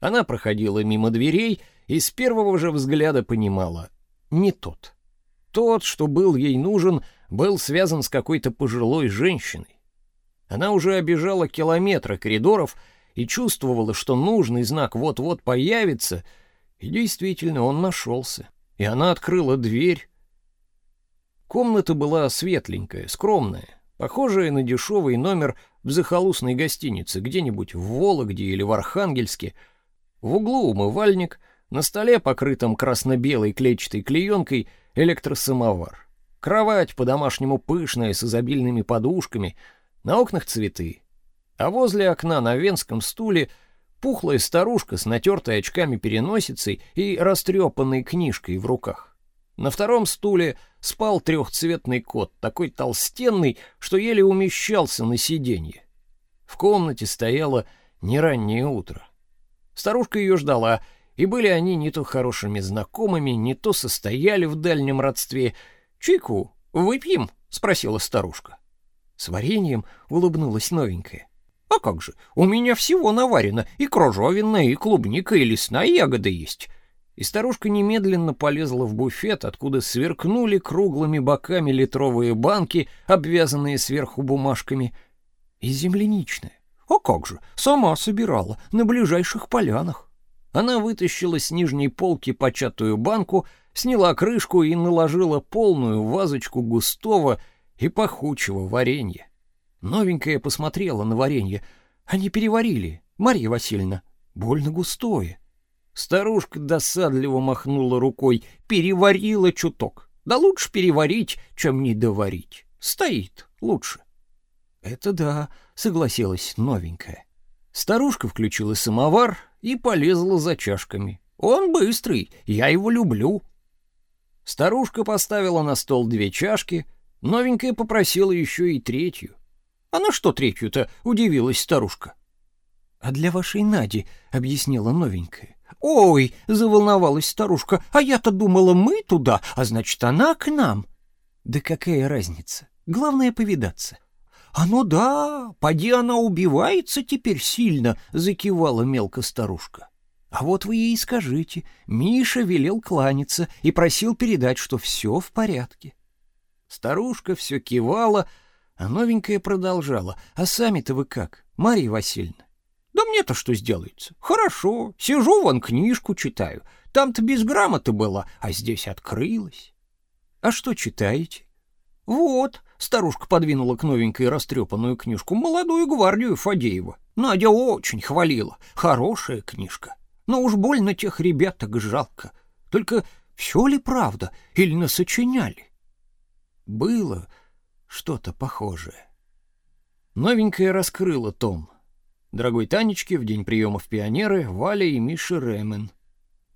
Она проходила мимо дверей и с первого же взгляда понимала — не тот. Тот, что был ей нужен, был связан с какой-то пожилой женщиной. Она уже обежала километры коридоров и чувствовала, что нужный знак вот-вот появится, и действительно он нашелся. И она открыла дверь. Комната была светленькая, скромная, похожая на дешевый номер в захолустной гостинице где-нибудь в Вологде или в Архангельске. В углу умывальник, на столе, покрытом красно-белой клетчатой клеенкой, электросамовар. Кровать по-домашнему пышная, с изобильными подушками, на окнах цветы. А возле окна на венском стуле пухлая старушка с натертой очками переносицей и растрепанной книжкой в руках. На втором стуле спал трехцветный кот, такой толстенный, что еле умещался на сиденье. В комнате стояло не раннее утро. Старушка ее ждала, и были они не то хорошими знакомыми, не то состояли в дальнем родстве. «Чайку выпьем?» — спросила старушка. С вареньем улыбнулась новенькая. «А как же, у меня всего наварено, и кружовенная, и клубника, и лесная ягода есть. И старушка немедленно полезла в буфет, откуда сверкнули круглыми боками литровые банки, обвязанные сверху бумажками. И земляничная. А как же, сама собирала, на ближайших полянах. Она вытащила с нижней полки початую банку, сняла крышку и наложила полную вазочку густого и пахучего варенья. Новенькая посмотрела на варенье. Они переварили, Марья Васильевна. Больно густое. Старушка досадливо махнула рукой. Переварила чуток. Да лучше переварить, чем не доварить. Стоит лучше. Это да, согласилась новенькая. Старушка включила самовар и полезла за чашками. Он быстрый, я его люблю. Старушка поставила на стол две чашки, новенькая попросила еще и третью. А на что третью-то, удивилась старушка. А для вашей Нади, объяснила новенькая. Ой, заволновалась старушка. А я-то думала, мы туда, а значит, она к нам. Да какая разница? Главное повидаться. А ну да, поди она убивается теперь сильно, закивала мелко старушка. А вот вы ей скажите, Миша велел кланяться и просил передать, что все в порядке. Старушка все кивала, а новенькая продолжала. А сами-то вы как, Мария Васильевна? Да мне-то что сделается? Хорошо, сижу вон книжку читаю. Там-то без грамоты была, а здесь открылась. А что читаете? Вот, старушка подвинула к новенькой растрепанную книжку «Молодую гвардию Фадеева». Надя очень хвалила. Хорошая книжка. Но уж больно тех ребяток жалко. Только все ли правда или насочиняли? Было что-то похожее. Новенькая раскрыла том. Дорогой Танечке в день приемов пионеры Валя и Миша Ремен.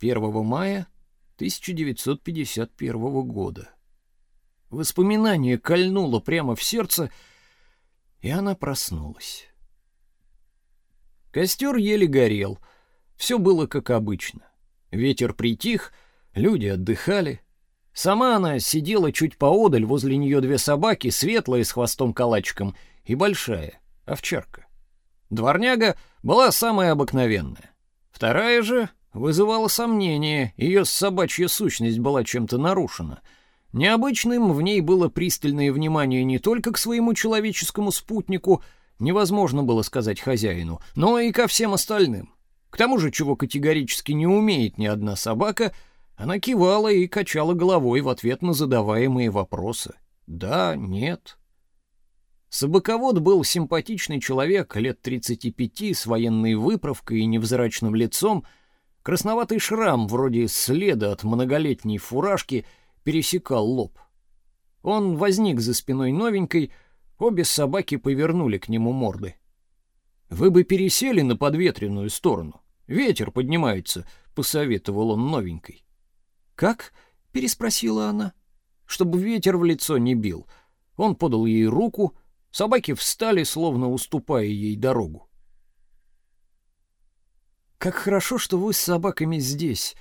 1 мая 1951 года. Воспоминание кольнуло прямо в сердце, и она проснулась. Костер еле горел — все было как обычно. Ветер притих, люди отдыхали. Сама она сидела чуть поодаль, возле нее две собаки, светлая с хвостом калачиком и большая, овчарка. Дворняга была самая обыкновенная. Вторая же вызывала сомнения, ее собачья сущность была чем-то нарушена. Необычным в ней было пристальное внимание не только к своему человеческому спутнику, невозможно было сказать хозяину, но и ко всем остальным. К тому же, чего категорически не умеет ни одна собака, она кивала и качала головой в ответ на задаваемые вопросы. Да, нет. Собаковод был симпатичный человек, лет 35, с военной выправкой и невзрачным лицом. Красноватый шрам, вроде следа от многолетней фуражки, пересекал лоб. Он возник за спиной новенькой, обе собаки повернули к нему морды. «Вы бы пересели на подветренную сторону», Ветер поднимается, посоветовал он новенькой. Как? переспросила она. Чтобы ветер в лицо не бил. Он подал ей руку, собаки встали, словно уступая ей дорогу. Как хорошо, что вы с собаками здесь.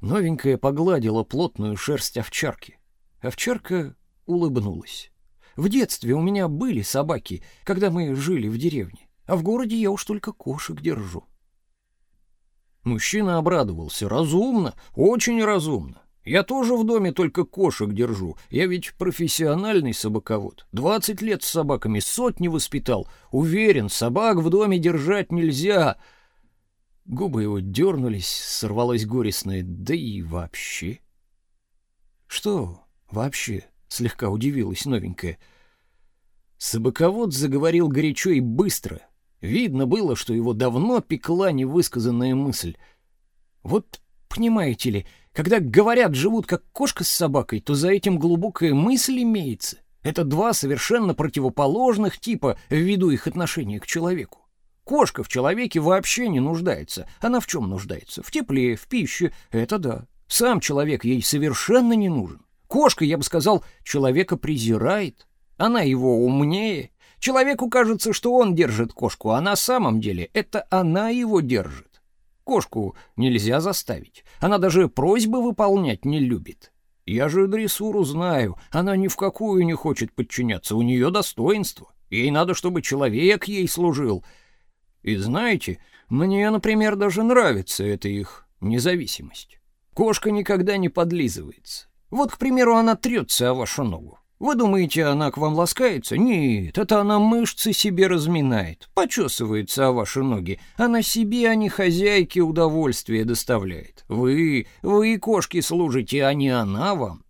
Новенькая погладила плотную шерсть овчарки. Овчарка улыбнулась. В детстве у меня были собаки, когда мы жили в деревне, а в городе я уж только кошек держу. Мужчина обрадовался. Разумно, очень разумно. Я тоже в доме только кошек держу. Я ведь профессиональный собаковод. Двадцать лет с собаками, сотни воспитал. Уверен, собак в доме держать нельзя. Губы его дернулись, сорвалось горестное «да и вообще». «Что вообще?» — слегка удивилась новенькая. Собаковод заговорил горячо и быстро — Видно было, что его давно пекла невысказанная мысль. Вот понимаете ли, когда говорят «живут как кошка с собакой», то за этим глубокая мысль имеется. Это два совершенно противоположных типа ввиду их отношения к человеку. Кошка в человеке вообще не нуждается. Она в чем нуждается? В тепле, в пище. Это да. Сам человек ей совершенно не нужен. Кошка, я бы сказал, человека презирает. Она его умнее, Человеку кажется, что он держит кошку, а на самом деле это она его держит. Кошку нельзя заставить. Она даже просьбы выполнять не любит. Я же дрессуру знаю. Она ни в какую не хочет подчиняться. У нее достоинство. Ей надо, чтобы человек ей служил. И знаете, мне, например, даже нравится эта их независимость. Кошка никогда не подлизывается. Вот, к примеру, она трется о вашу ногу. Вы думаете, она к вам ласкается? Нет, это она мышцы себе разминает, почесывается о ваши ноги. Она себе, а не хозяйке удовольствие доставляет. Вы, вы кошки служите, а не она вам.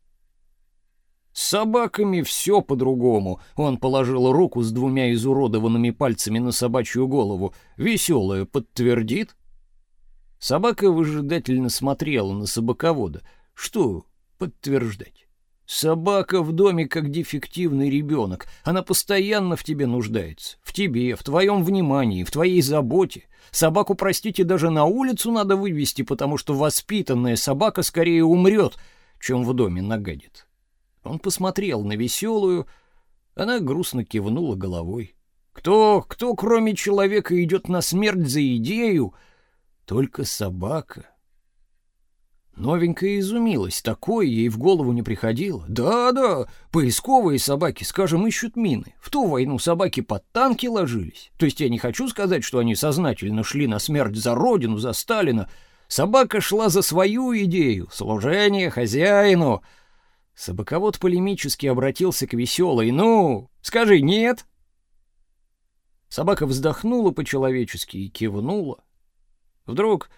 С собаками все по-другому. Он положил руку с двумя изуродованными пальцами на собачью голову. Веселая подтвердит. Собака выжидательно смотрела на собаковода. Что подтверждать? Собака в доме как дефективный ребенок. Она постоянно в тебе нуждается. В тебе, в твоем внимании, в твоей заботе. Собаку, простите, даже на улицу надо вывести, потому что воспитанная собака скорее умрет, чем в доме нагадит. Он посмотрел на веселую, она грустно кивнула головой. Кто, кто кроме человека идет на смерть за идею? Только собака. Новенькая изумилась, такое ей в голову не приходило. Да-да, поисковые собаки, скажем, ищут мины. В ту войну собаки под танки ложились. То есть я не хочу сказать, что они сознательно шли на смерть за родину, за Сталина. Собака шла за свою идею, служение хозяину. Собаковод полемически обратился к веселой. «Ну, скажи, нет?» Собака вздохнула по-человечески и кивнула. Вдруг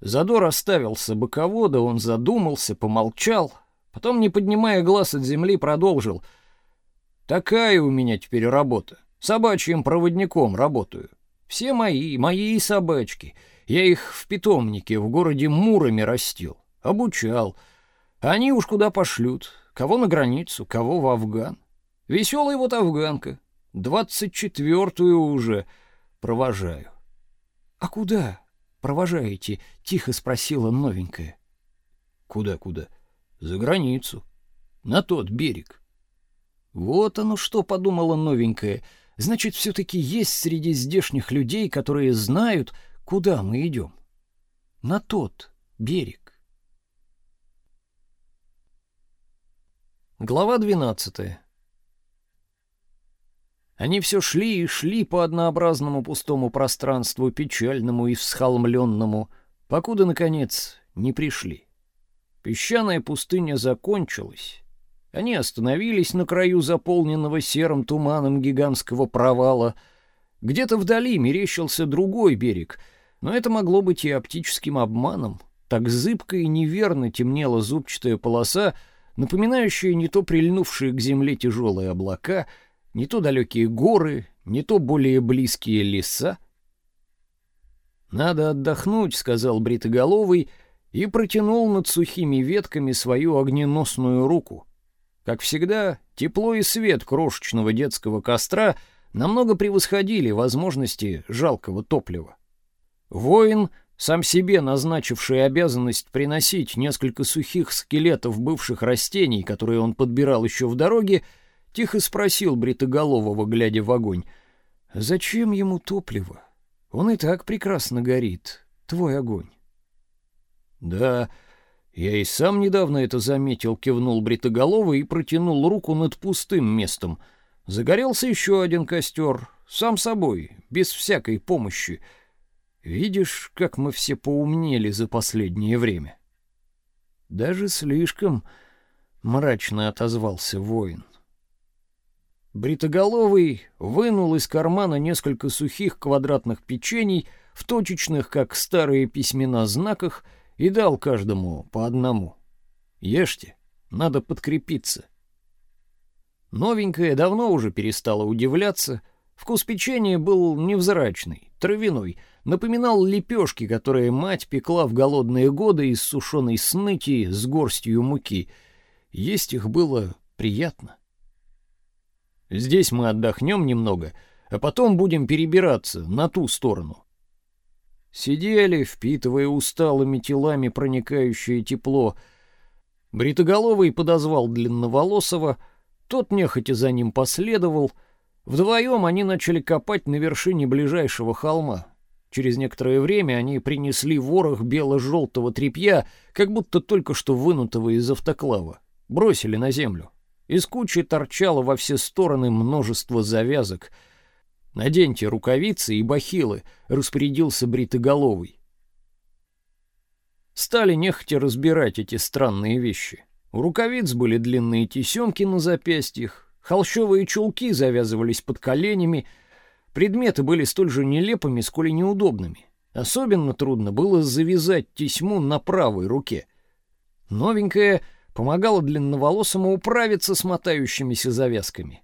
Задор оставил собаковода, он задумался, помолчал, потом, не поднимая глаз от земли, продолжил. «Такая у меня теперь работа. Собачьим проводником работаю. Все мои, мои собачки. Я их в питомнике в городе Муроме растил, обучал. Они уж куда пошлют, кого на границу, кого в Афган. Веселая вот афганка, двадцать четвертую уже провожаю». «А куда?» Провожаете?» — тихо спросила новенькая. «Куда-куда?» «За границу. На тот берег». «Вот оно что», — подумала новенькая. «Значит, все-таки есть среди здешних людей, которые знают, куда мы идем. На тот берег». Глава двенадцатая. Они все шли и шли по однообразному пустому пространству, печальному и всхолмленному, покуда, наконец, не пришли. Песчаная пустыня закончилась. Они остановились на краю заполненного серым туманом гигантского провала. Где-то вдали мерещился другой берег, но это могло быть и оптическим обманом. Так зыбко и неверно темнела зубчатая полоса, напоминающая не то прильнувшие к земле тяжелые облака — не то далекие горы, не то более близкие леса. «Надо отдохнуть», — сказал Бритоголовый и протянул над сухими ветками свою огненосную руку. Как всегда, тепло и свет крошечного детского костра намного превосходили возможности жалкого топлива. Воин, сам себе назначивший обязанность приносить несколько сухих скелетов бывших растений, которые он подбирал еще в дороге, — Тихо спросил Бритоголового, глядя в огонь. «Зачем ему топливо? Он и так прекрасно горит, твой огонь». «Да, я и сам недавно это заметил», — кивнул Бритоголовый и протянул руку над пустым местом. Загорелся еще один костер, сам собой, без всякой помощи. Видишь, как мы все поумнели за последнее время?» «Даже слишком», — мрачно отозвался воин. Бритоголовый вынул из кармана несколько сухих квадратных печений в точечных, как старые письмена, знаках и дал каждому по одному. Ешьте, надо подкрепиться. Новенькая давно уже перестала удивляться. Вкус печенья был невзрачный, травяной, напоминал лепешки, которые мать пекла в голодные годы из сушеной сныти с горстью муки. Есть их было приятно. Здесь мы отдохнем немного, а потом будем перебираться на ту сторону. Сидели, впитывая усталыми телами проникающее тепло. Бритоголовый подозвал длинноволосого, тот нехотя за ним последовал. Вдвоем они начали копать на вершине ближайшего холма. Через некоторое время они принесли ворох бело-желтого тряпья, как будто только что вынутого из автоклава. Бросили на землю. Из кучи торчало во все стороны множество завязок. «Наденьте рукавицы и бахилы», — распорядился бритоголовый. Стали нехотя разбирать эти странные вещи. У рукавиц были длинные тесемки на запястьях, холщовые чулки завязывались под коленями, предметы были столь же нелепыми, сколь и неудобными. Особенно трудно было завязать тесьму на правой руке. Новенькая — помогала длинноволосому управиться с мотающимися завязками.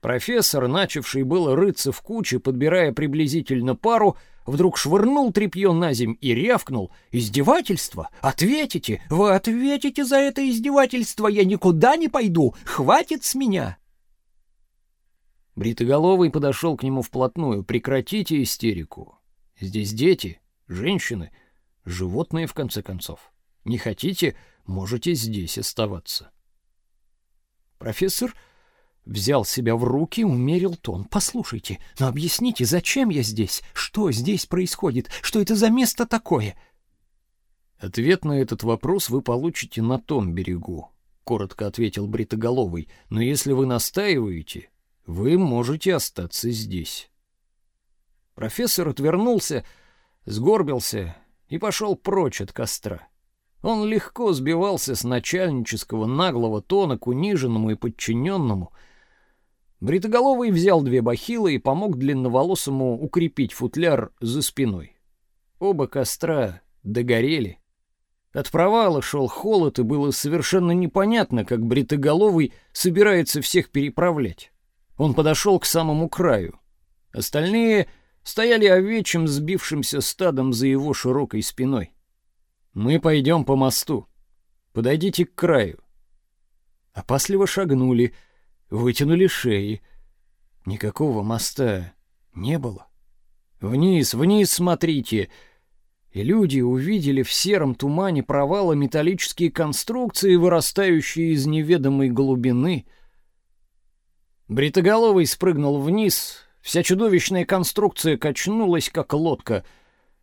Профессор, начавший было рыться в куче, подбирая приблизительно пару, вдруг швырнул тряпье на земь и рявкнул. «Издевательство? Ответите! Вы ответите за это издевательство! Я никуда не пойду! Хватит с меня!» Бритоголовый подошел к нему вплотную. «Прекратите истерику. Здесь дети, женщины, животные, в конце концов. Не хотите, можете здесь оставаться». Профессор взял себя в руки, умерил тон. «Послушайте, но объясните, зачем я здесь? Что здесь происходит? Что это за место такое?» «Ответ на этот вопрос вы получите на том берегу», — коротко ответил Бритоголовый. «Но если вы настаиваете, вы можете остаться здесь. Профессор отвернулся, сгорбился и пошел прочь от костра. Он легко сбивался с начальнического наглого тона к униженному и подчиненному. Бритоголовый взял две бахилы и помог длинноволосому укрепить футляр за спиной. Оба костра догорели. От провала шел холод, и было совершенно непонятно, как Бритоголовый собирается всех переправлять. Он подошел к самому краю. Остальные стояли овечьим сбившимся стадом за его широкой спиной. Мы пойдем по мосту. Подойдите к краю. Опасливо шагнули, вытянули шеи. Никакого моста не было. Вниз, вниз смотрите. И люди увидели в сером тумане провала металлические конструкции, вырастающие из неведомой глубины — Бритоголовый спрыгнул вниз, вся чудовищная конструкция качнулась, как лодка.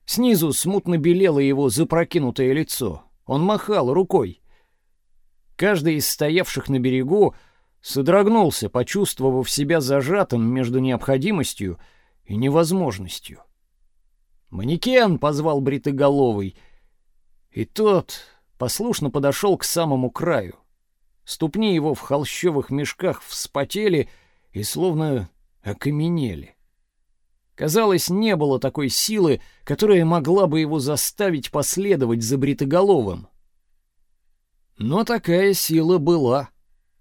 Снизу смутно белело его запрокинутое лицо. Он махал рукой. Каждый из стоявших на берегу содрогнулся, почувствовав себя зажатым между необходимостью и невозможностью. «Манекен!» — позвал Бритоголовый. И тот послушно подошел к самому краю. Ступни его в холщовых мешках вспотели и словно окаменели. Казалось, не было такой силы, которая могла бы его заставить последовать за бритоголовым. Но такая сила была.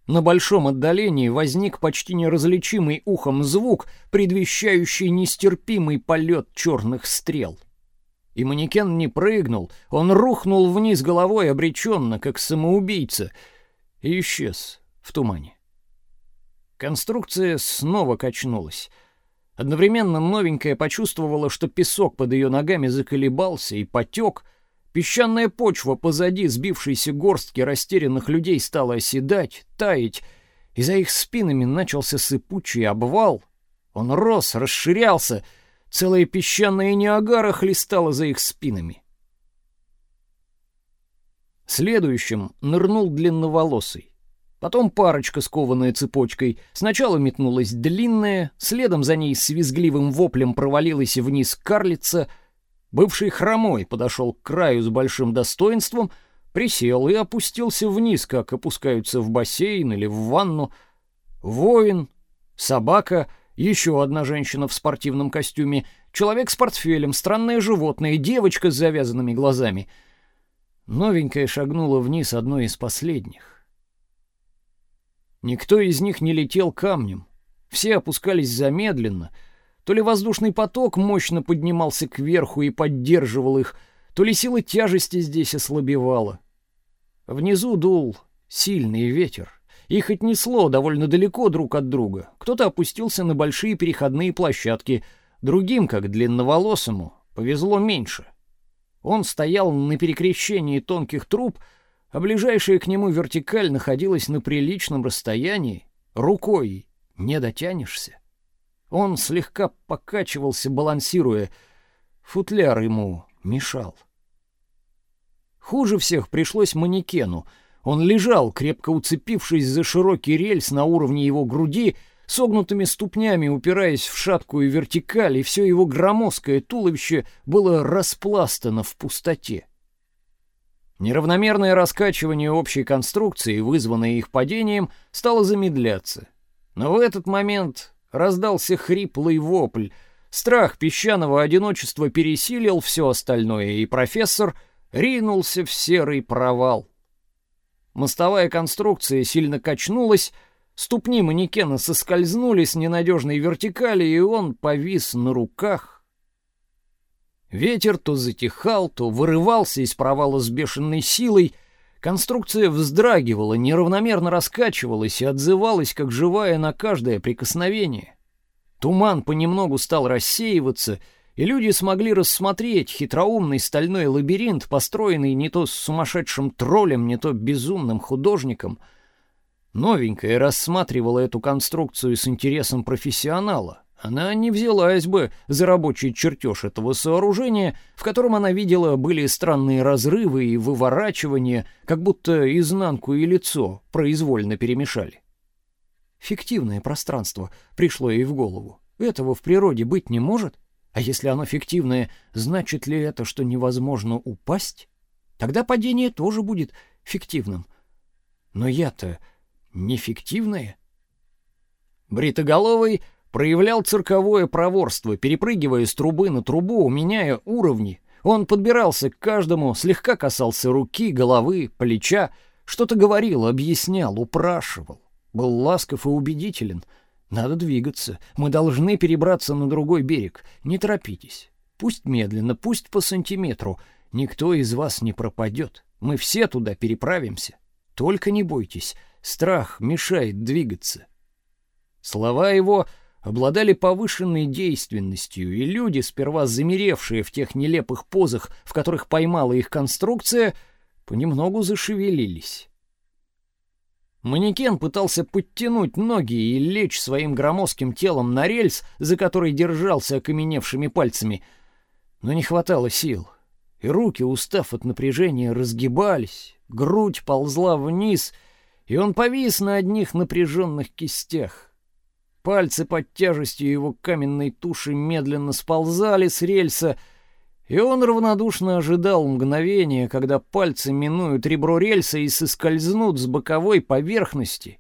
На большом отдалении возник почти неразличимый ухом звук, предвещающий нестерпимый полет черных стрел. И манекен не прыгнул, он рухнул вниз головой обреченно, как самоубийца — и исчез в тумане. Конструкция снова качнулась. Одновременно новенькая почувствовала, что песок под ее ногами заколебался и потек. Песчаная почва позади сбившейся горстки растерянных людей стала оседать, таять, и за их спинами начался сыпучий обвал. Он рос, расширялся, целая песчаная Ниагара хлестала за их спинами. Следующим нырнул длинноволосый. Потом парочка, скованная цепочкой. Сначала метнулась длинная, следом за ней с визгливым воплем провалилась вниз карлица. Бывший хромой подошел к краю с большим достоинством, присел и опустился вниз, как опускаются в бассейн или в ванну. Воин, собака, еще одна женщина в спортивном костюме, человек с портфелем, странное животное, девочка с завязанными глазами — Новенькая шагнула вниз одной из последних. Никто из них не летел камнем. Все опускались замедленно. То ли воздушный поток мощно поднимался кверху и поддерживал их, то ли сила тяжести здесь ослабевала. Внизу дул сильный ветер. Их отнесло довольно далеко друг от друга. Кто-то опустился на большие переходные площадки, другим, как длинноволосому, повезло меньше. Он стоял на перекрещении тонких труб, а ближайшая к нему вертикаль находилась на приличном расстоянии, рукой не дотянешься. Он слегка покачивался, балансируя, футляр ему мешал. Хуже всех пришлось манекену. Он лежал, крепко уцепившись за широкий рельс на уровне его груди, согнутыми ступнями упираясь в шаткую вертикаль, и все его громоздкое туловище было распластано в пустоте. Неравномерное раскачивание общей конструкции, вызванное их падением, стало замедляться. Но в этот момент раздался хриплый вопль. Страх песчаного одиночества пересилил все остальное, и профессор ринулся в серый провал. Мостовая конструкция сильно качнулась, Ступни манекена соскользнули с ненадежной вертикали, и он повис на руках. Ветер то затихал, то вырывался из провала с бешеной силой. Конструкция вздрагивала, неравномерно раскачивалась и отзывалась, как живая на каждое прикосновение. Туман понемногу стал рассеиваться, и люди смогли рассмотреть хитроумный стальной лабиринт, построенный не то сумасшедшим троллем, не то безумным художником. Новенькая рассматривала эту конструкцию с интересом профессионала. Она не взялась бы за рабочий чертеж этого сооружения, в котором она видела были странные разрывы и выворачивания, как будто изнанку и лицо произвольно перемешали. Фиктивное пространство пришло ей в голову. Этого в природе быть не может. А если оно фиктивное, значит ли это, что невозможно упасть? Тогда падение тоже будет фиктивным. Но я-то не фиктивное. Бритоголовый проявлял цирковое проворство, перепрыгивая с трубы на трубу, меняя уровни. Он подбирался к каждому, слегка касался руки, головы, плеча, что-то говорил, объяснял, упрашивал. Был ласков и убедителен. Надо двигаться. Мы должны перебраться на другой берег. Не торопитесь. Пусть медленно, пусть по сантиметру. Никто из вас не пропадет. Мы все туда переправимся. Только не бойтесь. Страх мешает двигаться. Слова его обладали повышенной действенностью, и люди, сперва замеревшие в тех нелепых позах, в которых поймала их конструкция, понемногу зашевелились. Манекен пытался подтянуть ноги и лечь своим громоздким телом на рельс, за который держался окаменевшими пальцами, но не хватало сил, и руки, устав от напряжения, разгибались, грудь ползла вниз, и он повис на одних напряженных кистях. Пальцы под тяжестью его каменной туши медленно сползали с рельса, и он равнодушно ожидал мгновения, когда пальцы минуют ребро рельса и соскользнут с боковой поверхности.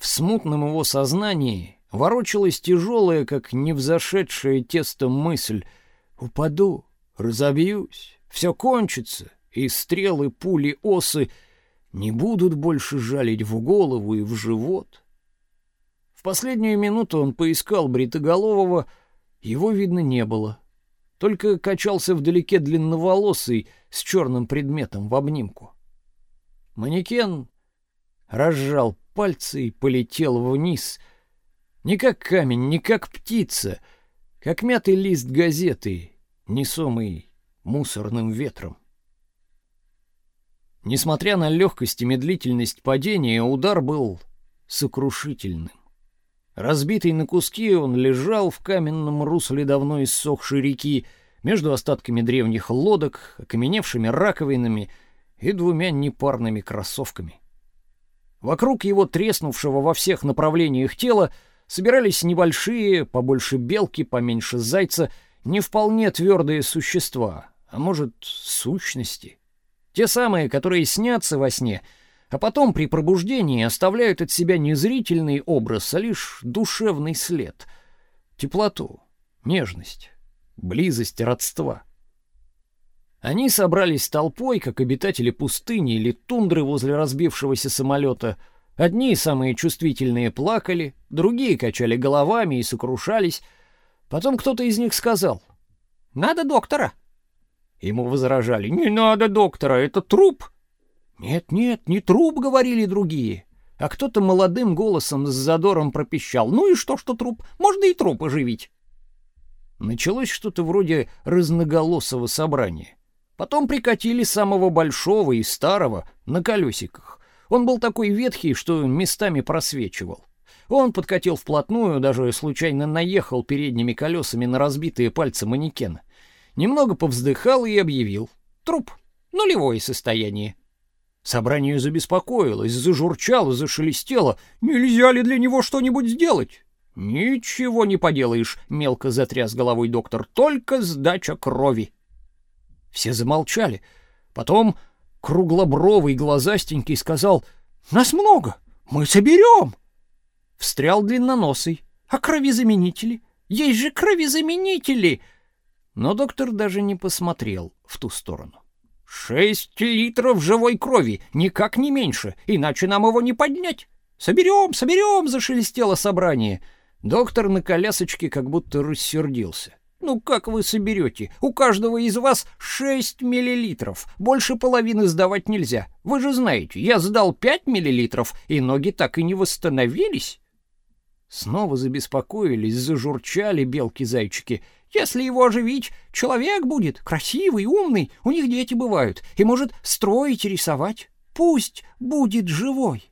В смутном его сознании ворочалась тяжелая, как невзошедшее тесто мысль: упаду, разобьюсь, все кончится, и стрелы, пули, осы не будут больше жалить в голову и в живот. В последнюю минуту он поискал бритоголового, его видно не было. Только качался вдалеке длинноволосый с черным предметом в обнимку. Манекен разжал пальцы и полетел вниз. Не как камень, не как птица, как мятый лист газеты, несомый мусорным ветром. Несмотря на легкость и медлительность падения, удар был сокрушительным. Разбитый на куски, он лежал в каменном русле давно иссохшей реки, между остатками древних лодок, окаменевшими раковинами и двумя непарными кроссовками. Вокруг его треснувшего во всех направлениях тела собирались небольшие, побольше белки, поменьше зайца, не вполне твердые существа, а может, сущности. Те самые, которые снятся во сне — а потом при пробуждении оставляют от себя не зрительный образ, а лишь душевный след, теплоту, нежность, близость родства. Они собрались толпой, как обитатели пустыни или тундры возле разбившегося самолета. Одни, самые чувствительные, плакали, другие качали головами и сокрушались. Потом кто-то из них сказал «Надо доктора». Ему возражали «Не надо доктора, это труп». «Нет-нет, не труп», — говорили другие. А кто-то молодым голосом с задором пропищал. «Ну и что, что труп? Можно и труп оживить». Началось что-то вроде разноголосого собрания. Потом прикатили самого большого и старого на колесиках. Он был такой ветхий, что местами просвечивал. Он подкатил вплотную, даже случайно наехал передними колесами на разбитые пальцы манекена. Немного повздыхал и объявил. Труп. Нулевое состояние. Собрание забеспокоилось, зажурчало, зашелестело. Нельзя ли для него что-нибудь сделать? Ничего не поделаешь, мелко затряс головой доктор, только сдача крови. Все замолчали. Потом круглобровый глазастенький сказал: "Нас много, мы соберем". Встрял длинноносый: "А кровезаменители? Есть же кровезаменители". Но доктор даже не посмотрел в ту сторону. Шесть литров живой крови, никак не меньше, иначе нам его не поднять. Соберем, соберем, зашелестело собрание. Доктор на колясочке как будто рассердился. Ну как вы соберете? У каждого из вас 6 миллилитров. Больше половины сдавать нельзя. Вы же знаете, я сдал 5 миллилитров, и ноги так и не восстановились. Снова забеспокоились, зажурчали белки-зайчики. Если его оживить, человек будет красивый, умный, у них дети бывают, и может строить и рисовать. Пусть будет живой.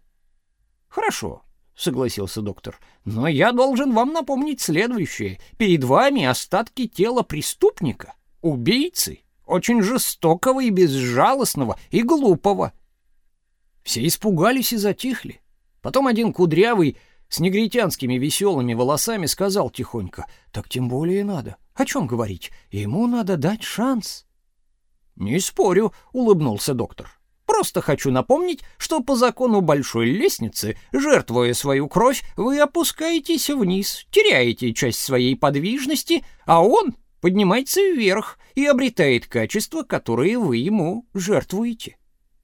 Хорошо, согласился доктор. Но я должен вам напомнить следующее. Перед вами остатки тела преступника, убийцы, очень жестокого и безжалостного и глупого. Все испугались и затихли. Потом один кудрявый с негритянскими веселыми волосами сказал тихонько: "Так тем более надо. О чем говорить? Ему надо дать шанс". "Не спорю", улыбнулся доктор. Просто хочу напомнить, что по закону большой лестницы, жертвуя свою кровь, вы опускаетесь вниз, теряете часть своей подвижности, а он поднимается вверх и обретает качества, которые вы ему жертвуете.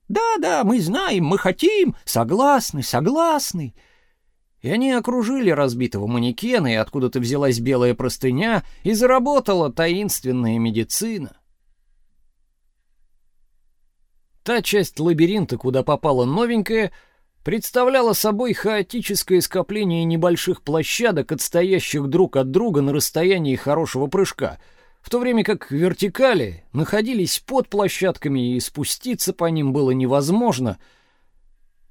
Да-да, мы знаем, мы хотим, согласны, согласны. И они окружили разбитого манекена, и откуда-то взялась белая простыня, и заработала таинственная медицина. Та часть лабиринта, куда попала новенькая, представляла собой хаотическое скопление небольших площадок, отстоящих друг от друга на расстоянии хорошего прыжка, в то время как вертикали находились под площадками и спуститься по ним было невозможно.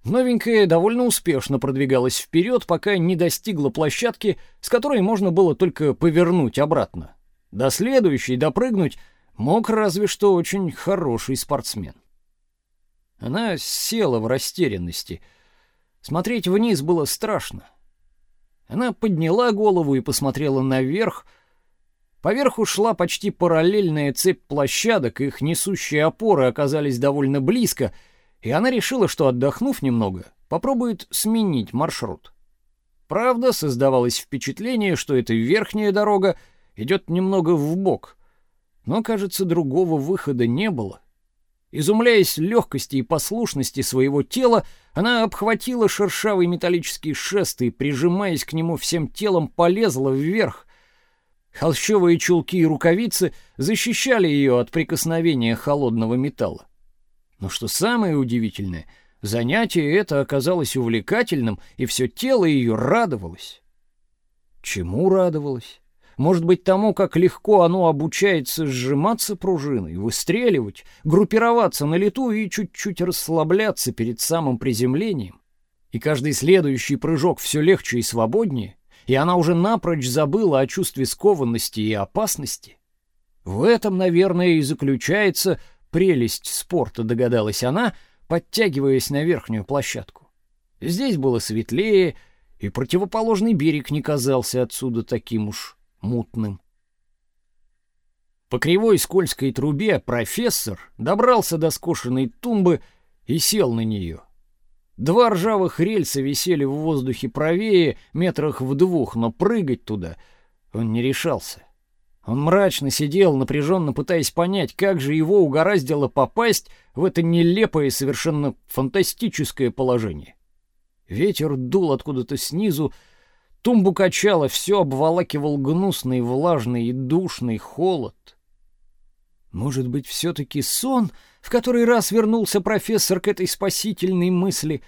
Новенькая довольно успешно продвигалась вперед, пока не достигла площадки, с которой можно было только повернуть обратно. До следующей допрыгнуть мог разве что очень хороший спортсмен. Она села в растерянности. Смотреть вниз было страшно. Она подняла голову и посмотрела наверх. Поверху шла почти параллельная цепь площадок, их несущие опоры оказались довольно близко, и она решила, что отдохнув немного, попробует сменить маршрут. Правда, создавалось впечатление, что эта верхняя дорога идет немного вбок, но, кажется, другого выхода не было. Изумляясь легкости и послушности своего тела, она обхватила шершавый металлический шест и, прижимаясь к нему всем телом, полезла вверх. Холщовые чулки и рукавицы защищали ее от прикосновения холодного металла. Но что самое удивительное, занятие это оказалось увлекательным, и все тело ее радовалось. Чему радовалось? Может быть, тому, как легко оно обучается сжиматься пружиной, выстреливать, группироваться на лету и чуть-чуть расслабляться перед самым приземлением. И каждый следующий прыжок все легче и свободнее, и она уже напрочь забыла о чувстве скованности и опасности. В этом, наверное, и заключается прелесть спорта, догадалась она, подтягиваясь на верхнюю площадку. Здесь было светлее, и противоположный берег не казался отсюда таким уж мутным. По кривой скользкой трубе профессор добрался до скошенной тумбы и сел на нее. Два ржавых рельса висели в воздухе правее, метрах в двух, но прыгать туда он не решался. Он мрачно сидел, напряженно пытаясь понять, как же его угораздило попасть в это нелепое и совершенно фантастическое положение. Ветер дул откуда-то снизу, Тумбу качало, все обволакивал гнусный, влажный и душный холод. Может быть, все-таки сон, в который раз вернулся профессор к этой спасительной мысли,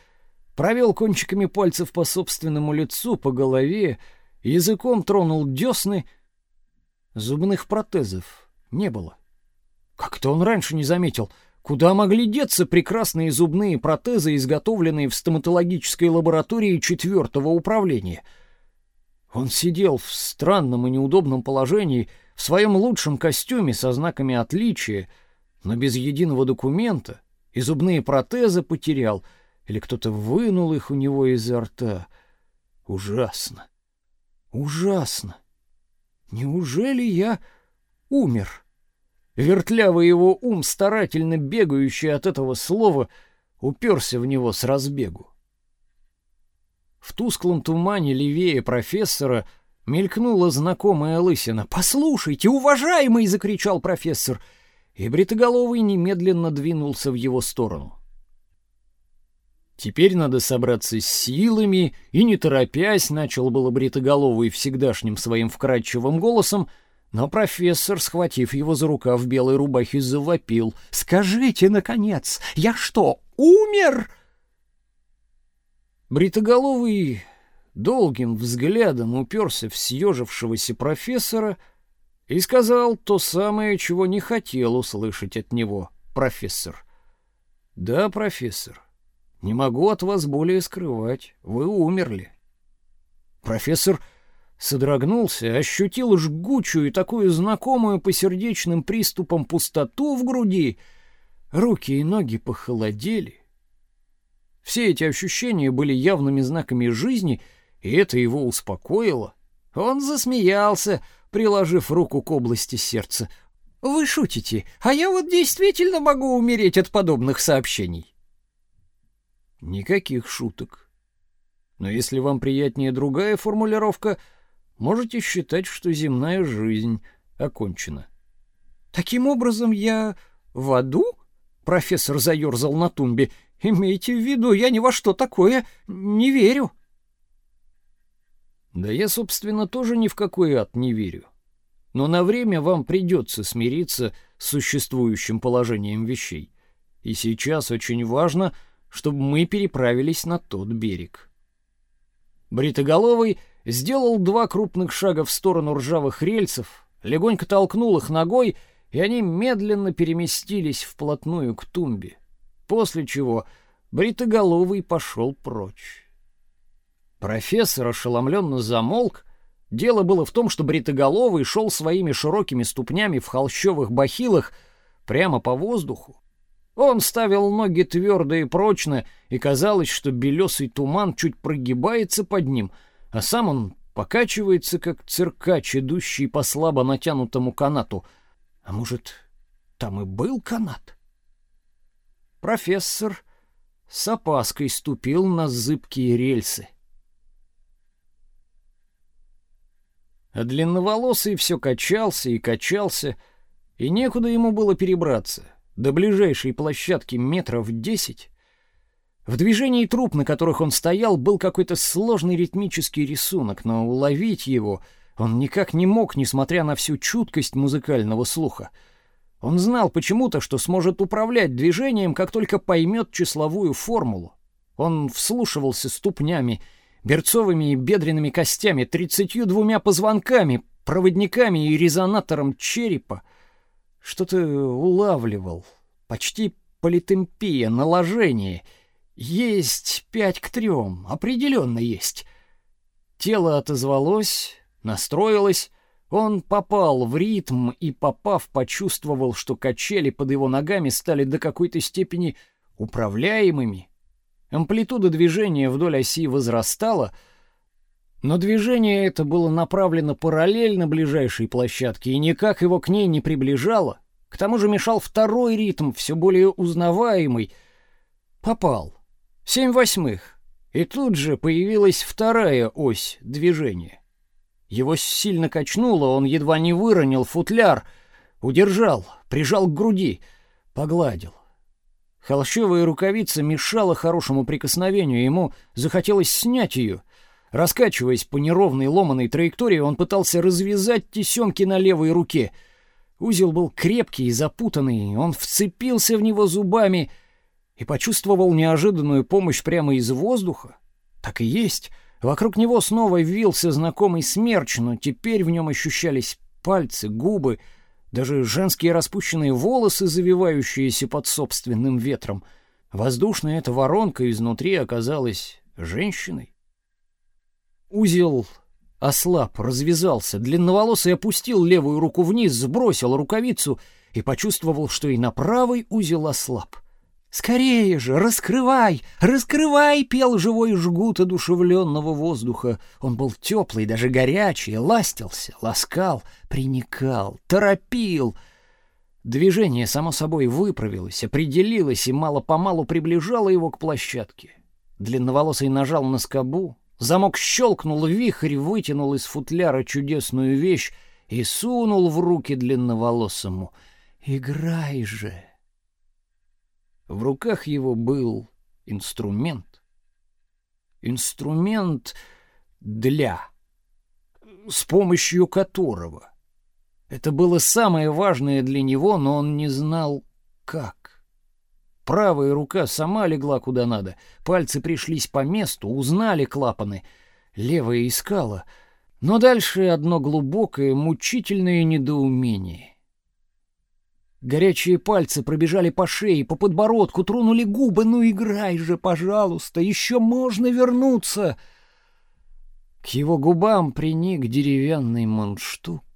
провел кончиками пальцев по собственному лицу, по голове, языком тронул десны. Зубных протезов не было. Как-то он раньше не заметил, куда могли деться прекрасные зубные протезы, изготовленные в стоматологической лаборатории четвертого управления — он сидел в странном и неудобном положении, в своем лучшем костюме со знаками отличия, но без единого документа, и зубные протезы потерял, или кто-то вынул их у него изо рта. Ужасно. Ужасно. Неужели я умер? Вертлявый его ум, старательно бегающий от этого слова, уперся в него с разбегу. В тусклом тумане левее профессора мелькнула знакомая лысина. «Послушайте, уважаемый!» — закричал профессор. И Бритоголовый немедленно двинулся в его сторону. Теперь надо собраться с силами, и, не торопясь, начал было Бритоголовый всегдашним своим вкрадчивым голосом, Но профессор, схватив его за рукав в белой рубахе, завопил. «Скажите, наконец, я что, умер?» Бритоголовый долгим взглядом уперся в съежившегося профессора и сказал то самое, чего не хотел услышать от него профессор. «Да, профессор, не могу от вас более скрывать. Вы умерли». Профессор содрогнулся, ощутил жгучую и такую знакомую по сердечным приступам пустоту в груди. Руки и ноги похолодели. Все эти ощущения были явными знаками жизни, и это его успокоило. Он засмеялся, приложив руку к области сердца. «Вы шутите, а я вот действительно могу умереть от подобных сообщений». Никаких шуток. Но если вам приятнее другая формулировка, можете считать, что земная жизнь окончена. Таким образом, я в аду? Профессор заерзал на тумбе. Имейте в виду, я ни во что такое не верю. Да я, собственно, тоже ни в какой ад не верю. Но на время вам придется смириться с существующим положением вещей. И сейчас очень важно, чтобы мы переправились на тот берег. Бритоголовый сделал два крупных шага в сторону ржавых рельсов, легонько толкнул их ногой, и они медленно переместились вплотную к тумбе. После чего Бритоголовый пошел прочь. Профессор ошеломленно замолк. Дело было в том, что Бритоголовый шел своими широкими ступнями в холщовых бахилах прямо по воздуху. Он ставил ноги твердо и прочно, и казалось, что белесый туман чуть прогибается под ним, а сам он покачивается, как циркач, идущий по слабо натянутому канату. А может, там и был канат? Профессор с опаской ступил на зыбкие рельсы. А длинноволосый все качался и качался, и некуда ему было перебраться — до ближайшей площадки метров десять. В движении труп, на которых он стоял, был какой-то сложный ритмический рисунок, но уловить его он никак не мог, несмотря на всю чуткость музыкального слуха. Он знал почему-то, что сможет управлять движением, как только поймет числовую формулу. Он вслушивался ступнями, берцовыми и бедренными костями, тридцатью двумя позвонками, проводниками и резонатором черепа — что-то улавливал. Почти политемпия, наложение. Есть пять к трем, определенно есть. Тело отозвалось, настроилось. Он попал в ритм и, попав, почувствовал, что качели под его ногами стали до какой-то степени управляемыми. Амплитуда движения вдоль оси возрастала — но движение это было направлено параллельно ближайшей площадке и никак его к ней не приближало. К тому же мешал второй ритм, все более узнаваемый. Попал. Семь восьмых. И тут же появилась вторая ось движения. Его сильно качнуло, он едва не выронил футляр. Удержал, прижал к груди, погладил. Холщовая рукавица мешала хорошему прикосновению, ему захотелось снять ее — Раскачиваясь по неровной ломаной траектории, он пытался развязать тесемки на левой руке. Узел был крепкий и запутанный, он вцепился в него зубами и почувствовал неожиданную помощь прямо из воздуха. Так и есть. Вокруг него снова вился знакомый смерч, но теперь в нем ощущались пальцы, губы, даже женские распущенные волосы, завивающиеся под собственным ветром. Воздушная эта воронка изнутри оказалась женщиной. Узел ослаб, развязался. Длинноволосый опустил левую руку вниз, сбросил рукавицу и почувствовал, что и на правый узел ослаб. «Скорее же, раскрывай! Раскрывай!» — пел живой жгут одушевленного воздуха. Он был теплый, даже горячий, ластился, ласкал, приникал, торопил. Движение, само собой, выправилось, определилось и мало-помалу приближало его к площадке. Длинноволосый нажал на скобу, Замок щелкнул, вихрь вытянул из футляра чудесную вещь и сунул в руки длинноволосому. «Играй же!» В руках его был инструмент. Инструмент для, с помощью которого Это было самое важное для него, но он не знал, как. Правая рука сама легла куда надо, пальцы пришлись по месту, узнали клапаны. Левая искала, но дальше одно глубокое, мучительное недоумение. Горячие пальцы пробежали по шее, по подбородку, тронули губы. «Ну играй же, пожалуйста, еще можно вернуться!» К его губам приник деревянный мундштук.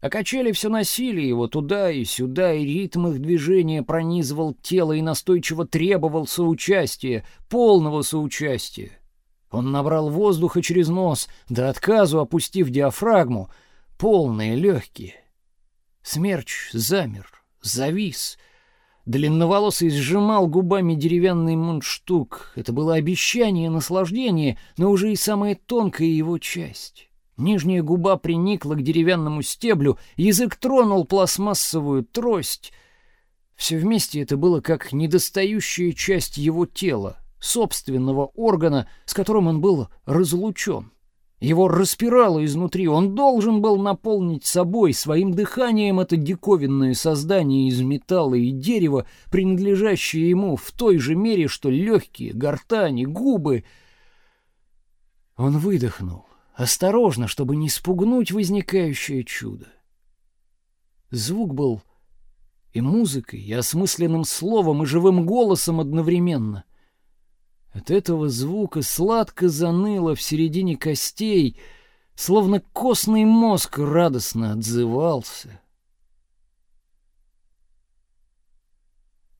А качели все носили его туда и сюда, и ритм их движения пронизывал тело и настойчиво требовал соучастия, полного соучастия. Он набрал воздуха через нос, до отказу опустив диафрагму, полные, легкие. Смерч замер, завис. Длинноволосый сжимал губами деревянный мундштук. Это было обещание наслаждения, но уже и самая тонкая его часть. Нижняя губа приникла к деревянному стеблю, язык тронул пластмассовую трость. Все вместе это было как недостающая часть его тела, собственного органа, с которым он был разлучен. Его распирало изнутри, он должен был наполнить собой, своим дыханием это диковинное создание из металла и дерева, принадлежащее ему в той же мере, что легкие, гортани, губы. Он выдохнул осторожно, чтобы не спугнуть возникающее чудо. Звук был и музыкой, и осмысленным словом, и живым голосом одновременно. От этого звука сладко заныло в середине костей, словно костный мозг радостно отзывался.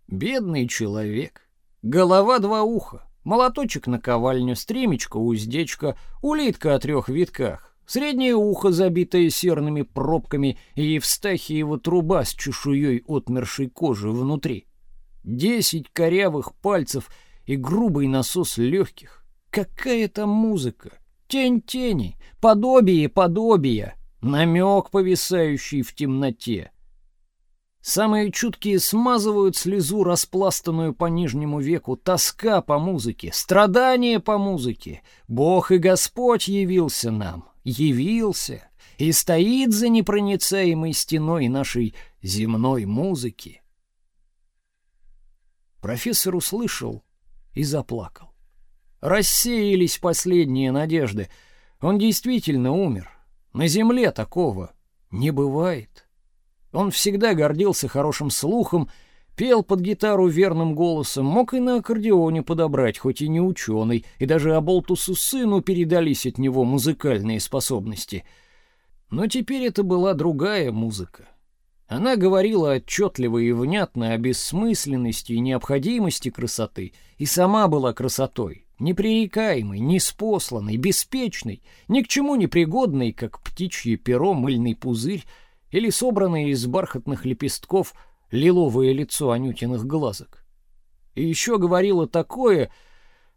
Бедный человек, голова два уха, Молоточек на ковальню, стремечко, уздечка, улитка о трех витках, среднее ухо, забитое серными пробками, и Евстахиева труба с чешуей отмершей кожи внутри. Десять корявых пальцев и грубый насос легких. Какая там музыка! Тень тени, подобие подобия, намек, повисающий в темноте. Самые чуткие смазывают слезу, распластанную по нижнему веку, тоска по музыке, страдание по музыке. Бог и Господь явился нам, явился и стоит за непроницаемой стеной нашей земной музыки. Профессор услышал и заплакал. Рассеялись последние надежды. Он действительно умер. На земле такого не бывает. Он всегда гордился хорошим слухом, пел под гитару верным голосом, мог и на аккордеоне подобрать, хоть и не ученый, и даже Аболтусу сыну передались от него музыкальные способности. Но теперь это была другая музыка. Она говорила отчетливо и внятно о бессмысленности и необходимости красоты, и сама была красотой, непререкаемой, неспосланной, беспечной, ни к чему не пригодной, как птичье перо, мыльный пузырь, или собранное из бархатных лепестков лиловое лицо Анютиных глазок. И еще говорила такое,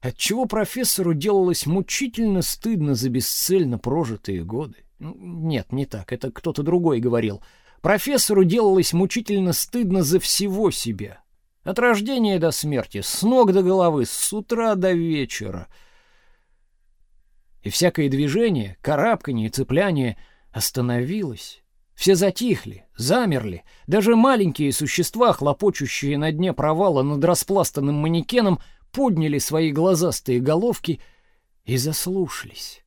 от чего профессору делалось мучительно стыдно за бесцельно прожитые годы. Ну, нет, не так, это кто-то другой говорил. Профессору делалось мучительно стыдно за всего себя. От рождения до смерти, с ног до головы, с утра до вечера. И всякое движение, карабканье, цепляние остановилось все затихли, замерли. Даже маленькие существа, хлопочущие на дне провала над распластанным манекеном, подняли свои глазастые головки и заслушались.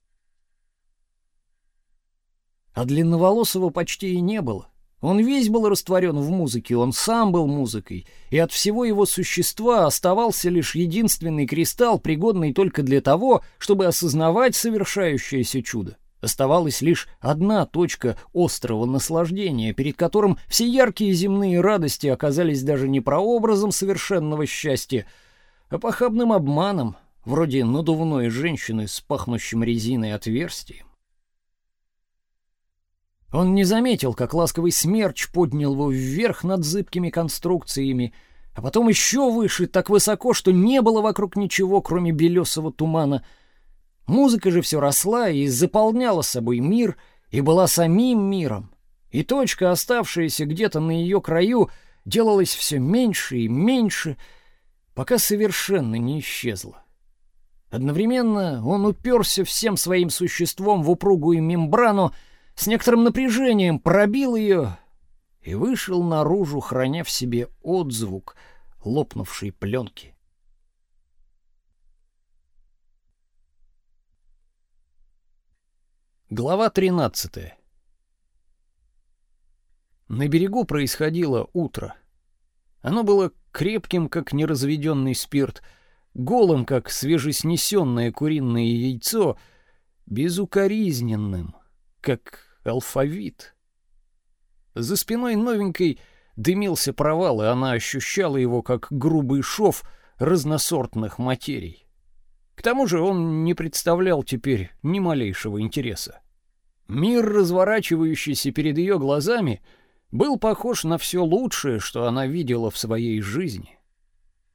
А длинноволосого почти и не было. Он весь был растворен в музыке, он сам был музыкой, и от всего его существа оставался лишь единственный кристалл, пригодный только для того, чтобы осознавать совершающееся чудо. Оставалась лишь одна точка острого наслаждения, перед которым все яркие земные радости оказались даже не прообразом совершенного счастья, а похабным обманом, вроде надувной женщины с пахнущим резиной отверстием. Он не заметил, как ласковый смерч поднял его вверх над зыбкими конструкциями, а потом еще выше, так высоко, что не было вокруг ничего, кроме белесого тумана — Музыка же все росла и заполняла собой мир, и была самим миром. И точка, оставшаяся где-то на ее краю, делалась все меньше и меньше, пока совершенно не исчезла. Одновременно он уперся всем своим существом в упругую мембрану, с некоторым напряжением пробил ее и вышел наружу, храня в себе отзвук лопнувшей пленки. Глава 13. На берегу происходило утро. Оно было крепким, как неразведенный спирт, голым, как свежеснесенное куриное яйцо, безукоризненным, как алфавит. За спиной новенькой дымился провал, и она ощущала его как грубый шов разносортных материй. К тому же он не представлял теперь ни малейшего интереса. Мир, разворачивающийся перед ее глазами, был похож на все лучшее, что она видела в своей жизни.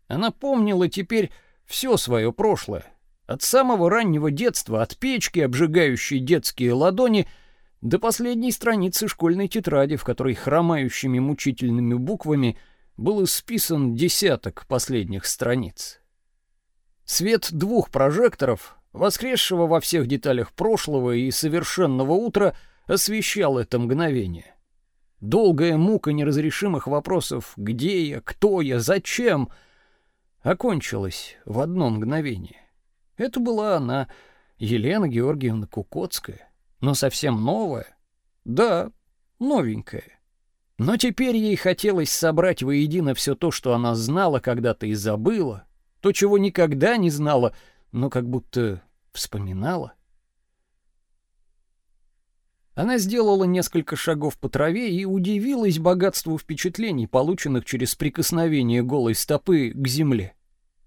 Она помнила теперь все свое прошлое, от самого раннего детства, от печки, обжигающей детские ладони, до последней страницы школьной тетради, в которой хромающими мучительными буквами был исписан десяток последних страниц. Свет двух прожекторов, воскресшего во всех деталях прошлого и совершенного утра, освещал это мгновение. Долгая мука неразрешимых вопросов «где я?», «кто я?», «зачем?» окончилась в одно мгновение. Это была она, Елена Георгиевна Кукоцкая, но совсем новая. Да, новенькая. Но теперь ей хотелось собрать воедино все то, что она знала когда-то и забыла, то, чего никогда не знала, но как будто вспоминала. Она сделала несколько шагов по траве и удивилась богатству впечатлений, полученных через прикосновение голой стопы к земле.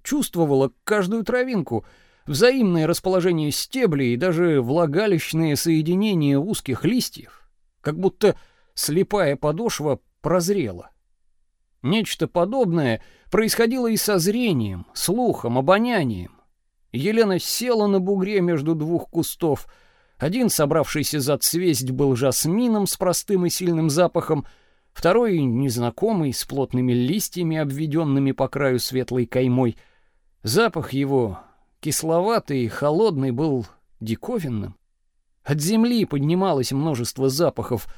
Чувствовала каждую травинку, взаимное расположение стеблей и даже влагалищные соединения узких листьев, как будто слепая подошва прозрела. Нечто подобное происходило и со зрением, слухом, обонянием. Елена села на бугре между двух кустов. Один, собравшийся зацвесть, был жасмином с простым и сильным запахом, второй — незнакомый, с плотными листьями, обведенными по краю светлой каймой. Запах его, кисловатый и холодный, был диковинным. От земли поднималось множество запахов.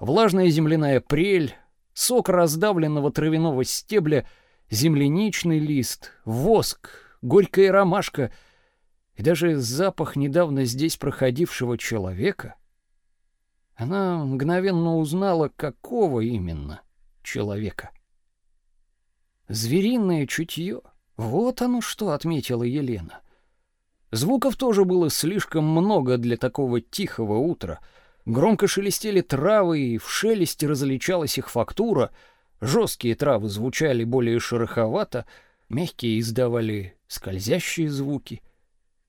Влажная земляная прель, сок раздавленного травяного стебля, земляничный лист, воск, горькая ромашка и даже запах недавно здесь проходившего человека. Она мгновенно узнала, какого именно человека. Звериное чутье. Вот оно что, отметила Елена. Звуков тоже было слишком много для такого тихого утра — Громко шелестели травы, и в шелесте различалась их фактура. Жесткие травы звучали более шероховато, мягкие издавали скользящие звуки.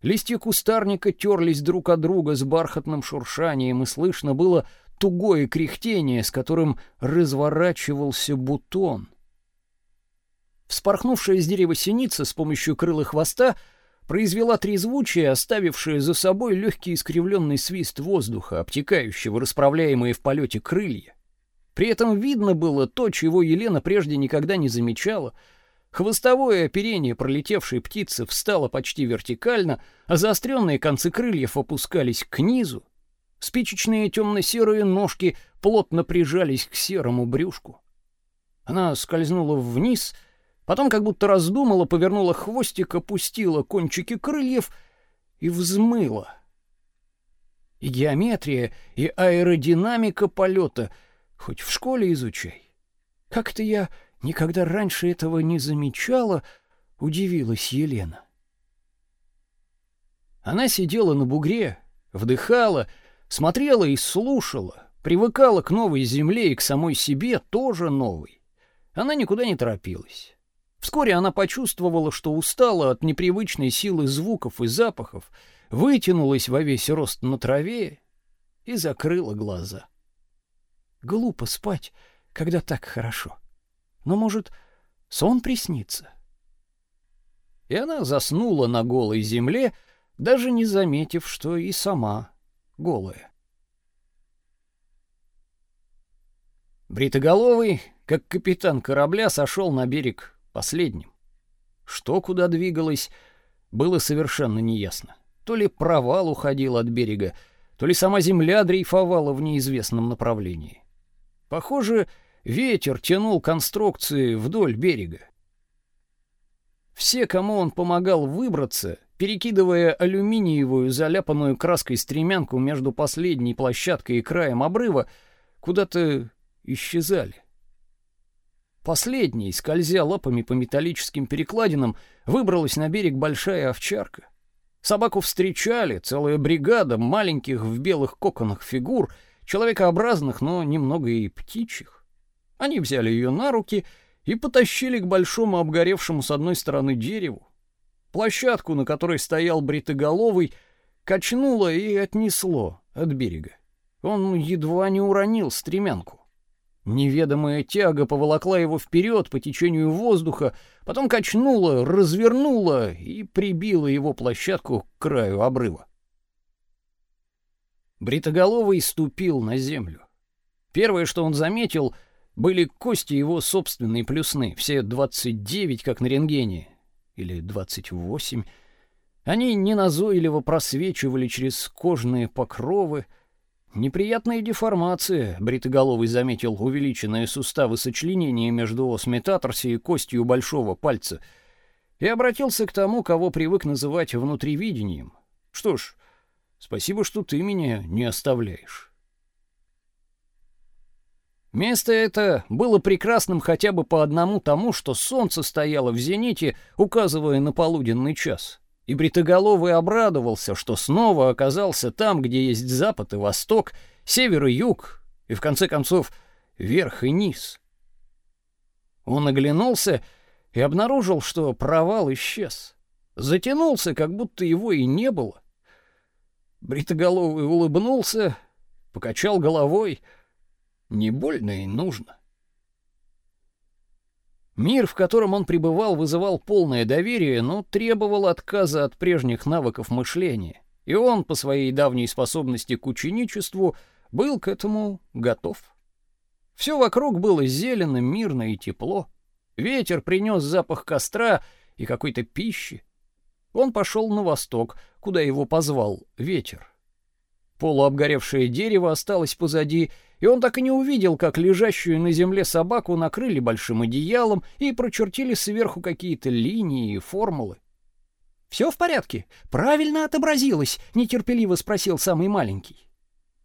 Листья кустарника терлись друг от друга с бархатным шуршанием, и слышно было тугое кряхтение, с которым разворачивался бутон. Вспорхнувшая с дерева синица с помощью крыла хвоста — произвела трезвучие, оставившее за собой легкий искривленный свист воздуха, обтекающего расправляемые в полете крылья. При этом видно было то, чего Елена прежде никогда не замечала. Хвостовое оперение пролетевшей птицы встало почти вертикально, а заостренные концы крыльев опускались к низу. Спичечные темно-серые ножки плотно прижались к серому брюшку. Она скользнула вниз — Потом, как будто раздумала, повернула хвостик, опустила кончики крыльев и взмыла. И геометрия, и аэродинамика полета хоть в школе изучай. Как-то я никогда раньше этого не замечала, удивилась Елена. Она сидела на бугре, вдыхала, смотрела и слушала, привыкала к новой земле и к самой себе тоже новой. Она никуда не торопилась. Вскоре она почувствовала, что устала от непривычной силы звуков и запахов, вытянулась во весь рост на траве и закрыла глаза. Глупо спать, когда так хорошо. Но, может, сон приснится? И она заснула на голой земле, даже не заметив, что и сама голая. Бритоголовый, как капитан корабля, сошел на берег последним. Что куда двигалось, было совершенно неясно. То ли провал уходил от берега, то ли сама земля дрейфовала в неизвестном направлении. Похоже, ветер тянул конструкции вдоль берега. Все, кому он помогал выбраться, перекидывая алюминиевую заляпанную краской стремянку между последней площадкой и краем обрыва, куда-то исчезали. Последней, скользя лапами по металлическим перекладинам, выбралась на берег большая овчарка. Собаку встречали, целая бригада маленьких в белых коконах фигур, человекообразных, но немного и птичьих. Они взяли ее на руки и потащили к большому обгоревшему с одной стороны дереву. Площадку, на которой стоял бритоголовый, качнуло и отнесло от берега. Он едва не уронил стремянку. Неведомая тяга поволокла его вперед по течению воздуха, потом качнула, развернула и прибила его площадку к краю обрыва. Бритоголовый ступил на землю. Первое, что он заметил, были кости его собственной плюсны, все 29, как на рентгене, или 28. Они неназойливо просвечивали через кожные покровы, Неприятная деформация, бритоголовый заметил увеличенные суставы сочленения между ос метатарси и костью большого пальца и обратился к тому, кого привык называть внутривидением. Что ж, спасибо, что ты меня не оставляешь. Место это было прекрасным хотя бы по одному тому, что солнце стояло в зените, указывая на полуденный час. И Бритоголовый обрадовался, что снова оказался там, где есть запад и восток, север и юг, и в конце концов верх и низ. Он оглянулся и обнаружил, что провал исчез. Затянулся, как будто его и не было. Бритоголовый улыбнулся, покачал головой. Не больно и нужно. Мир, в котором он пребывал, вызывал полное доверие, но требовал отказа от прежних навыков мышления. И он, по своей давней способности к ученичеству, был к этому готов. Все вокруг было зелено, мирно и тепло. Ветер принес запах костра и какой-то пищи. Он пошел на восток, куда его позвал ветер. Полуобгоревшее дерево осталось позади, и он так и не увидел, как лежащую на земле собаку накрыли большим одеялом и прочертили сверху какие-то линии и формулы. «Все в порядке? Правильно отобразилось?» — нетерпеливо спросил самый маленький.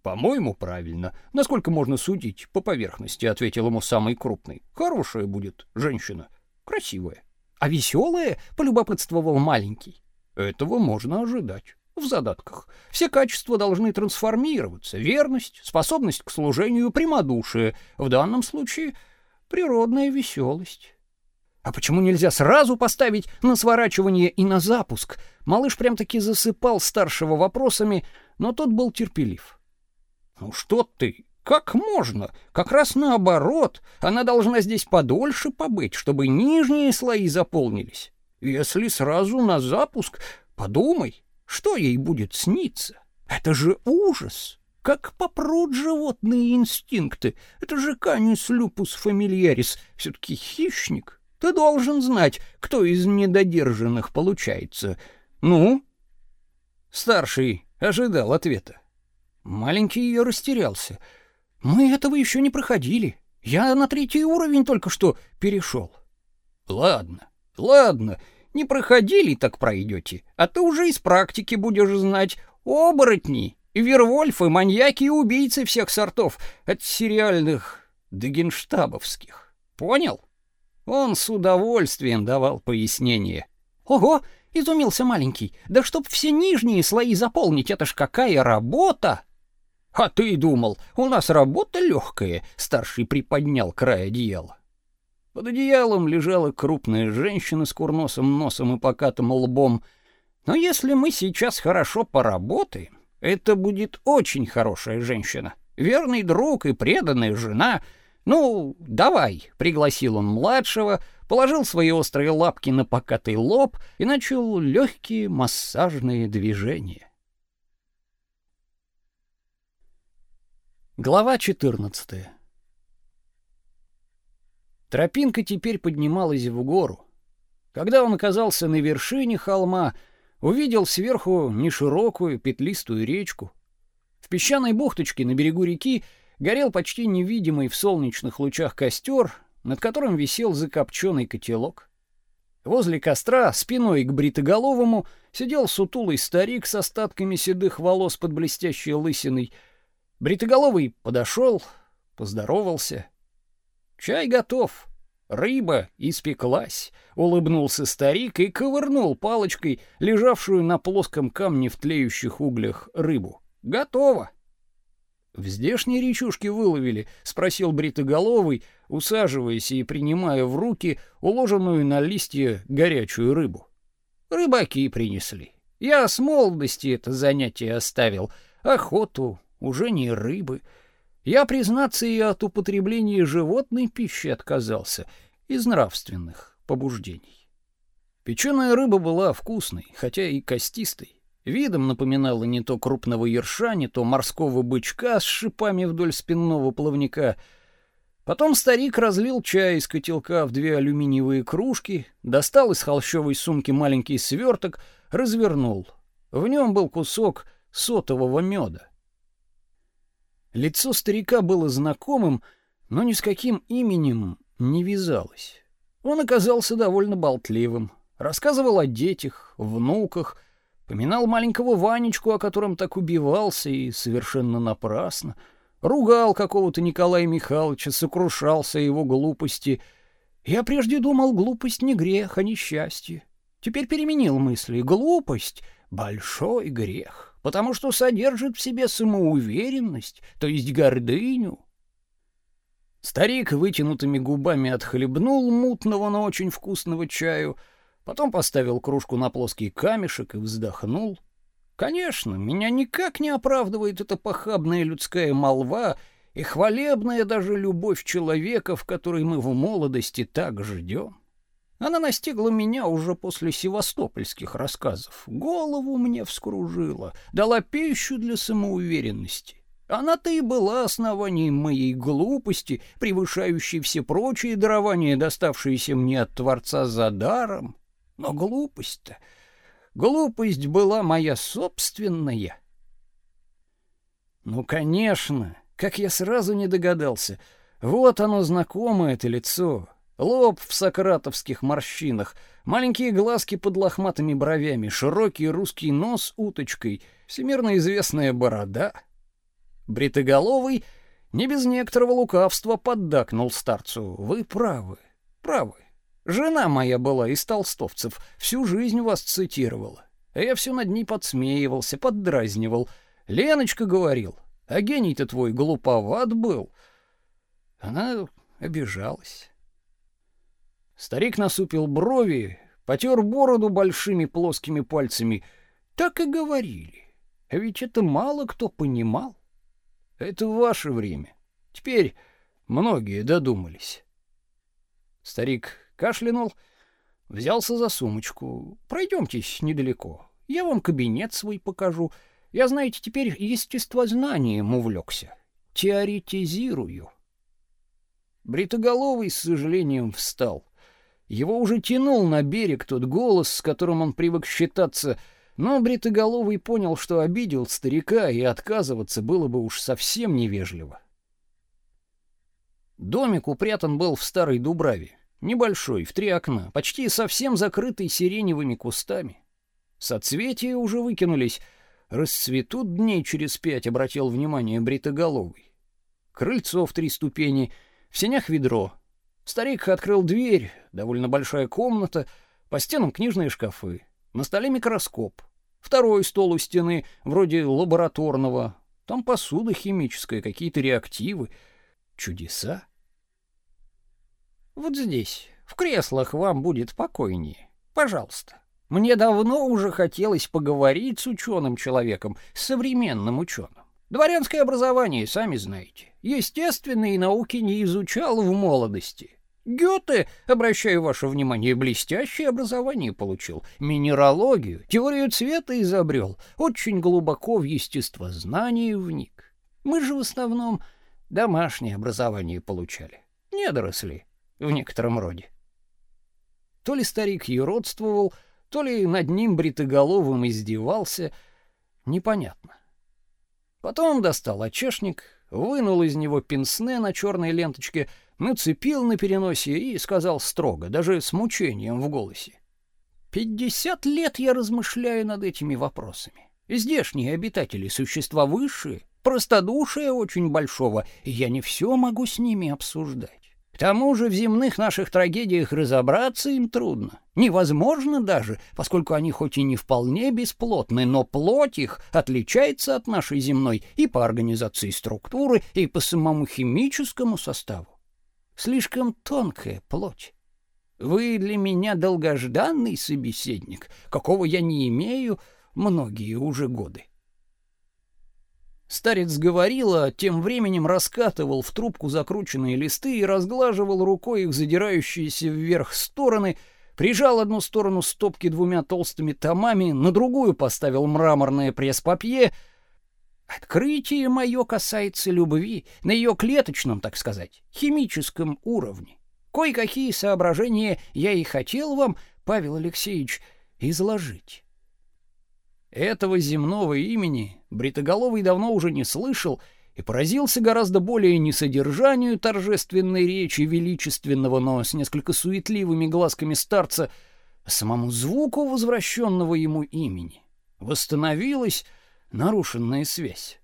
«По-моему, правильно. Насколько можно судить по поверхности?» — ответил ему самый крупный. «Хорошая будет женщина. Красивая». «А веселая?» — полюбопытствовал маленький. «Этого можно ожидать» в задатках. Все качества должны трансформироваться. Верность, способность к служению, прямодушие. В данном случае природная веселость. А почему нельзя сразу поставить на сворачивание и на запуск? Малыш прям-таки засыпал старшего вопросами, но тот был терпелив. Ну что ты? Как можно? Как раз наоборот. Она должна здесь подольше побыть, чтобы нижние слои заполнились. Если сразу на запуск, подумай, что ей будет сниться? Это же ужас! Как попрут животные инстинкты. Это же канис люпус фамильярис. Все-таки хищник. Ты должен знать, кто из недодержанных получается. Ну? Старший ожидал ответа. Маленький ее растерялся. Мы этого еще не проходили. Я на третий уровень только что перешел. Ладно, ладно, не проходили, так пройдете, а ты уже из практики будешь знать. Оборотни, вервольфы, маньяки и убийцы всех сортов, от сериальных до генштабовских. Понял? Он с удовольствием давал пояснение. Ого, изумился маленький. Да чтоб все нижние слои заполнить, это ж какая работа! А ты думал, у нас работа легкая? Старший приподнял край одеяла. Под одеялом лежала крупная женщина с курносым носом и покатым лбом. Но если мы сейчас хорошо поработаем, это будет очень хорошая женщина, верный друг и преданная жена. Ну, давай, пригласил он младшего, положил свои острые лапки на покатый лоб и начал легкие массажные движения. Глава 14. Тропинка теперь поднималась в гору. Когда он оказался на вершине холма, увидел сверху неширокую петлистую речку. В песчаной бухточке на берегу реки горел почти невидимый в солнечных лучах костер, над которым висел закопченный котелок. Возле костра, спиной к бритоголовому, сидел сутулый старик с остатками седых волос под блестящей лысиной. Бритоголовый подошел, поздоровался. «Чай готов. Рыба испеклась», — улыбнулся старик и ковырнул палочкой лежавшую на плоском камне в тлеющих углях рыбу. «Готово». «В здешней речушке выловили?» — спросил бритоголовый, усаживаясь и принимая в руки уложенную на листья горячую рыбу. «Рыбаки принесли. Я с молодости это занятие оставил. Охоту, уже не рыбы. Я, признаться, и от употребления животной пищи отказался, из нравственных побуждений. Печеная рыба была вкусной, хотя и костистой. Видом напоминала не то крупного ерша, не то морского бычка с шипами вдоль спинного плавника. Потом старик разлил чай из котелка в две алюминиевые кружки, достал из холщовой сумки маленький сверток, развернул. В нем был кусок сотового меда. Лицо старика было знакомым, но ни с каким именем не вязалось. Он оказался довольно болтливым, рассказывал о детях, внуках, Поминал маленького Ванечку, о котором так убивался и совершенно напрасно. Ругал какого-то Николая Михайловича, сокрушался о его глупости. Я прежде думал, глупость не грех, а несчастье. Теперь переменил мысли. Глупость — большой грех, потому что содержит в себе самоуверенность, то есть гордыню. Старик вытянутыми губами отхлебнул мутного, но очень вкусного чаю — Потом поставил кружку на плоский камешек и вздохнул. Конечно, меня никак не оправдывает эта похабная людская молва и хвалебная даже любовь человека, в которой мы в молодости так ждем. Она настигла меня уже после севастопольских рассказов. Голову мне вскружила, дала пищу для самоуверенности. Она-то и была основанием моей глупости, превышающей все прочие дарования, доставшиеся мне от Творца за даром. Но глупость-то... Глупость была моя собственная. Ну, конечно, как я сразу не догадался. Вот оно знакомое это лицо. Лоб в сократовских морщинах, маленькие глазки под лохматыми бровями, широкий русский нос уточкой, всемирно известная борода. Бритоголовый не без некоторого лукавства поддакнул старцу. Вы правы, правы. Жена моя была из толстовцев, всю жизнь вас цитировала. Я все над ней подсмеивался, поддразнивал. Леночка говорил, а гений-то твой глуповат был. Она обижалась. Старик насупил брови, потер бороду большими плоскими пальцами. Так и говорили. А ведь это мало кто понимал. Это ваше время. Теперь многие додумались. Старик кашлянул, взялся за сумочку. Пройдемтесь недалеко. Я вам кабинет свой покажу. Я, знаете, теперь естествознанием увлекся. Теоретизирую. Бритоголовый с сожалением встал. Его уже тянул на берег тот голос, с которым он привык считаться, но Бритоголовый понял, что обидел старика, и отказываться было бы уж совсем невежливо. Домик упрятан был в старой Дубраве. Небольшой, в три окна, почти совсем закрытый сиреневыми кустами. Соцветия уже выкинулись, расцветут дней через пять, обратил внимание бритоголовый. Крыльцо в три ступени, в сенях ведро. Старик открыл дверь, довольно большая комната, по стенам книжные шкафы, на столе микроскоп. Второй стол у стены, вроде лабораторного. Там посуда химическая, какие-то реактивы. Чудеса. Вот здесь, в креслах вам будет покойнее. Пожалуйста. Мне давно уже хотелось поговорить с ученым человеком, с современным ученым. Дворянское образование, сами знаете. Естественные науки не изучал в молодости. Гёте, обращаю ваше внимание, блестящее образование получил. Минералогию, теорию цвета изобрел. Очень глубоко в естествознании вник. Мы же в основном домашнее образование получали. Недоросли в некотором роде. То ли старик юродствовал, то ли над ним бритоголовым издевался, непонятно. Потом достал очешник, вынул из него пенсне на черной ленточке, нацепил на переносе и сказал строго, даже с мучением в голосе. «Пятьдесят лет я размышляю над этими вопросами. Здешние обитатели — существа высшие, простодушие очень большого, и я не все могу с ними обсуждать. К тому же в земных наших трагедиях разобраться им трудно. Невозможно даже, поскольку они хоть и не вполне бесплотны, но плоть их отличается от нашей земной и по организации структуры, и по самому химическому составу. Слишком тонкая плоть. Вы для меня долгожданный собеседник, какого я не имею многие уже годы. Старец говорил, а тем временем раскатывал в трубку закрученные листы и разглаживал рукой их задирающиеся вверх стороны, прижал одну сторону стопки двумя толстыми томами, на другую поставил мраморное пресс-папье. Открытие мое касается любви на ее клеточном, так сказать, химическом уровне. Кое-какие соображения я и хотел вам, Павел Алексеевич, изложить. Этого земного имени Бритоголовый давно уже не слышал и поразился гораздо более не содержанию торжественной речи величественного, но с несколько суетливыми глазками старца, самому звуку возвращенного ему имени. Восстановилась нарушенная связь.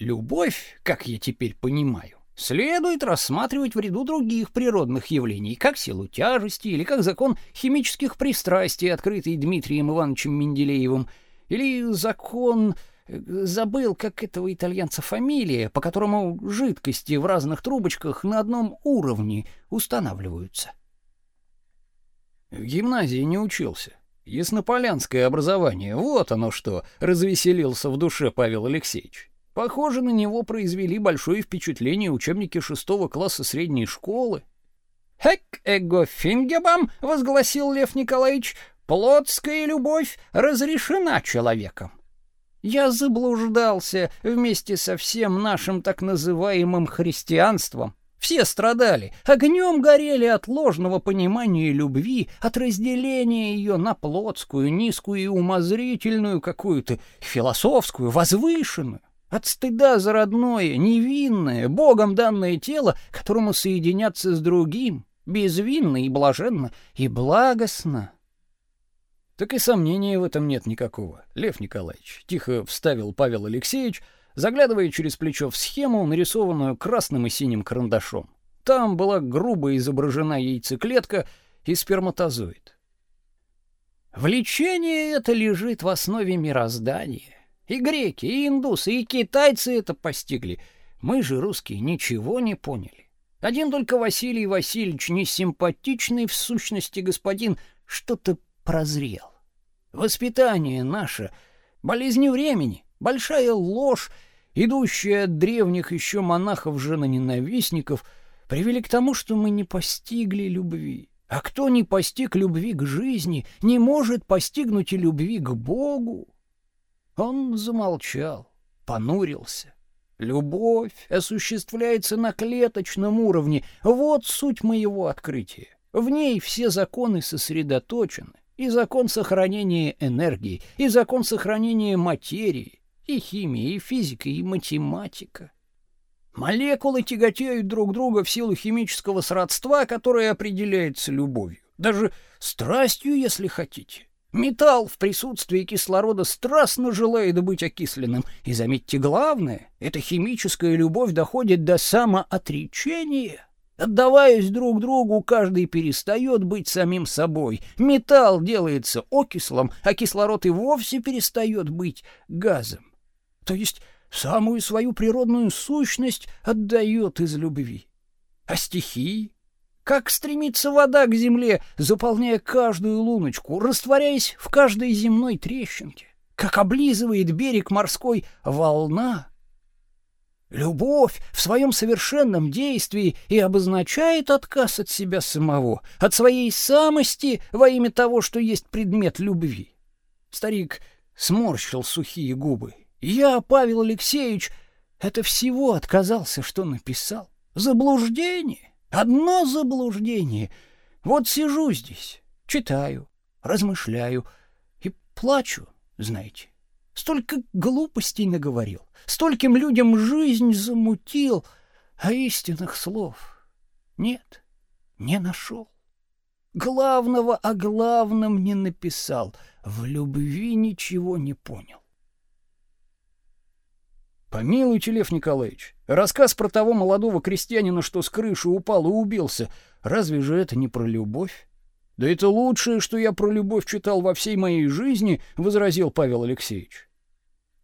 Любовь, как я теперь понимаю, следует рассматривать в ряду других природных явлений, как силу тяжести или как закон химических пристрастий, открытый Дмитрием Ивановичем Менделеевым, или закон э, забыл, как этого итальянца фамилия, по которому жидкости в разных трубочках на одном уровне устанавливаются. В гимназии не учился. Яснополянское образование, вот оно что, развеселился в душе Павел Алексеевич. Похоже, на него произвели большое впечатление учебники шестого класса средней школы. «Хэк эго фингебам!» — возгласил Лев Николаевич. «Плотская любовь разрешена человеком». Я заблуждался вместе со всем нашим так называемым христианством. Все страдали, огнем горели от ложного понимания любви, от разделения ее на плотскую, низкую и умозрительную какую-то, философскую, возвышенную. От стыда за родное, невинное, Богом данное тело, которому соединяться с другим, безвинно и блаженно и благостно. Так и сомнения в этом нет никакого, Лев Николаевич, тихо вставил Павел Алексеевич, заглядывая через плечо в схему, нарисованную красным и синим карандашом. Там была грубо изображена яйцеклетка и сперматозоид. Влечение это лежит в основе мироздания. И греки, и индусы, и китайцы это постигли. Мы же, русские, ничего не поняли. Один только Василий Васильевич, несимпатичный в сущности господин, что-то прозрел. Воспитание наше — болезнь времени, большая ложь, идущая от древних еще монахов-женоненавистников, привели к тому, что мы не постигли любви. А кто не постиг любви к жизни, не может постигнуть и любви к Богу. Он замолчал, понурился. Любовь осуществляется на клеточном уровне. Вот суть моего открытия. В ней все законы сосредоточены. И закон сохранения энергии, и закон сохранения материи, и химия, и физика, и математика. Молекулы тяготеют друг друга в силу химического сродства, которое определяется любовью, даже страстью, если хотите. Металл в присутствии кислорода страстно желает быть окисленным. И заметьте главное, эта химическая любовь доходит до самоотречения. Отдаваясь друг другу, каждый перестает быть самим собой. Металл делается окислом, а кислород и вовсе перестает быть газом. То есть самую свою природную сущность отдает из любви. А стихии? Как стремится вода к земле, заполняя каждую луночку, растворяясь в каждой земной трещинке. Как облизывает берег морской волна. Любовь в своем совершенном действии и обозначает отказ от себя самого, от своей самости во имя того, что есть предмет любви. Старик сморщил сухие губы. Я, Павел Алексеевич, это всего отказался, что написал. Заблуждение. Одно заблуждение. Вот сижу здесь, читаю, размышляю и плачу, знаете. Столько глупостей наговорил, стольким людям жизнь замутил, а истинных слов нет, не нашел. Главного о главном не написал, в любви ничего не понял. Помилуйте, Лев Николаевич, рассказ про того молодого крестьянина, что с крыши упал и убился, разве же это не про любовь? Да это лучшее, что я про любовь читал во всей моей жизни, возразил Павел Алексеевич.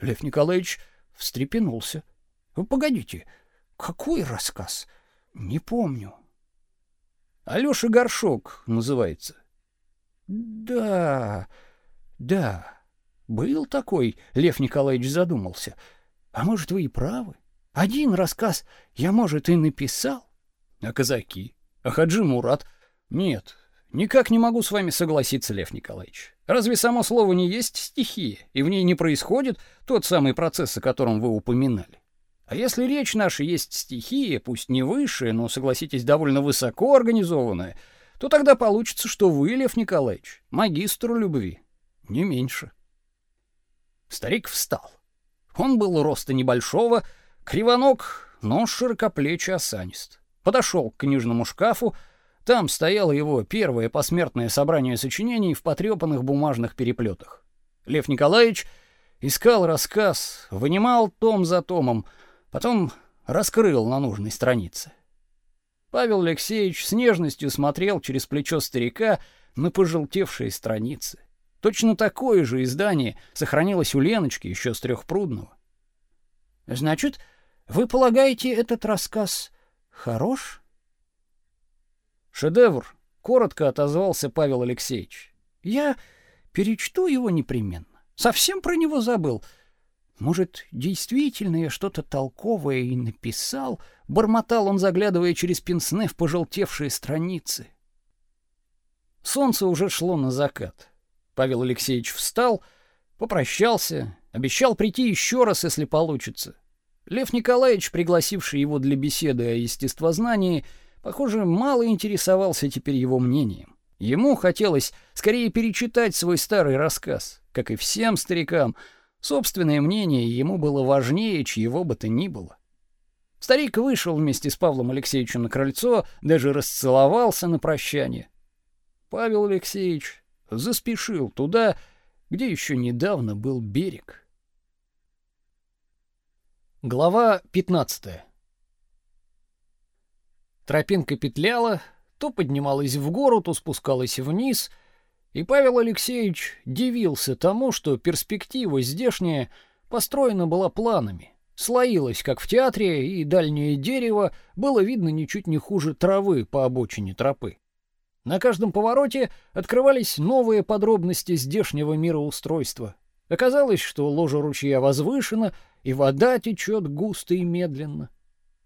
Лев Николаевич встрепенулся. Погодите, какой рассказ? Не помню. Алёша Горшок называется. Да, да, был такой, Лев Николаевич задумался. А может, вы и правы? Один рассказ я, может, и написал. А казаки? А Хаджи Мурат? Нет, никак не могу с вами согласиться, Лев Николаевич. Разве само слово не есть стихия, и в ней не происходит тот самый процесс, о котором вы упоминали? А если речь наша есть стихия, пусть не высшая, но, согласитесь, довольно высоко организованная, то тогда получится, что вы, Лев Николаевич, магистр любви, не меньше. Старик встал. Он был роста небольшого, кривоног, но широкоплечий осанист. Подошел к книжному шкафу, там стояло его первое посмертное собрание сочинений в потрепанных бумажных переплетах. Лев Николаевич искал рассказ, вынимал том за томом, Потом раскрыл на нужной странице. Павел Алексеевич с нежностью смотрел через плечо старика на пожелтевшие страницы. Точно такое же издание сохранилось у Леночки еще с трехпрудного. Значит, вы полагаете, этот рассказ хорош? Шедевр, коротко отозвался Павел Алексеевич. Я перечту его непременно. Совсем про него забыл. Может, действительно я что-то толковое и написал, бормотал он, заглядывая через пенсне в пожелтевшие страницы. Солнце уже шло на закат. Павел Алексеевич встал, попрощался, обещал прийти еще раз, если получится. Лев Николаевич, пригласивший его для беседы о естествознании, похоже, мало интересовался теперь его мнением. Ему хотелось скорее перечитать свой старый рассказ, как и всем старикам — Собственное мнение ему было важнее чьего бы то ни было. Старик вышел вместе с Павлом Алексеевичем на крыльцо, даже расцеловался на прощание. Павел Алексеевич заспешил туда, где еще недавно был берег. Глава 15. Тропинка петляла, то поднималась в гору, то спускалась вниз — и Павел Алексеевич дивился тому, что перспектива здешняя построена была планами, слоилась, как в театре, и дальнее дерево было видно ничуть не хуже травы по обочине тропы. На каждом повороте открывались новые подробности здешнего мироустройства. Оказалось, что ложе ручья возвышено, и вода течет густо и медленно.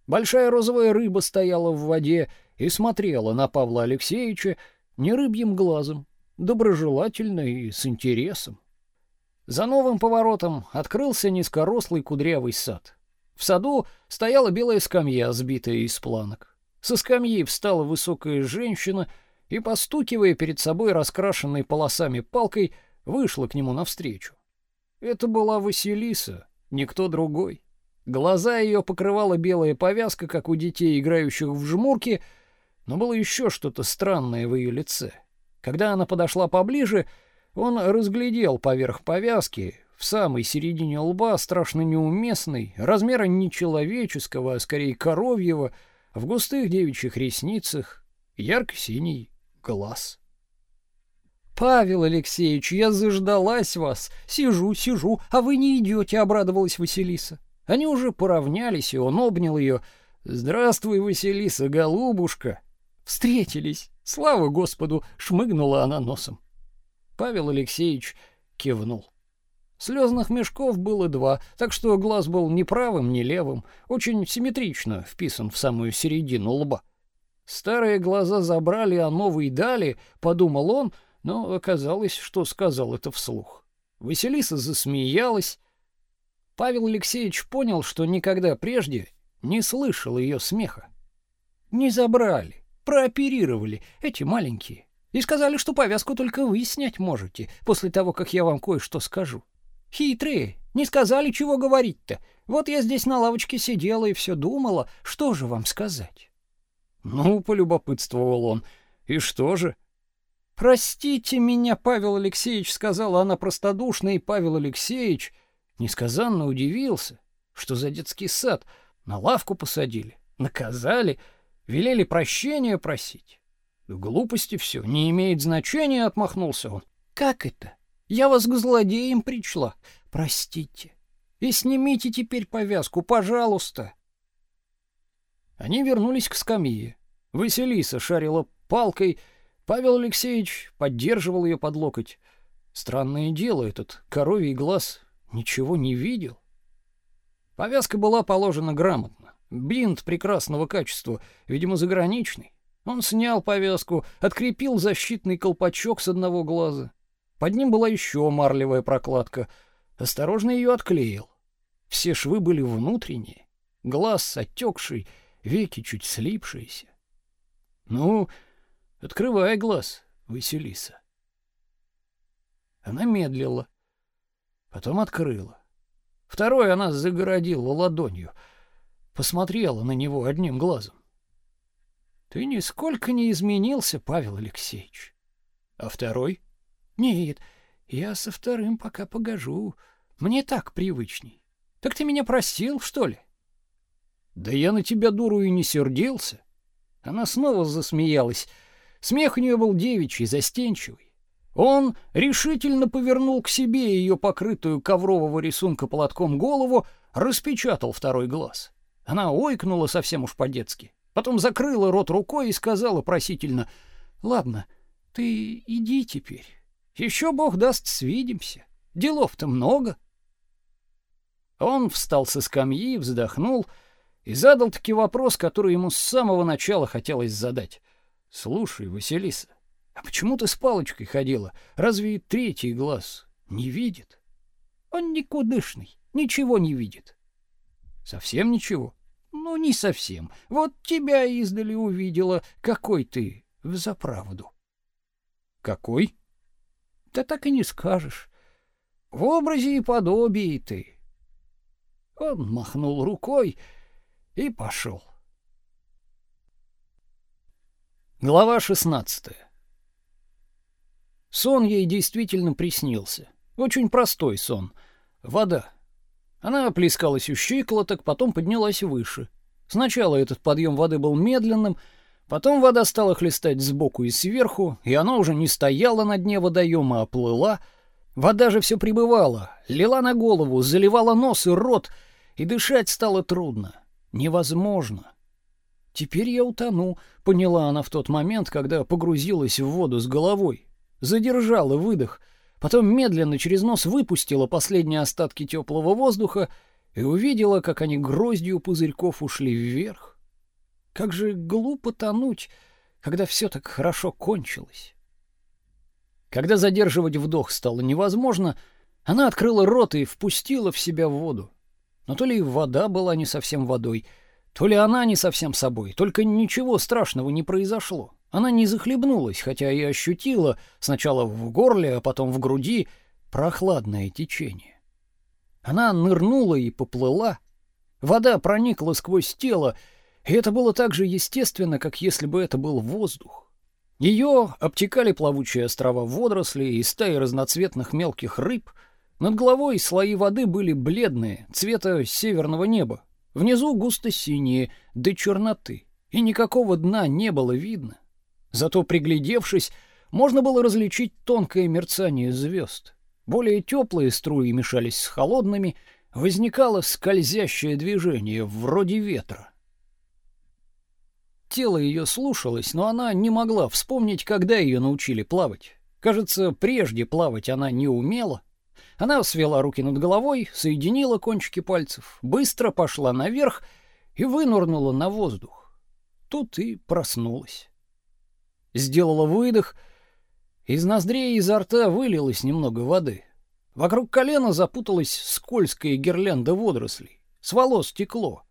Большая розовая рыба стояла в воде и смотрела на Павла Алексеевича не рыбьим глазом, доброжелательно и с интересом. За новым поворотом открылся низкорослый кудрявый сад. В саду стояла белая скамья, сбитая из планок. Со скамьи встала высокая женщина и, постукивая перед собой раскрашенной полосами палкой, вышла к нему навстречу. Это была Василиса, никто другой. Глаза ее покрывала белая повязка, как у детей, играющих в жмурки, но было еще что-то странное в ее лице — когда она подошла поближе, он разглядел поверх повязки, в самой середине лба, страшно неуместный, размера не человеческого, а скорее коровьего, в густых девичьих ресницах, ярко-синий глаз. Павел Алексеевич, я заждалась вас. Сижу, сижу, а вы не идете, обрадовалась Василиса. Они уже поравнялись, и он обнял ее. Здравствуй, Василиса, голубушка. Встретились. Слава Господу, шмыгнула она носом. Павел Алексеевич кивнул. Слезных мешков было два, так что глаз был ни правым, ни левым, очень симметрично вписан в самую середину лба. Старые глаза забрали, а новые дали, подумал он, но оказалось, что сказал это вслух. Василиса засмеялась. Павел Алексеевич понял, что никогда прежде не слышал ее смеха. Не забрали прооперировали, эти маленькие, и сказали, что повязку только вы снять можете, после того, как я вам кое-что скажу. Хитрые, не сказали, чего говорить-то. Вот я здесь на лавочке сидела и все думала, что же вам сказать. Ну, полюбопытствовал он. И что же? Простите меня, Павел Алексеевич, сказала она простодушно, и Павел Алексеевич несказанно удивился, что за детский сад на лавку посадили, наказали, велели прощения просить. Глупости все, не имеет значения, отмахнулся он. Как это? Я вас к злодеям причла. Простите. И снимите теперь повязку, пожалуйста. Они вернулись к скамье. Василиса шарила палкой, Павел Алексеевич поддерживал ее под локоть. Странное дело, этот коровий глаз ничего не видел. Повязка была положена грамотно. Бинт прекрасного качества, видимо, заграничный. Он снял повязку, открепил защитный колпачок с одного глаза. Под ним была еще марлевая прокладка. Осторожно ее отклеил. Все швы были внутренние. Глаз отекший, веки чуть слипшиеся. Ну, открывай глаз, Василиса. Она медлила, потом открыла. Второй она загородила ладонью, посмотрела на него одним глазом. Ты нисколько не изменился, Павел Алексеевич. А второй? Нет, я со вторым пока погожу. Мне так привычней. Так ты меня просил, что ли? Да я на тебя, дуру, и не сердился. Она снова засмеялась. Смех у нее был девичий, застенчивый. Он решительно повернул к себе ее покрытую коврового рисунка платком голову, распечатал второй глаз. Она ойкнула совсем уж по-детски, потом закрыла рот рукой и сказала просительно: "Ладно, ты иди теперь. Еще Бог даст, свидимся. Делов-то много". Он встал со скамьи, вздохнул и задал таки вопрос, который ему с самого начала хотелось задать. "Слушай, Василиса, а почему ты с палочкой ходила? Разве третий глаз не видит? Он никудышный, ничего не видит. Совсем ничего? Ну, не совсем. Вот тебя издали увидела, какой ты в заправду. Какой? Да так и не скажешь. В образе и подобии ты. Он махнул рукой и пошел. Глава шестнадцатая. Сон ей действительно приснился. Очень простой сон. Вода. Она оплескалась у щиколоток, потом поднялась выше. Сначала этот подъем воды был медленным, потом вода стала хлестать сбоку и сверху, и она уже не стояла на дне водоема, а плыла. Вода же все прибывала, лила на голову, заливала нос и рот, и дышать стало трудно. Невозможно. Теперь я утону, поняла она в тот момент, когда погрузилась в воду с головой задержала выдох, потом медленно через нос выпустила последние остатки теплого воздуха и увидела, как они гроздью пузырьков ушли вверх. Как же глупо тонуть, когда все так хорошо кончилось. Когда задерживать вдох стало невозможно, она открыла рот и впустила в себя воду. Но то ли вода была не совсем водой, то ли она не совсем собой, только ничего страшного не произошло. Она не захлебнулась, хотя и ощутила сначала в горле, а потом в груди прохладное течение. Она нырнула и поплыла. Вода проникла сквозь тело, и это было так же естественно, как если бы это был воздух. Ее обтекали плавучие острова водорослей и стаи разноцветных мелких рыб. Над головой слои воды были бледные, цвета северного неба. Внизу густо синие, до черноты, и никакого дна не было видно. Зато приглядевшись, можно было различить тонкое мерцание звезд. Более теплые струи мешались с холодными, возникало скользящее движение вроде ветра. Тело ее слушалось, но она не могла вспомнить, когда ее научили плавать. Кажется, прежде плавать она не умела. Она свела руки над головой, соединила кончики пальцев, быстро пошла наверх и вынырнула на воздух. Тут и проснулась сделала выдох. Из ноздрей и изо рта вылилось немного воды. Вокруг колена запуталась скользкая гирлянда водорослей. С волос текло.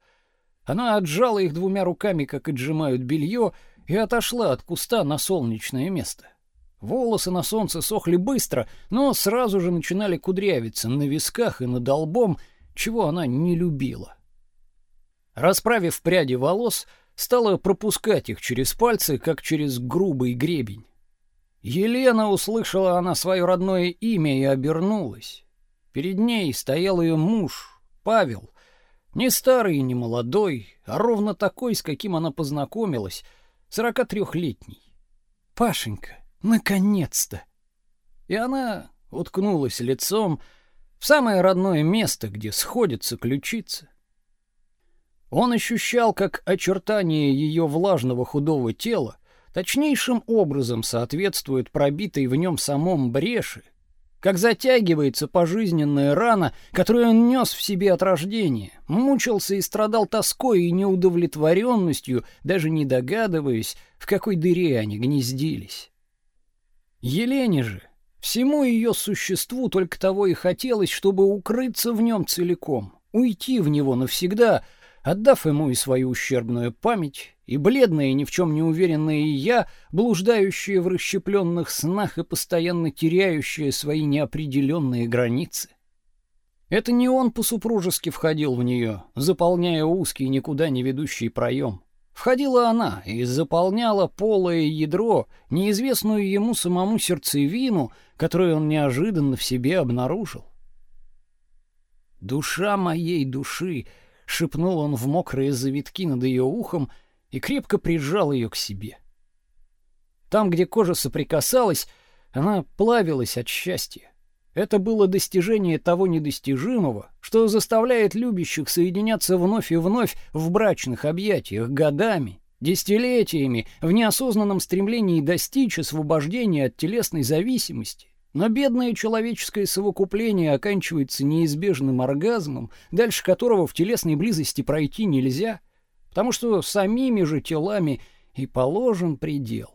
Она отжала их двумя руками, как отжимают белье, и отошла от куста на солнечное место. Волосы на солнце сохли быстро, но сразу же начинали кудрявиться на висках и над лбом, чего она не любила. Расправив пряди волос, стала пропускать их через пальцы, как через грубый гребень. Елена услышала она свое родное имя и обернулась. Перед ней стоял ее муж, Павел, не старый и не молодой, а ровно такой, с каким она познакомилась, сорока трехлетний. Пашенька, наконец-то. И она уткнулась лицом в самое родное место, где сходятся ключицы. Он ощущал, как очертания ее влажного худого тела точнейшим образом соответствует пробитой в нем самом бреши, как затягивается пожизненная рана, которую он нес в себе от рождения, мучился и страдал тоской и неудовлетворенностью, даже не догадываясь, в какой дыре они гнездились. Елене же, всему ее существу только того и хотелось, чтобы укрыться в нем целиком, уйти в него навсегда — отдав ему и свою ущербную память, и бледное, ни в чем не уверенное я, блуждающее в расщепленных снах и постоянно теряющее свои неопределенные границы. Это не он по-супружески входил в нее, заполняя узкий, никуда не ведущий проем. Входила она и заполняла полое ядро, неизвестную ему самому сердцевину, которую он неожиданно в себе обнаружил. Душа моей души — шепнул он в мокрые завитки над ее ухом и крепко прижал ее к себе. Там, где кожа соприкасалась, она плавилась от счастья. Это было достижение того недостижимого, что заставляет любящих соединяться вновь и вновь в брачных объятиях годами, десятилетиями в неосознанном стремлении достичь освобождения от телесной зависимости. Но бедное человеческое совокупление оканчивается неизбежным оргазмом, дальше которого в телесной близости пройти нельзя, потому что самими же телами и положен предел.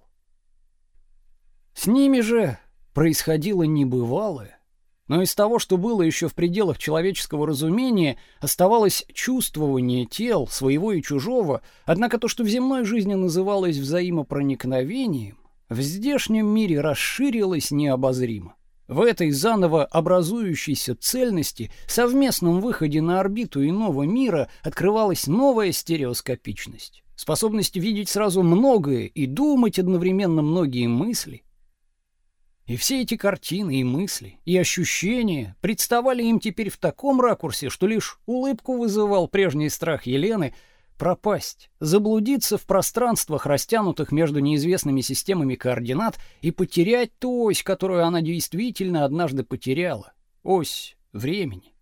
С ними же происходило небывалое, но из того, что было еще в пределах человеческого разумения, оставалось чувствование тел, своего и чужого, однако то, что в земной жизни называлось взаимопроникновением, в здешнем мире расширилось необозримо. В этой заново образующейся цельности, совместном выходе на орбиту иного мира открывалась новая стереоскопичность, способность видеть сразу многое и думать одновременно многие мысли. И все эти картины и мысли, и ощущения представали им теперь в таком ракурсе, что лишь улыбку вызывал прежний страх Елены — пропасть, заблудиться в пространствах, растянутых между неизвестными системами координат, и потерять ту ось, которую она действительно однажды потеряла ось времени.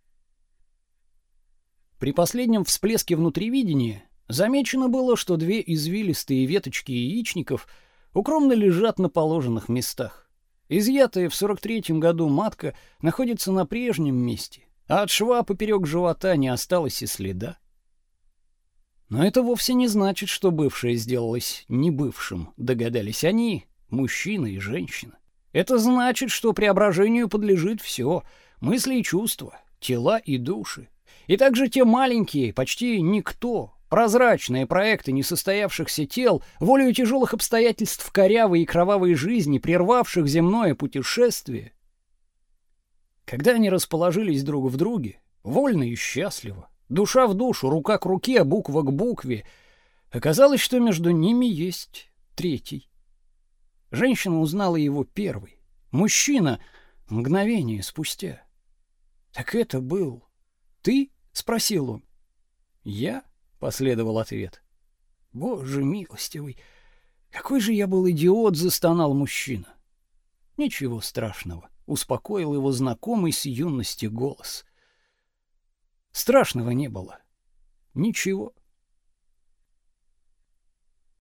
При последнем всплеске внутривидения замечено было, что две извилистые веточки яичников укромно лежат на положенных местах. Изъятая в 43-м году матка находится на прежнем месте, а от шва поперек живота не осталось и следа. Но это вовсе не значит, что бывшее сделалось не бывшим, догадались они, мужчина и женщина. Это значит, что преображению подлежит все — мысли и чувства, тела и души. И также те маленькие, почти никто, прозрачные проекты несостоявшихся тел, волею тяжелых обстоятельств корявой и кровавой жизни, прервавших земное путешествие. Когда они расположились друг в друге, вольно и счастливо, Душа в душу, рука к руке, буква к букве. Оказалось, что между ними есть третий. Женщина узнала его первой. Мужчина — мгновение спустя. «Так это был ты?» — спросил он. «Я?» — последовал ответ. «Боже милостивый, какой же я был идиот!» — застонал мужчина. «Ничего страшного», — успокоил его знакомый с юности голос. Страшного не было. Ничего.